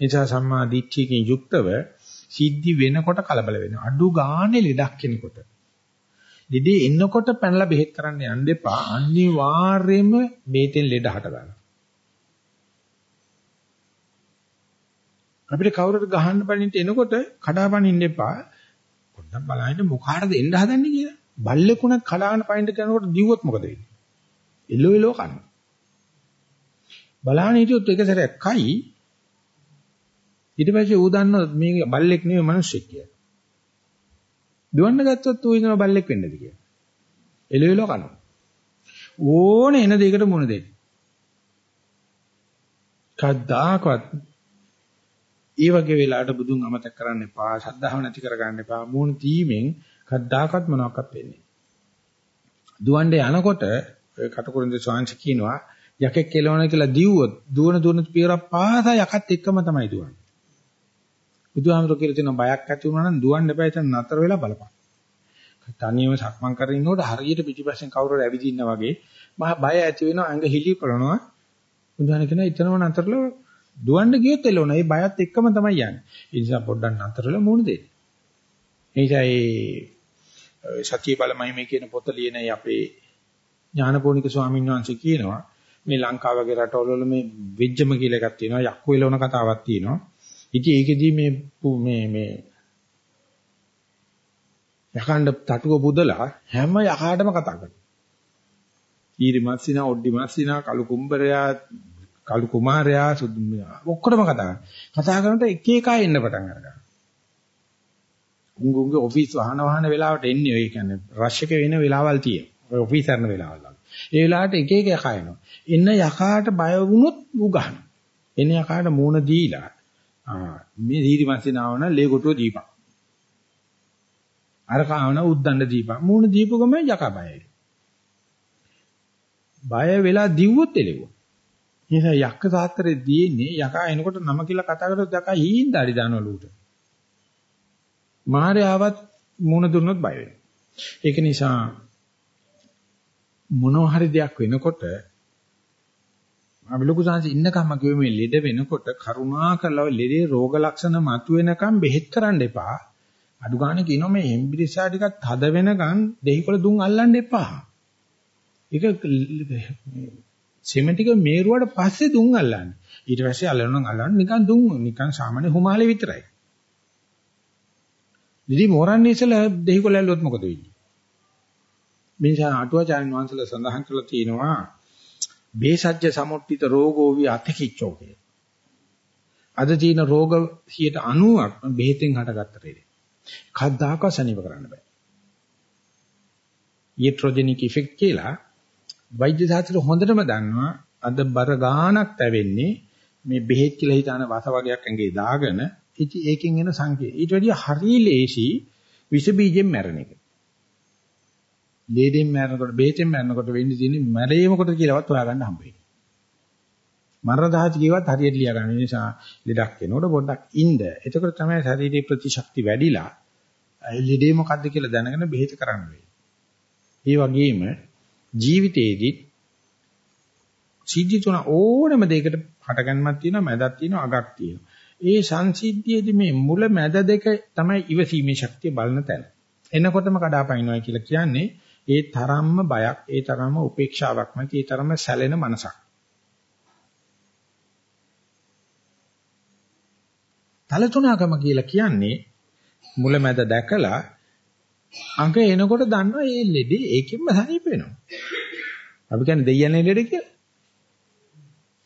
නිසා සම්මා දිට්ඨියකින් යුක්තව සිද්ධි වෙනකොට කලබල වෙනවා. අඩු ගානේ ලෙඩක් කෙනෙකුට. ලෙඩේ එන්නකොට පැනලා බෙහෙත් කරන්න යන්න එපා. අනිවාර්යයෙන්ම මේතෙන් ලෙඩ හට ගන්නවා. අපිට කවුරුත් ගහන්න බලින්ට එනකොට කඩාපනින්න එපා. පොඩ්ඩක් බලන්න මොකාටද එන්න හදන්නේ කියලා. බල්ලෙකුණත් කඩාගෙන පයින්ට යනකොට දිව්වොත් මොකද වෙන්නේ? එළෝ එළෝ කන්න. බලන්න හිටියොත් එක සැරයක් කයි ඊට පස්සේ ඌ දන්නව මේ බල්ලෙක් නෙවෙයි මිනිස්සෙක් කියලා. දුවන්න ගත්තොත් ඌ ඉතන බල්ලෙක් වෙන්නද කියලා. එළවෙලව කනවා. ඕනේ එන දෙයකට මුණ දෙන්න. කද්දාකවත් ඒ වගේ වෙලාවට බුදුන් අමතක කරන්න එපා, ශ්‍රද්ධාව නැති කරගන්න එපා. මූණ තීමෙන් කද්දාකවත් මොනවාක්වත් වෙන්නේ. දුවන්න යනකොට ඔය කටුකුරුන්ද ස්වාංශ කියනවා යකෙක් කෙලවන කියලා දිව්වොත් දුවන දුවන පියවරක් පාසා යකත් එක්කම තමයි දුවන්නේ. බුදුහාමුදුරුවෝ කියලා තියෙන බයක් ඇති වුණා නම් දුවන්න එපා එතන නතර වෙලා බලපන්. තනියම සක්මන් කරගෙන ඉන්නකොට හරියට පිටිපස්සෙන් කවුරු හරි ඇවිදින්න වගේ මහ බය ඇති වෙනවා අඟ හිලි කරනවා. බුදුහාමුදුරුවෝ කියන ඉතනම නතරලා දුවන්න ගියොත් එළවන. ඒ බයත් එක්කම තමයි යන්නේ. ඒ නිසා පොඩ්ඩක් නතරලා මුණ දෙන්න. ඒ නිසා ඒ සත්‍ය බලමයි මේ කියන පොත ලියන අපේ ඥානපෝනික ස්වාමීන් වහන්සේ කියනවා මේ ලංකාව වගේ රටවල මේ වෙජ්ජම කියලා එකක් තියෙනවා යක්කු එළවන කතාවක් තියෙනවා ඉතින් ඒකෙදී මේ මේ මේ යකණ්ඩ තටුව පුදලා හැම යකාටම කතා කරනවා. ඊරි මස්සිනා, ඔඩ්ඩි මස්සිනා, කලු කුඹරයා, කලු කුමාරයා, ඔක්කොම කතා කරනවා. කතා කරනකොට එක එක අය එන්න පටන් අරගන්නවා. උංගුංගේ ඔෆිස් වහන වහන වෙලාවට එන්නේ ඒ කියන්නේ රෂ් එක වෙන වෙලාවල් තියෙනවා. ඔය ඔෆිස් කරන වෙලාවල් වල. ඒ වෙලාවට එක එක යකා එනවා. එන්න යකාට බය වුණොත් ඌ ගහනවා. එන යකාට මූණ දීලා මේ දීරිමස්සේ නාවන ලේ කොටුව දීපන්. අර කාවන උද්දණ්ඩ දීපන්. මූණ දීපු ගම යකා බයයි. බය වෙලා දිව්වොත් එළෙව්වා. නිසා යක්ක සාත්‍රේ දීන්නේ යකා එනකොට නම කියලා කතා කරද්දී යකා හීන් දාඩි දානවලුට. මායාවත් මූණ දුන්නොත් බය වෙනවා. ඒක නිසා මොනවා හරි දෙයක් වෙනකොට අපි ලොකු සංසි ඉන්නකම් කිව්වේ මේ ලෙඩ වෙනකොට කරුණා කරලා ලෙඩේ රෝග ලක්ෂණ මතුවෙනකම් බෙහෙත් කරන්න එපා. අඩු ගන්න කියනවා මේ හෙම්බිරිසා ටිකක් හද වෙනකන් දෙහිකොළ දුම් අල්ලන්න එපා. ඒක සෙමටික මේරුවට පස්සේ දුම් අල්ලන්නේ. ඊට පස්සේ අල්ලනවා අල්ලන්නේ නිකන් දුම් නිකන් සාමාන්‍ය හුමාලේ විතරයි. ඉදි මෝරන්නේ ඉස්සලා දෙහිකොළ ඇල්ලුවොත් මොකද වෙන්නේ? මිනිසා අටුවාචාර්යන් වහන්සේලා සඳහන් කරලා තියෙනවා බේසජ්‍ය සමුට්ඨිත රෝගෝ වි අතිකිච්ඡෝ කිය. අද තියෙන රෝග 90ක් බෙහෙතෙන් හටගත්ත රේද. කද්දාක සනීප කරන්න බෑ. ඊට්‍රොජෙනික් ඉෆෙක්ට් කියලා වෛද්‍ය ශාස්ත්‍රය හොඳටම දන්නවා අද බර ගාණක් තැවෙන්නේ මේ බෙහෙත් කියලා හිතාන වස වගේක් ඇඟේ දාගෙන ඉති ඒකෙන් එන සංකේ. ඊට වැඩිය හරි ලේසි විස බීජෙන් මැරෙන එක. ලේඩෙන් මැරෙනකොට බෙහෙතෙන් මැරෙනකොට වෙන්නේ තියෙන්නේ මැරෙීමකට කියලාවත් හොයාගන්න හම්බෙන්නේ. මරණ දහති කියවත් හරියට ලියා ගන්න නිසා ලෙඩක් එනකොට පොඩ්ඩක් ඉන්න. එතකොට තමයි ශරීරයේ ප්‍රතිශක්ති වැඩිලා ලෙඩේ මොකද්ද කියලා දැනගෙන බෙහෙත කරන්න වෙන්නේ. ඒ වගේම ජීවිතයේදී සිද්ධි තුන ඕනම දෙයකට හටගන්නමක් තියෙනවා මැදක් තියෙනවා අගක් තියෙනවා. ඒ සංසිද්ධියේදී මේ මුල මැද දෙක තමයි ඉවසීමේ ශක්තිය බලන තැන. එනකොටම කඩාපනිනවා කියලා කියන්නේ ඒ තරම්ම බයක්, ඒ තරම්ම උපේක්ෂාවක් නැති, ඒ තරම්ම සැලෙන මනසක්. තලතුණකම කියලා කියන්නේ මුල මැද දැකලා අඟ එනකොට දන්නවා මේ ලෙඩේ ඒකෙන්ම සනීප වෙනවා. අපි කියන්නේ දෙයයන් ලෙඩ කියලා.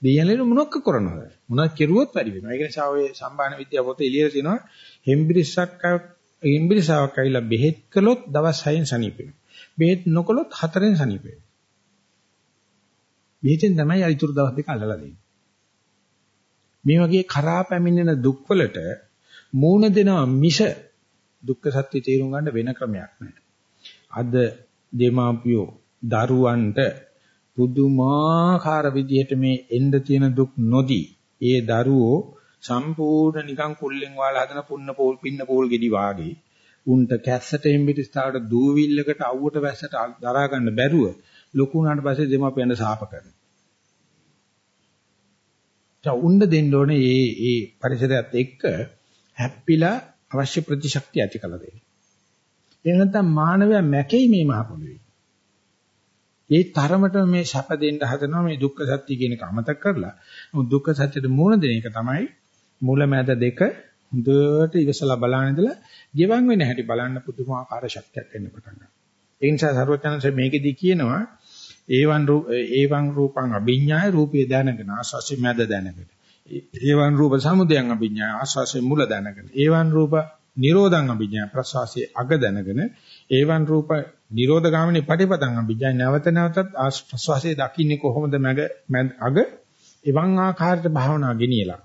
දෙයයන් ලෙඩ මොනක් කරනවද? මොනක් කෙරුවොත් වැඩි වෙනවා. ඒක නිසා ඔය සම්බාහන විද්‍යාව පොතේ එළියට තියෙනවා හෙම්බිරිස්සක් හෙම්බිරිසාවක් ඇවිල්ලා බෙහෙත් කළොත් දවස් 6න් සනීප වෙනවා. බෙහෙත් නොකළොත් 4න් සනීප වෙනවා. බෙහෙතෙන් තමයි අයිතුරු දවස් දෙක අල්ලලා දෙන්නේ. මේ වගේ කරා පැමිණෙන දුක්වලට මූණ දෙනවා මිස දුක්ඛ සත්‍ය තේරුම් ගන්න වෙන ක්‍රමයක් නැහැ. අද දෙමාපියෝ දරුවන්ට පුදුමාකාර විදිහට මේ එන්න තියෙන දුක් නොදී ඒ දරුවෝ සම්පූර්ණ නිකන් කුල්ලෙන් වාලා හදන පුන්න පෝල් පින්න පෝල් ගෙඩි වාගේ උන්ට කැස්සට එම්බිටිස්තාවට දූවිල්ලකට අවුවට වැස්සට දරා ගන්න බැරුව ලොකු උනාට පස්සේ දෙමාපියන්ට සාප කරනවා. ඒ උන්න දෙන්න ඕනේ මේ මේ පරිසරයත් එක්ක හැප්පිලා අවශ්‍ය ප්‍රතිශක්තිය ඇති කළ දෙන්න. එහෙම නැත්නම් මානවයා මැකෙයි මේ මහ පොළොවේ. ඒ තරමට මේ සැප දෙන්න හදනවා මේ දුක්ඛ සත්‍ය කියන එක අමතක කරලා. මොකද දුක්ඛ සත්‍යෙට මුණ දෙන එක තමයි මුල මැද දෙක හොඳට ඉවසලා බලන ඉඳලා ගෙවන් වෙන හැටි බලන්න පුදුමාකාර ශක්තියක් එන්න පටන් ගන්නවා. ඒ නිසා සර්වඥාන්සේ මේකෙදි කියනවා ඒවන් රූප ඒවන් රූපං අභිඥාය රූපේ දැනගෙන ආස්වාසි මැද දැනගෙන. ඒවන් රූප සමුදයන් අභිඥාය ආස්වාසේ මුල දැනගෙන. ඒවන් රූප නිරෝධං අභිඥාය ප්‍රසවාසයේ අග දැනගෙන. ඒවන් රූප නිරෝධ ගාමිනී පටිපදං අභිඥාය නැවත නැවතත් ප්‍රසවාසයේ දකින්නේ කොහොමද මැග අග? එවන් ආකාරයට භාවනා ගෙනියලා.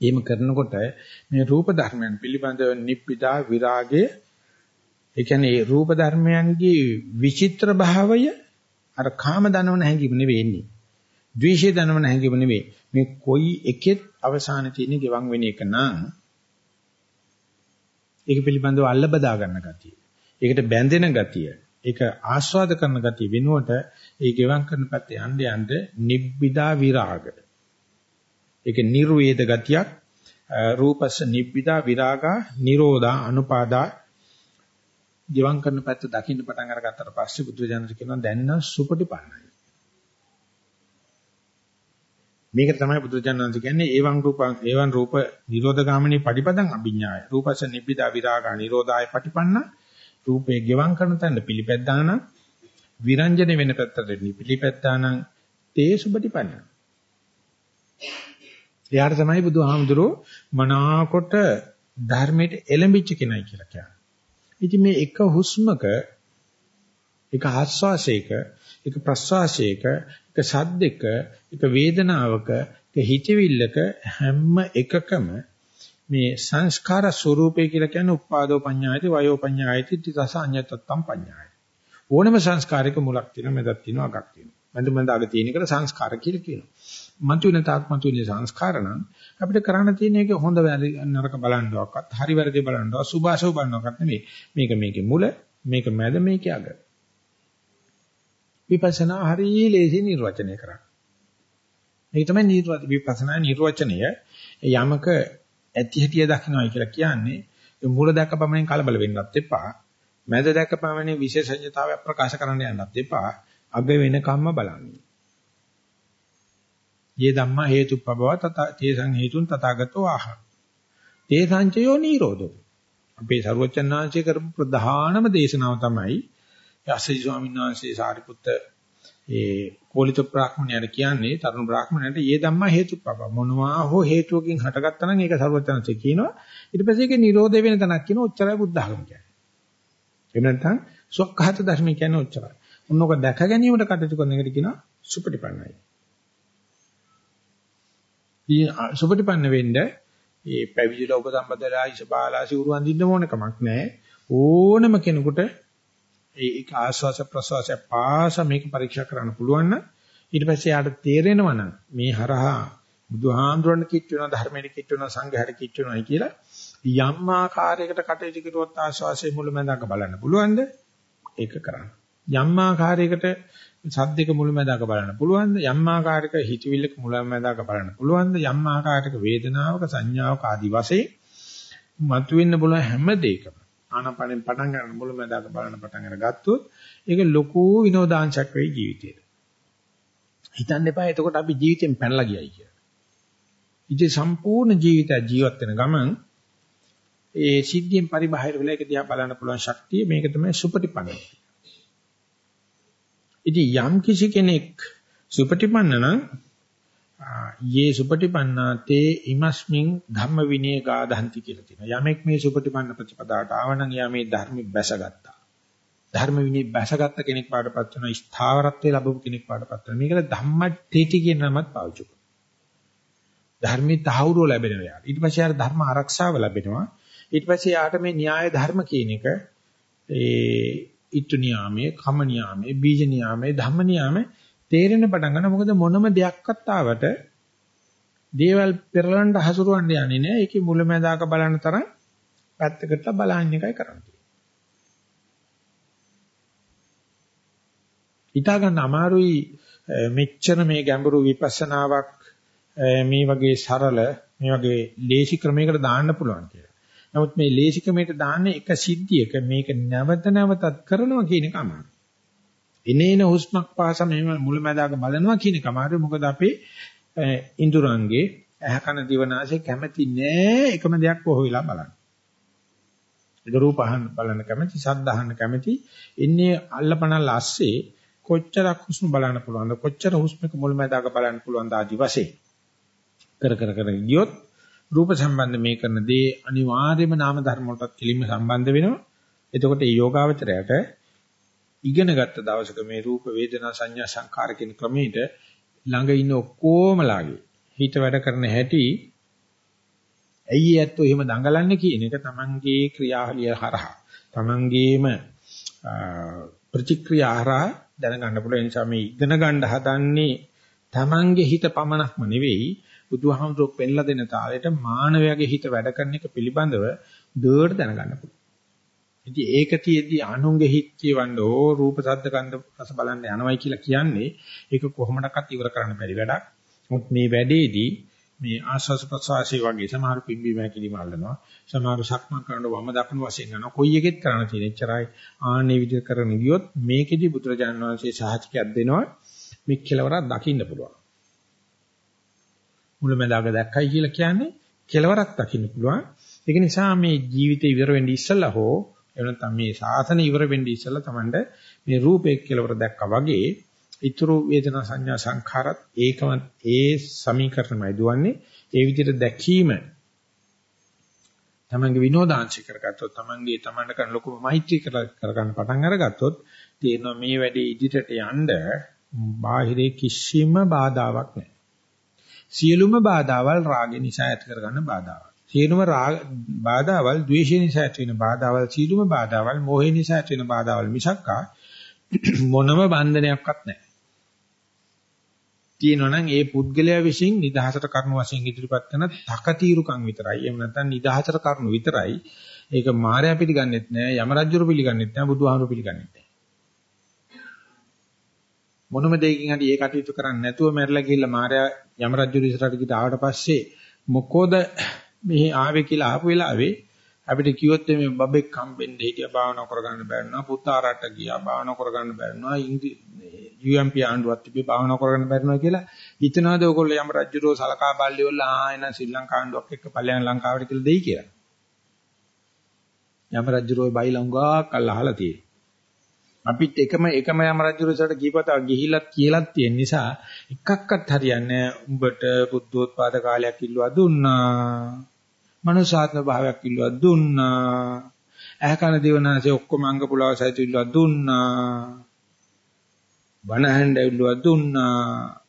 එහෙම කරනකොට මේ රූප ධර්මයන් පිළිබඳව නිබ්බිදා විරාගය ඒ කියන්නේ රූප ධර්මයන්ගේ විචිත්‍ර භාවය අර කාම දනවන හැඟීම නෙවෙයි එන්නේ. ද්වේෂය දනවන හැඟීම නෙවෙයි. මේ කොයි එකෙත් අවසානයේ තියෙන ගෙවන් වෙන එක නම් ඒක පිළිබඳව අල්ල බදා ගන්න ගතිය. ඒකට බැඳෙන ගතිය. ඒක ආස්වාද කරන ගතිය වෙනුවට ඒ ගෙවන් කරන පැත්තේ යන්න යන්න නිබ්බිදා විරාග. ඒක නිර්වේද ගතියක් රූපස්ස නිබ්බිදා විරාගා නිරෝධා අනුපාදා ගෙවන් කරන පැත්ත දකින්න පටන් අරගත්තට පස්සේ බුදුරජාණන් කියනවා දැන් නම් සුපටිපන්නයි. මේක තමයි බුදුරජාණන් කියන්නේ ඒවං රූපං ඒවං රූප නිරෝධගාමිනී පටිපදං අභිඥාය. රූපස්ස නිබ්බිදා විරාගා නිරෝධාය පටිපන්න රූපේ ගෙවන් කරන තැන පිළිපැද්දාන විරංජන වෙන පැත්තට පිළිපැද්දාන තේ සුපටිපන්න. එයාට තමයි බුදුහාමුදුරෝ මනාකොට ධර්මයට එළඹිච්ච කෙනයි කියලා කියන්නේ. ඉතින් මේ එක හුස්මක එක ආස්වාසයක එක ප්‍රස්වාසයක එක සද්දක එක වේදනාවක එක හිතවිල්ලක හැම එකකම මේ සංස්කාර ස්වરૂපය කියලා කියන්නේ උපාදෝ පඤ්ඤායති වයෝ පඤ්ඤායති තිතස අඤ්ඤතත්තම් පඤ්ඤායති. ඕනම සංස්කාරයක මුලක් තියෙනවා මැදක් තියෙනවා අගක් තියෙනවා. මැද මැද අග තියෙන එකට සංස්කාර කියලා කියනවා. මතුවෙන තාක් මතුවෙන සංස්කාර නම් අපිට කරන්න තියෙන එක හොඳ වැරදි නරක බලන්නවක්වත් හරි වැරදි බලන්නවක් සුභාසුභ බලන්නවක්වත් නෙමෙයි. මේක මේකේ මුල මේක මැද මේකේ අග. විපස්සනා හරිය ලේසි නිර්වචනය කරන්න. මේක තමයි නිර්වචන විපස්සනා නිර්වචනය. යමක ඇති හැටිය දකින්නයි කියලා කියන්නේ මුල දැක්ක පමණින් කලබල වෙන්නත් එපා. මැද දැක්ක පමණින් විශේෂඥතාවය ප්‍රකාශ කරන්න යන්නත් එපා. අග වෙනකම්ම බලන්නේ. යේ ධම්මා හේතුප්පබව තත තේසං හේතුන් තථාගතෝ ආහ. තේසංචයෝ නිරෝධෝ. අපේ ਸਰුවචනාංශය කරපු ප්‍රධානම දේශනාව තමයි යසයි ස්වාමීන් වහන්සේ සාරිපුත්ත ඒ කෝලිත බ්‍රාහ්මණයට කියන්නේ තරුණ බ්‍රාහ්මණයට යේ ධම්මා හේතුප්පබව මොනවා හෝ හේතුවකින් හටගත්තා නම් ඒක ਸਰුවචනාංශය කියනවා. ඊට පස්සේ ඒකේ නිරෝධය වෙන තැනක් කියන උච්චරය බුද්ධ ආගම කියන්නේ. එහෙම නැත්නම් සක්කාත ධර්ම කියන්නේ උච්චරය. මොනක දැක ගැනීමට කටයුතු කරන එකට කියනවා සුපටිපන්නයි. සුපටිපන්න වෙන්න ඒ පැවිදිලා උපසම්පදලා ඉසබාලා සිවුරු අඳින්න ඕන කමක් නැහැ. ඕනම කෙනෙකුට ඒක ආස්වාස ප්‍රසවාස පාස මේක පරීක්ෂා කරන්න පුළුවන් නම් ඊට පස්සේ යාට තේරෙනවා නම් මේ හරහා බුදුහාඳුරන කිට් වෙනවා ධර්මයට කිට් වෙනවා සංඝයාට කිට් වෙනවා කියලා යම් ආකාරයකට කටයුතු කරුවොත් ආස්වාසයේ මුලමඳාක බලන්න පුළුවන්ද? ඒක කරන්න. යම් ආකාරයකට සද්දක මුලමඳාක බලන්න පුළුවන්ද? යම් ආකාරයක හිතවිල්ලක මුලමඳාක බලන්න පුළුවන්ද? යම් ආකාරයක වේදනාවක සංඥාවක ආදි වශයෙන් මතුවෙන්න පුළුවන් හැම දෙයකම ආනපනෙන් පටන් ගන්න මුලමඳාක බලන්න පටන් අරගත්තොත් ඒක ලොකු විනෝදාංශයක් වෙයි ජීවිතේට. හිතන්න එපා එතකොට අපි ජීවිතෙන් පැනලා ගියයි කියලා. ඉතින් සම්පූර්ණ ජීවිතය ජීවත් වෙන ගමන් ඒ සිද්ධියෙන් පරිබාහිර වෙලා ඒක දිහා බලන්න පුළුවන් ශක්තිය මේක තමයි සුපටිපන්න. ඉතින් යම් කිසි කෙනෙක් සුපටිපන්න නම් යේ සුපටිපන්නාතේ ඉමස්මින් ධම්ම විනය ගාධන්ති කියලා තියෙනවා. යමෙක් මේ සුපටිපන්න ප්‍රතිපදාවට ආවනම් යා මේ ධර්ම බැසගත්තා. ධර්ම විනය බැසගත්ත කෙනෙක් පාඩපත් වෙන ස්ථාවරත්වයේ ලැබපු කෙනෙක් පාඩපත් වෙන. මේකට ධම්මට්ඨේටි කියන නමත් පාවිච්චි කරනවා. ධර්මී තහවුරුව ලැබෙනවා. ඊට පස්සේ ආර ධර්ම ආරක්ෂාව ලැබෙනවා. ඊට පස්සේ යාට මේ න්‍යාය ධර්ම කියන එක ඒ ඉත්තු නියාමයේ, කම නියාමයේ, බීජ නියාමයේ, ධම්ම නියාමයේ තේරෙන පටන් ගන්න මොකද මොනම දෙයක්වත් ආවට දේවල් පෙරලන්න හසුරවන්න යන්නේ නෑ. ඒකේ මුලැමැදාක බලන්න තරම් පැත්තකට බලන්න එකයි කරන්නේ. හිතා ගන්න අමාරුයි මෙච්චර මේ ගැඹුරු විපස්සනාවක් මේ වගේ සරල මේ වගේ ලේසි ක්‍රමයකට දාන්න පුළුවන් කියලා. නමුත් මේ ලේසිකමේට දාන්නේ එක සිද්ධියක මේක නැවත නැවතත් කරනවා කියන එක අමාරුයි. එනේන හුස්මක් පාස මෙහෙම මුලැමැදාක බලනවා කියන එක අමාරුයි. මොකද අපේ ඉන්ද්‍රයන්ගේ ඇහ කන දිවනාසය කැමති නෑ එකම දෙයක් කොහොම වෙලා බලන්න. ඒක රූප අහන්න බලන්න කැමති, ශබ්ද අහන්න කැමති. ඉන්නේ අල්ලපනල් ASCII කොච්චරක් හුස්ම බලන්න පුළුවන්ද? කොච්චර හුස්මක මුලැමැදාක බලන්න පුළුවන්ද ආදි වශයෙන්. කර කර කර ගියොත් රූප සම්බන්ධ මේ කරන දේ අනිවාර්යයෙන්ම නාම ධර්ම වලටත් කිලිම සම්බන්ධ වෙනවා. එතකොට මේ යෝගාවචරයට ඉගෙන ගත්ත දවසක මේ රූප වේදනා සංඥා සංකාර කියන ක්‍රමයට ළඟ ඉන්න ඔක්කොමලාගේ හිත වැඩ කරන හැටි ඇයි ඇත්තෝ එහෙම දඟලන්නේ කියන එක තමන්ගේ ක්‍රියාවලිය හරහා තමන්ගේම ප්‍රතික්‍රියා හරහා දැනගන්න පුළුවන් නිසා මේ ඉගෙන ගන්න හදන්නේ තමන්ගේ හිත පමණක්ම නෙවෙයි බුදුහාමුදුරුවෝ පෙන්ලා දෙන තාලෙට මානවයාගේ හිත වැඩ කරන එක පිළිබඳව දුවට දැනගන්න පුළුවන්. ඉතින් ඒක තියේදී අනුන්ගේ හිත කියවන්න ඕ රූප ශබ්ද ගන්ධ රස බලන්න යනවයි කියලා කියන්නේ ඒක කොහොමඩක්වත් ඉවර කරන්න බැරි වැඩක්. මොකද මේ වැඩේදී මේ ආස්වාස ප්‍රසවාසී වගේ සමහර පිම්බීම හැකිලිම අල්ලනවා. සමහර සක්මන් කරනකොට වම දකුණු වශයෙන් යනවා. කොයි එකෙත් කරන්න තියෙන එච්චරයි. ආන්නේ විදිහට කරන ගියොත් මේකෙදි බුදුරජාණන් වහන්සේ සාහිත්‍යයක් දෙනවා. මේ කෙලවරක් දකින්න පුළුවන්. මුලැමැදාක දැක්කයි කියලා කියන්නේ කෙලවරක් දකින්න පුළුවන්. ඒක නිසා මේ ජීවිතේ ඉවර වෙන්නේ ඉස්සලා හෝ එවනතම මේ සාසන ඉවර වෙන්නේ ඉස්සලා Tamande මේ රූපේ කෙලවර දැක්කා වගේ ඊතුරු වේදනා සංඥා සංඛාරත් ඒකම ඒ සමීකරණමයි දුවන්නේ ඒ විදිහට දැකීම තමන්ගේ විනෝදාංශ කරගත්තොත් තමන්ගේ තමන්ට කරන ලොකු මෛත්‍රී කරගන්න පටන් අරගත්තොත් තේරෙනවා මේ වැඩේ ඉදිරියට යන්න බාහිරේ කිසිම බාධාවක් නැහැ සියලුම බාධාවල් රාගය නිසා ඇති කරගන්න බාධාවල්. සියලුම රාග බාධාවල් ද්වේෂය නිසා ඇති වෙන බාධාවල් සියලුම බාධාවල් මෝහය නිසා ඇති වෙන බාධාවල් මිසක්කා මොනම බන්ධනයක්වත් නැහැ. තියෙනවා නම් ඒ පුද්ගලයා විසින් නිදහසට කරුණු වශයෙන් ඉදිරිපත් කරන තකතිරුකම් විතරයි. එහෙම නැත්නම් නිදහසට කරුණු විතරයි. ඒක මායя පිළිගන්නෙත් නෑ, යම රජුරු පිළිගන්නෙත් නෑ, බුදුහාමුදුරු පිළිගන්නෙත් නෑ. මොනම දෙයකින් හරි ඒ කටයුතු කරන්නේ නැතුව මැරලා ගිහිල්ලා මාර්යා යම රජු ඉස්සරහට ගිහින් ආවට පස්සේ මොකෝද මෙහි ආවේ කියලා ආපු වෙලාවේ අපිට කිව්වොත් මේ බබෙක් හම්බෙන්න හිටියා භාවනා කරගන්න බැරිනවා පුතාරට ගියා භාවනා කරගන්න බැරිනවා UMP ආණ්ඩුවක් තිබේ භාවනා කරගන්න බැරිනවා කියලා හිතනවාද ඔයගොල්ලෝ යම් රජුරෝ සලකා බල්ලි වල ආ එන ශ්‍රී ලංකා ආණ්ඩුවක් එක්ක ඵලයන් ලංකාවට කියලා දෙයි කියලා. යම් රජුරෝ බයිලා උඟා කල් අහලා තියෙනවා. අපිත් එකම එකම යම රජුරසට කීපතා ගිහිලත් කියලාත් තියෙන නිසා එකක්වත් හරියන්නේ උඹට බුද්ධෝත්පාද කාලයක් ඉල්ලුවා දුන්නා. මනුසාත්ම භාවයක් ඉල්ලුවා දුන්නා. ඇහකන දිවනාසේ ඔක්කොම අංග පුලාව සහිත ඉල්ලුවා දුන්නා. බණහන්ඩ ඉල්ලුවා දුන්නා.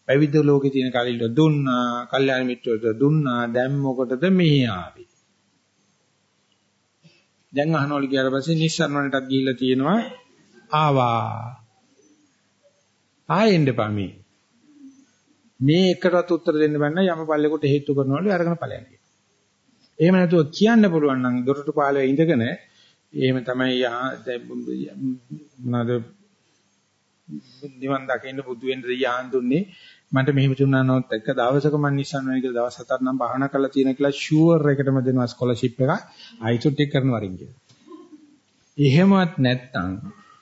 පැවිදි ලෝකේ තියෙන කාලෙ ඉල්ලුවා දුන්නා. කල්යාණ මිත්‍රවරු දුන්නා. දැන් මොකටද මෙහි ආවේ? දැන් අහනවලු කියලා පස්සේ නිස්සාරණයටත් ගිහිල්ලා තියෙනවා. ආවා. ආයෙන්න පමි. මේ එකටත් උත්තර දෙන්න බෑ නම් යම පල්ලෙකට හේතු කරනවලු අරගෙන ඵලයන් කියනවා. එහෙම නැතුව කියන්න පුළුවන් නම් දොරටු පාලේ ඉඳගෙන එහෙම තමයි මොනවාද නිවන් දකින්න බුදු වෙන්න දෙයියන් දුන්නේ මට මෙහෙම තුනන නොත් එක දවසක මම නිසන් වෙන කියලා දවස් හතර නම් බහනා කරලා තියෙන කියලා ෂුවර් එකටම දෙනවා ස්කෝලර්ෂිප් එක අයිසොට් එක කරන වරින් කියලා. එහෙමවත් නැත්නම්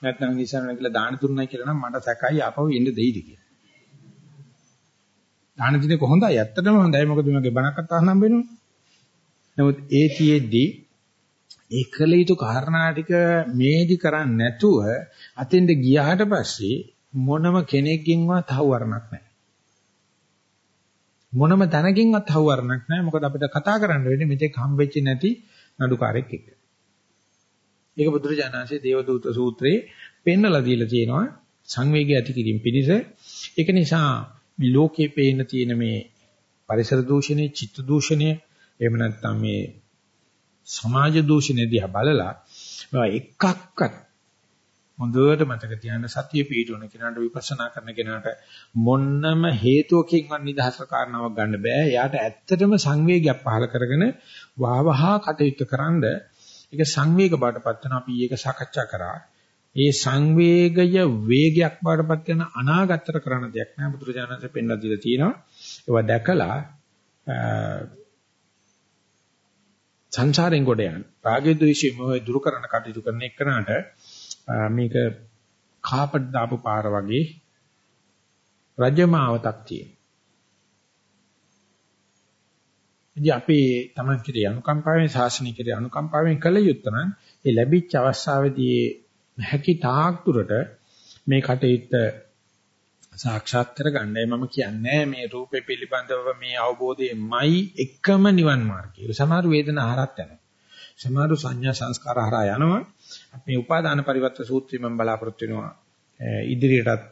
නැත්නම් නිසරණ කියලා දාන දුන්නයි කියලා නම් මට සැකයි ආපහු එන්න දෙයිද කියලා. දාන දිනේ කොහොඳයි ඇත්තටම හොඳයි මොකද මගේ බණක්වත් අහනම් වෙනවා. නමුත් ඒතියෙදි ඒකල යුතු කාරණා ටික මේදි කරන්නේ නැතුව අතෙන්ද ගියාට පස්සේ මොනම කෙනෙක්ගෙන්වත් හවුවරණක් නැහැ. මොනම තැනකින්වත් හවුවරණක් නැහැ. මොකද අපිට කතා කරන්න වෙන්නේ මෙතෙක් හම්බෙච්ච නැති නඩුකාරයෙක් එක්ක. ඒක බුදුරජාණන්සේ දේවදූත සූත්‍රයේ පෙන්නලා දීලා තියෙනවා සංවේගය ඇති කිරීම පිණිස. ඒක නිසා මේ ලෝකේ පේන තියෙන මේ පරිසර දූෂණය, චිත්ත දූෂණය, එහෙම නැත්නම් මේ සමාජ දූෂණය දිහා බලලා මේවා එකක්වත් හොඳට මතක තියාගන්න සතිය පිටවන කෙනාට විපස්සනා කරන කෙනාට මොන්නම හේතුවකින්වත් නිදහස කාරණාවක් ගන්න බෑ. එයාට ඇත්තටම සංවේගයක් පහල කරගෙන වහවහා කටයුතු කරන්නේ ඒක සංවේග බාටපත් වෙන අපි ඒක සාකච්ඡා කරා. ඒ සංවේගය වේගයක් බාටපත් වෙන අනාගතතර කරන දෙයක් නෑ බුදුරජාණන්සේ පෙන්ලා දීලා තියෙනවා. ඒවා දැකලා සංසාරෙන් ගොඩ යන රාගය ද්වේෂය මොහොය දුරු කරන කටයුතු කරන එකනට මේක කාපට් දාපු පාර වගේ රජමාවතක් තියෙනවා. ඉතින් අපි තමන් කෙරේ අනුකම්පාවෙන් ශාසනය කෙරේ අනුකම්පාවෙන් කළ යුත්තන ඒ ලැබිච්ච අවස්ථාවේදී හැකි තාක් දුරට මේ කටයුත්ත සාක්ෂාත් කරගන්නයි මම කියන්නේ මේ රූපේ පිළිබඳව මේ අවබෝධයමයි එකම නිවන් මාර්ගය. සමහර වේදනා හරහත් යනවා. සමහර සංඥා සංස්කාර හරහා යනවා. අපි උපාදාන පරිවර්ත සූත්‍රය මම බලාපොරොත්තු වෙනවා. ඉදිරියටත්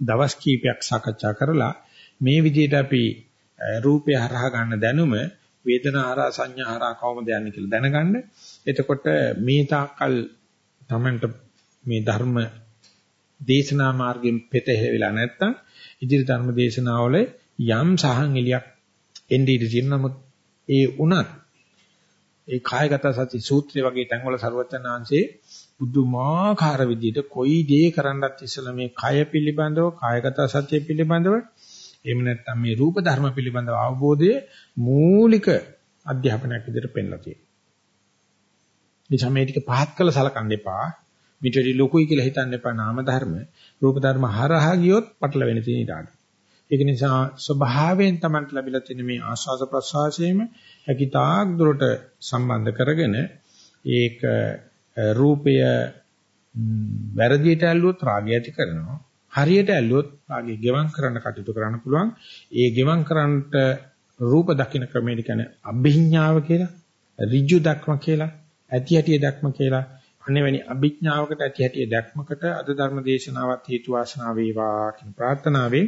දවස් කීපයක් සාකච්ඡා කරලා මේ විදිහට අපි රූපය හරහා ගන්න දැනුම වේදනා හරහා සංඥා හරහා කොහොමද යන්නේ කියලා දැනගන්න. එතකොට මේ තාක්කල් තමන්ට මේ ධර්ම දේශනා මාර්ගයෙන් පෙතහෙවිලා නැත්තම් ඉදිරි ධර්ම දේශනාවල යම් සහන් එලියක් එන්නේ ඉඳී තියෙන නමුත් ඒ උනත් ඒ කායගත සති සූත්‍රය වගේ තැන්වල ਸਰවචනාංශේ බුදුමාකාර විදිහට කොයි දේ කරන්නත් ඉස්සලා මේ කය පිළිබඳව කායගත සතිය පිළිබඳව එහෙම නැත්නම් මේ රූප ධර්ම පිළිබඳව අවබෝධයේ මූලික අධ්‍යාපනයක් විදිහට පෙන්ලා තියෙනවා. නිසා මේ ටික පහත් කළ සලකන්න එපා. මිටරි ලොකුයි කියලා හිතන්න එපා නාම ධර්ම. රූප ධර්ම හරහා ගියොත් පටල වෙන තියෙන ඊට ඒක නිසා ස්වභාවයෙන් Tamanට ලැබිලා තියෙන මේ ආස්වාද ප්‍රසආසයෙම හැකිතාක් දුරට සම්බන්ධ කරගෙන ඒක රූපය වැරදියට ඇල්ලුවොත් රාගය ඇති කරනවා හරියට ඇල්ලුවොත් ආගේ ගෙවම් කරන්න කටයුතු කරන්න පුළුවන්. ඒ ගෙවම් කරන්නට රූප දකින්න ක්‍රමයට කියන්නේ අභිඥාව කියලා, ඍජු දක්ම කියලා, ඇති හැටි දක්ම කියලා. අනෙවැනි අභිඥාවකට ඇති හැටි දක්මකට අද ධර්ම දේශනාවත් හේතු වාසනා වේවා කියන ප්‍රාර්ථනාවෙන්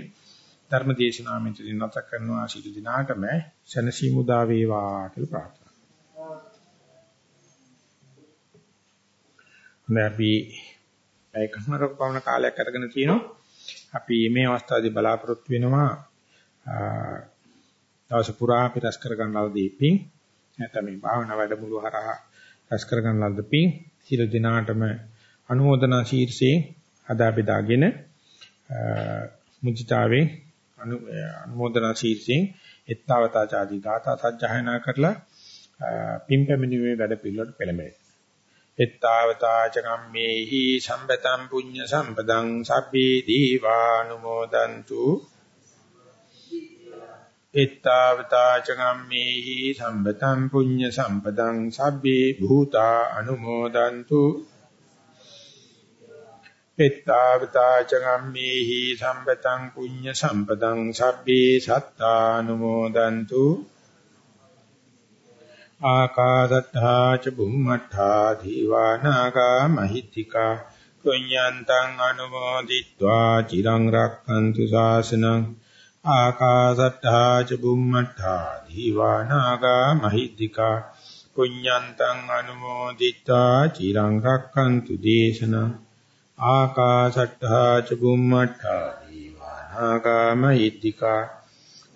ධර්ම දේශනාව මෙතනින් නැත කරනවා සිදු දිනාටම සනසීමුදා වේවා කියලා ප්‍රාර්ථනා. අපි ඒකමාරක පවන කාලයක් අරගෙන තිනවා. අපි මේ අවස්ථාවේදී බලාපොරොත්තු වෙනවා දවස පුරා අපි රැස් කර ගන්නා දීපින් නැත්නම් මේ භාවනා වැඩමුළු හරහා රැස් කර ගන්නා දීපින් සියලු දිනාටම අනුමೋದනා ශීර්ෂයෙන් අදා බෙදාගෙන මුචිතාවෙන් අනුමೋದනා ශීර්ෂයෙන් එත්තවතා ආදී ගාථා සජ්ජායනා කරලා පින්පැමිණීමේ වැඩ පිළිවෙලට පෙළඹෙයි. එත්තාවතාච කම්මේහි සම්පතම් පුඤ්ඤ සම්පදං සබ්බේ දීවානුමෝදන්තු. එත්තාවතාච කම්මේහි සම්පතම් පුඤ්ඤ සම්පදං සබ්බේ භූතා අනුමෝදන්තු. එත්තාවතාච කම්මේහි සම්පතං පුඤ්ඤ සම්පදං සබ්බේ සත්තානුමෝදන්තු. ආකාසත්තා ච බුම්මත්තා දීවානාගා මහිත්‍තිකා පුඤ්ඤන්තං අනුමෝදිत्वा චිරං රක්ඛන්තු ශාසනං ආකාසත්තා ච බුම්මත්තා දීවානාගා මහිත්‍තිකා පුඤ්ඤන්තං අනුමෝදිत्वा චිරං රක්ඛන්තු දේශනං ආකාසත්තා ච බුම්මත්තා දීවානාගා මහිත්‍තිකා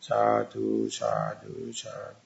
සාදු සාදු සාදු.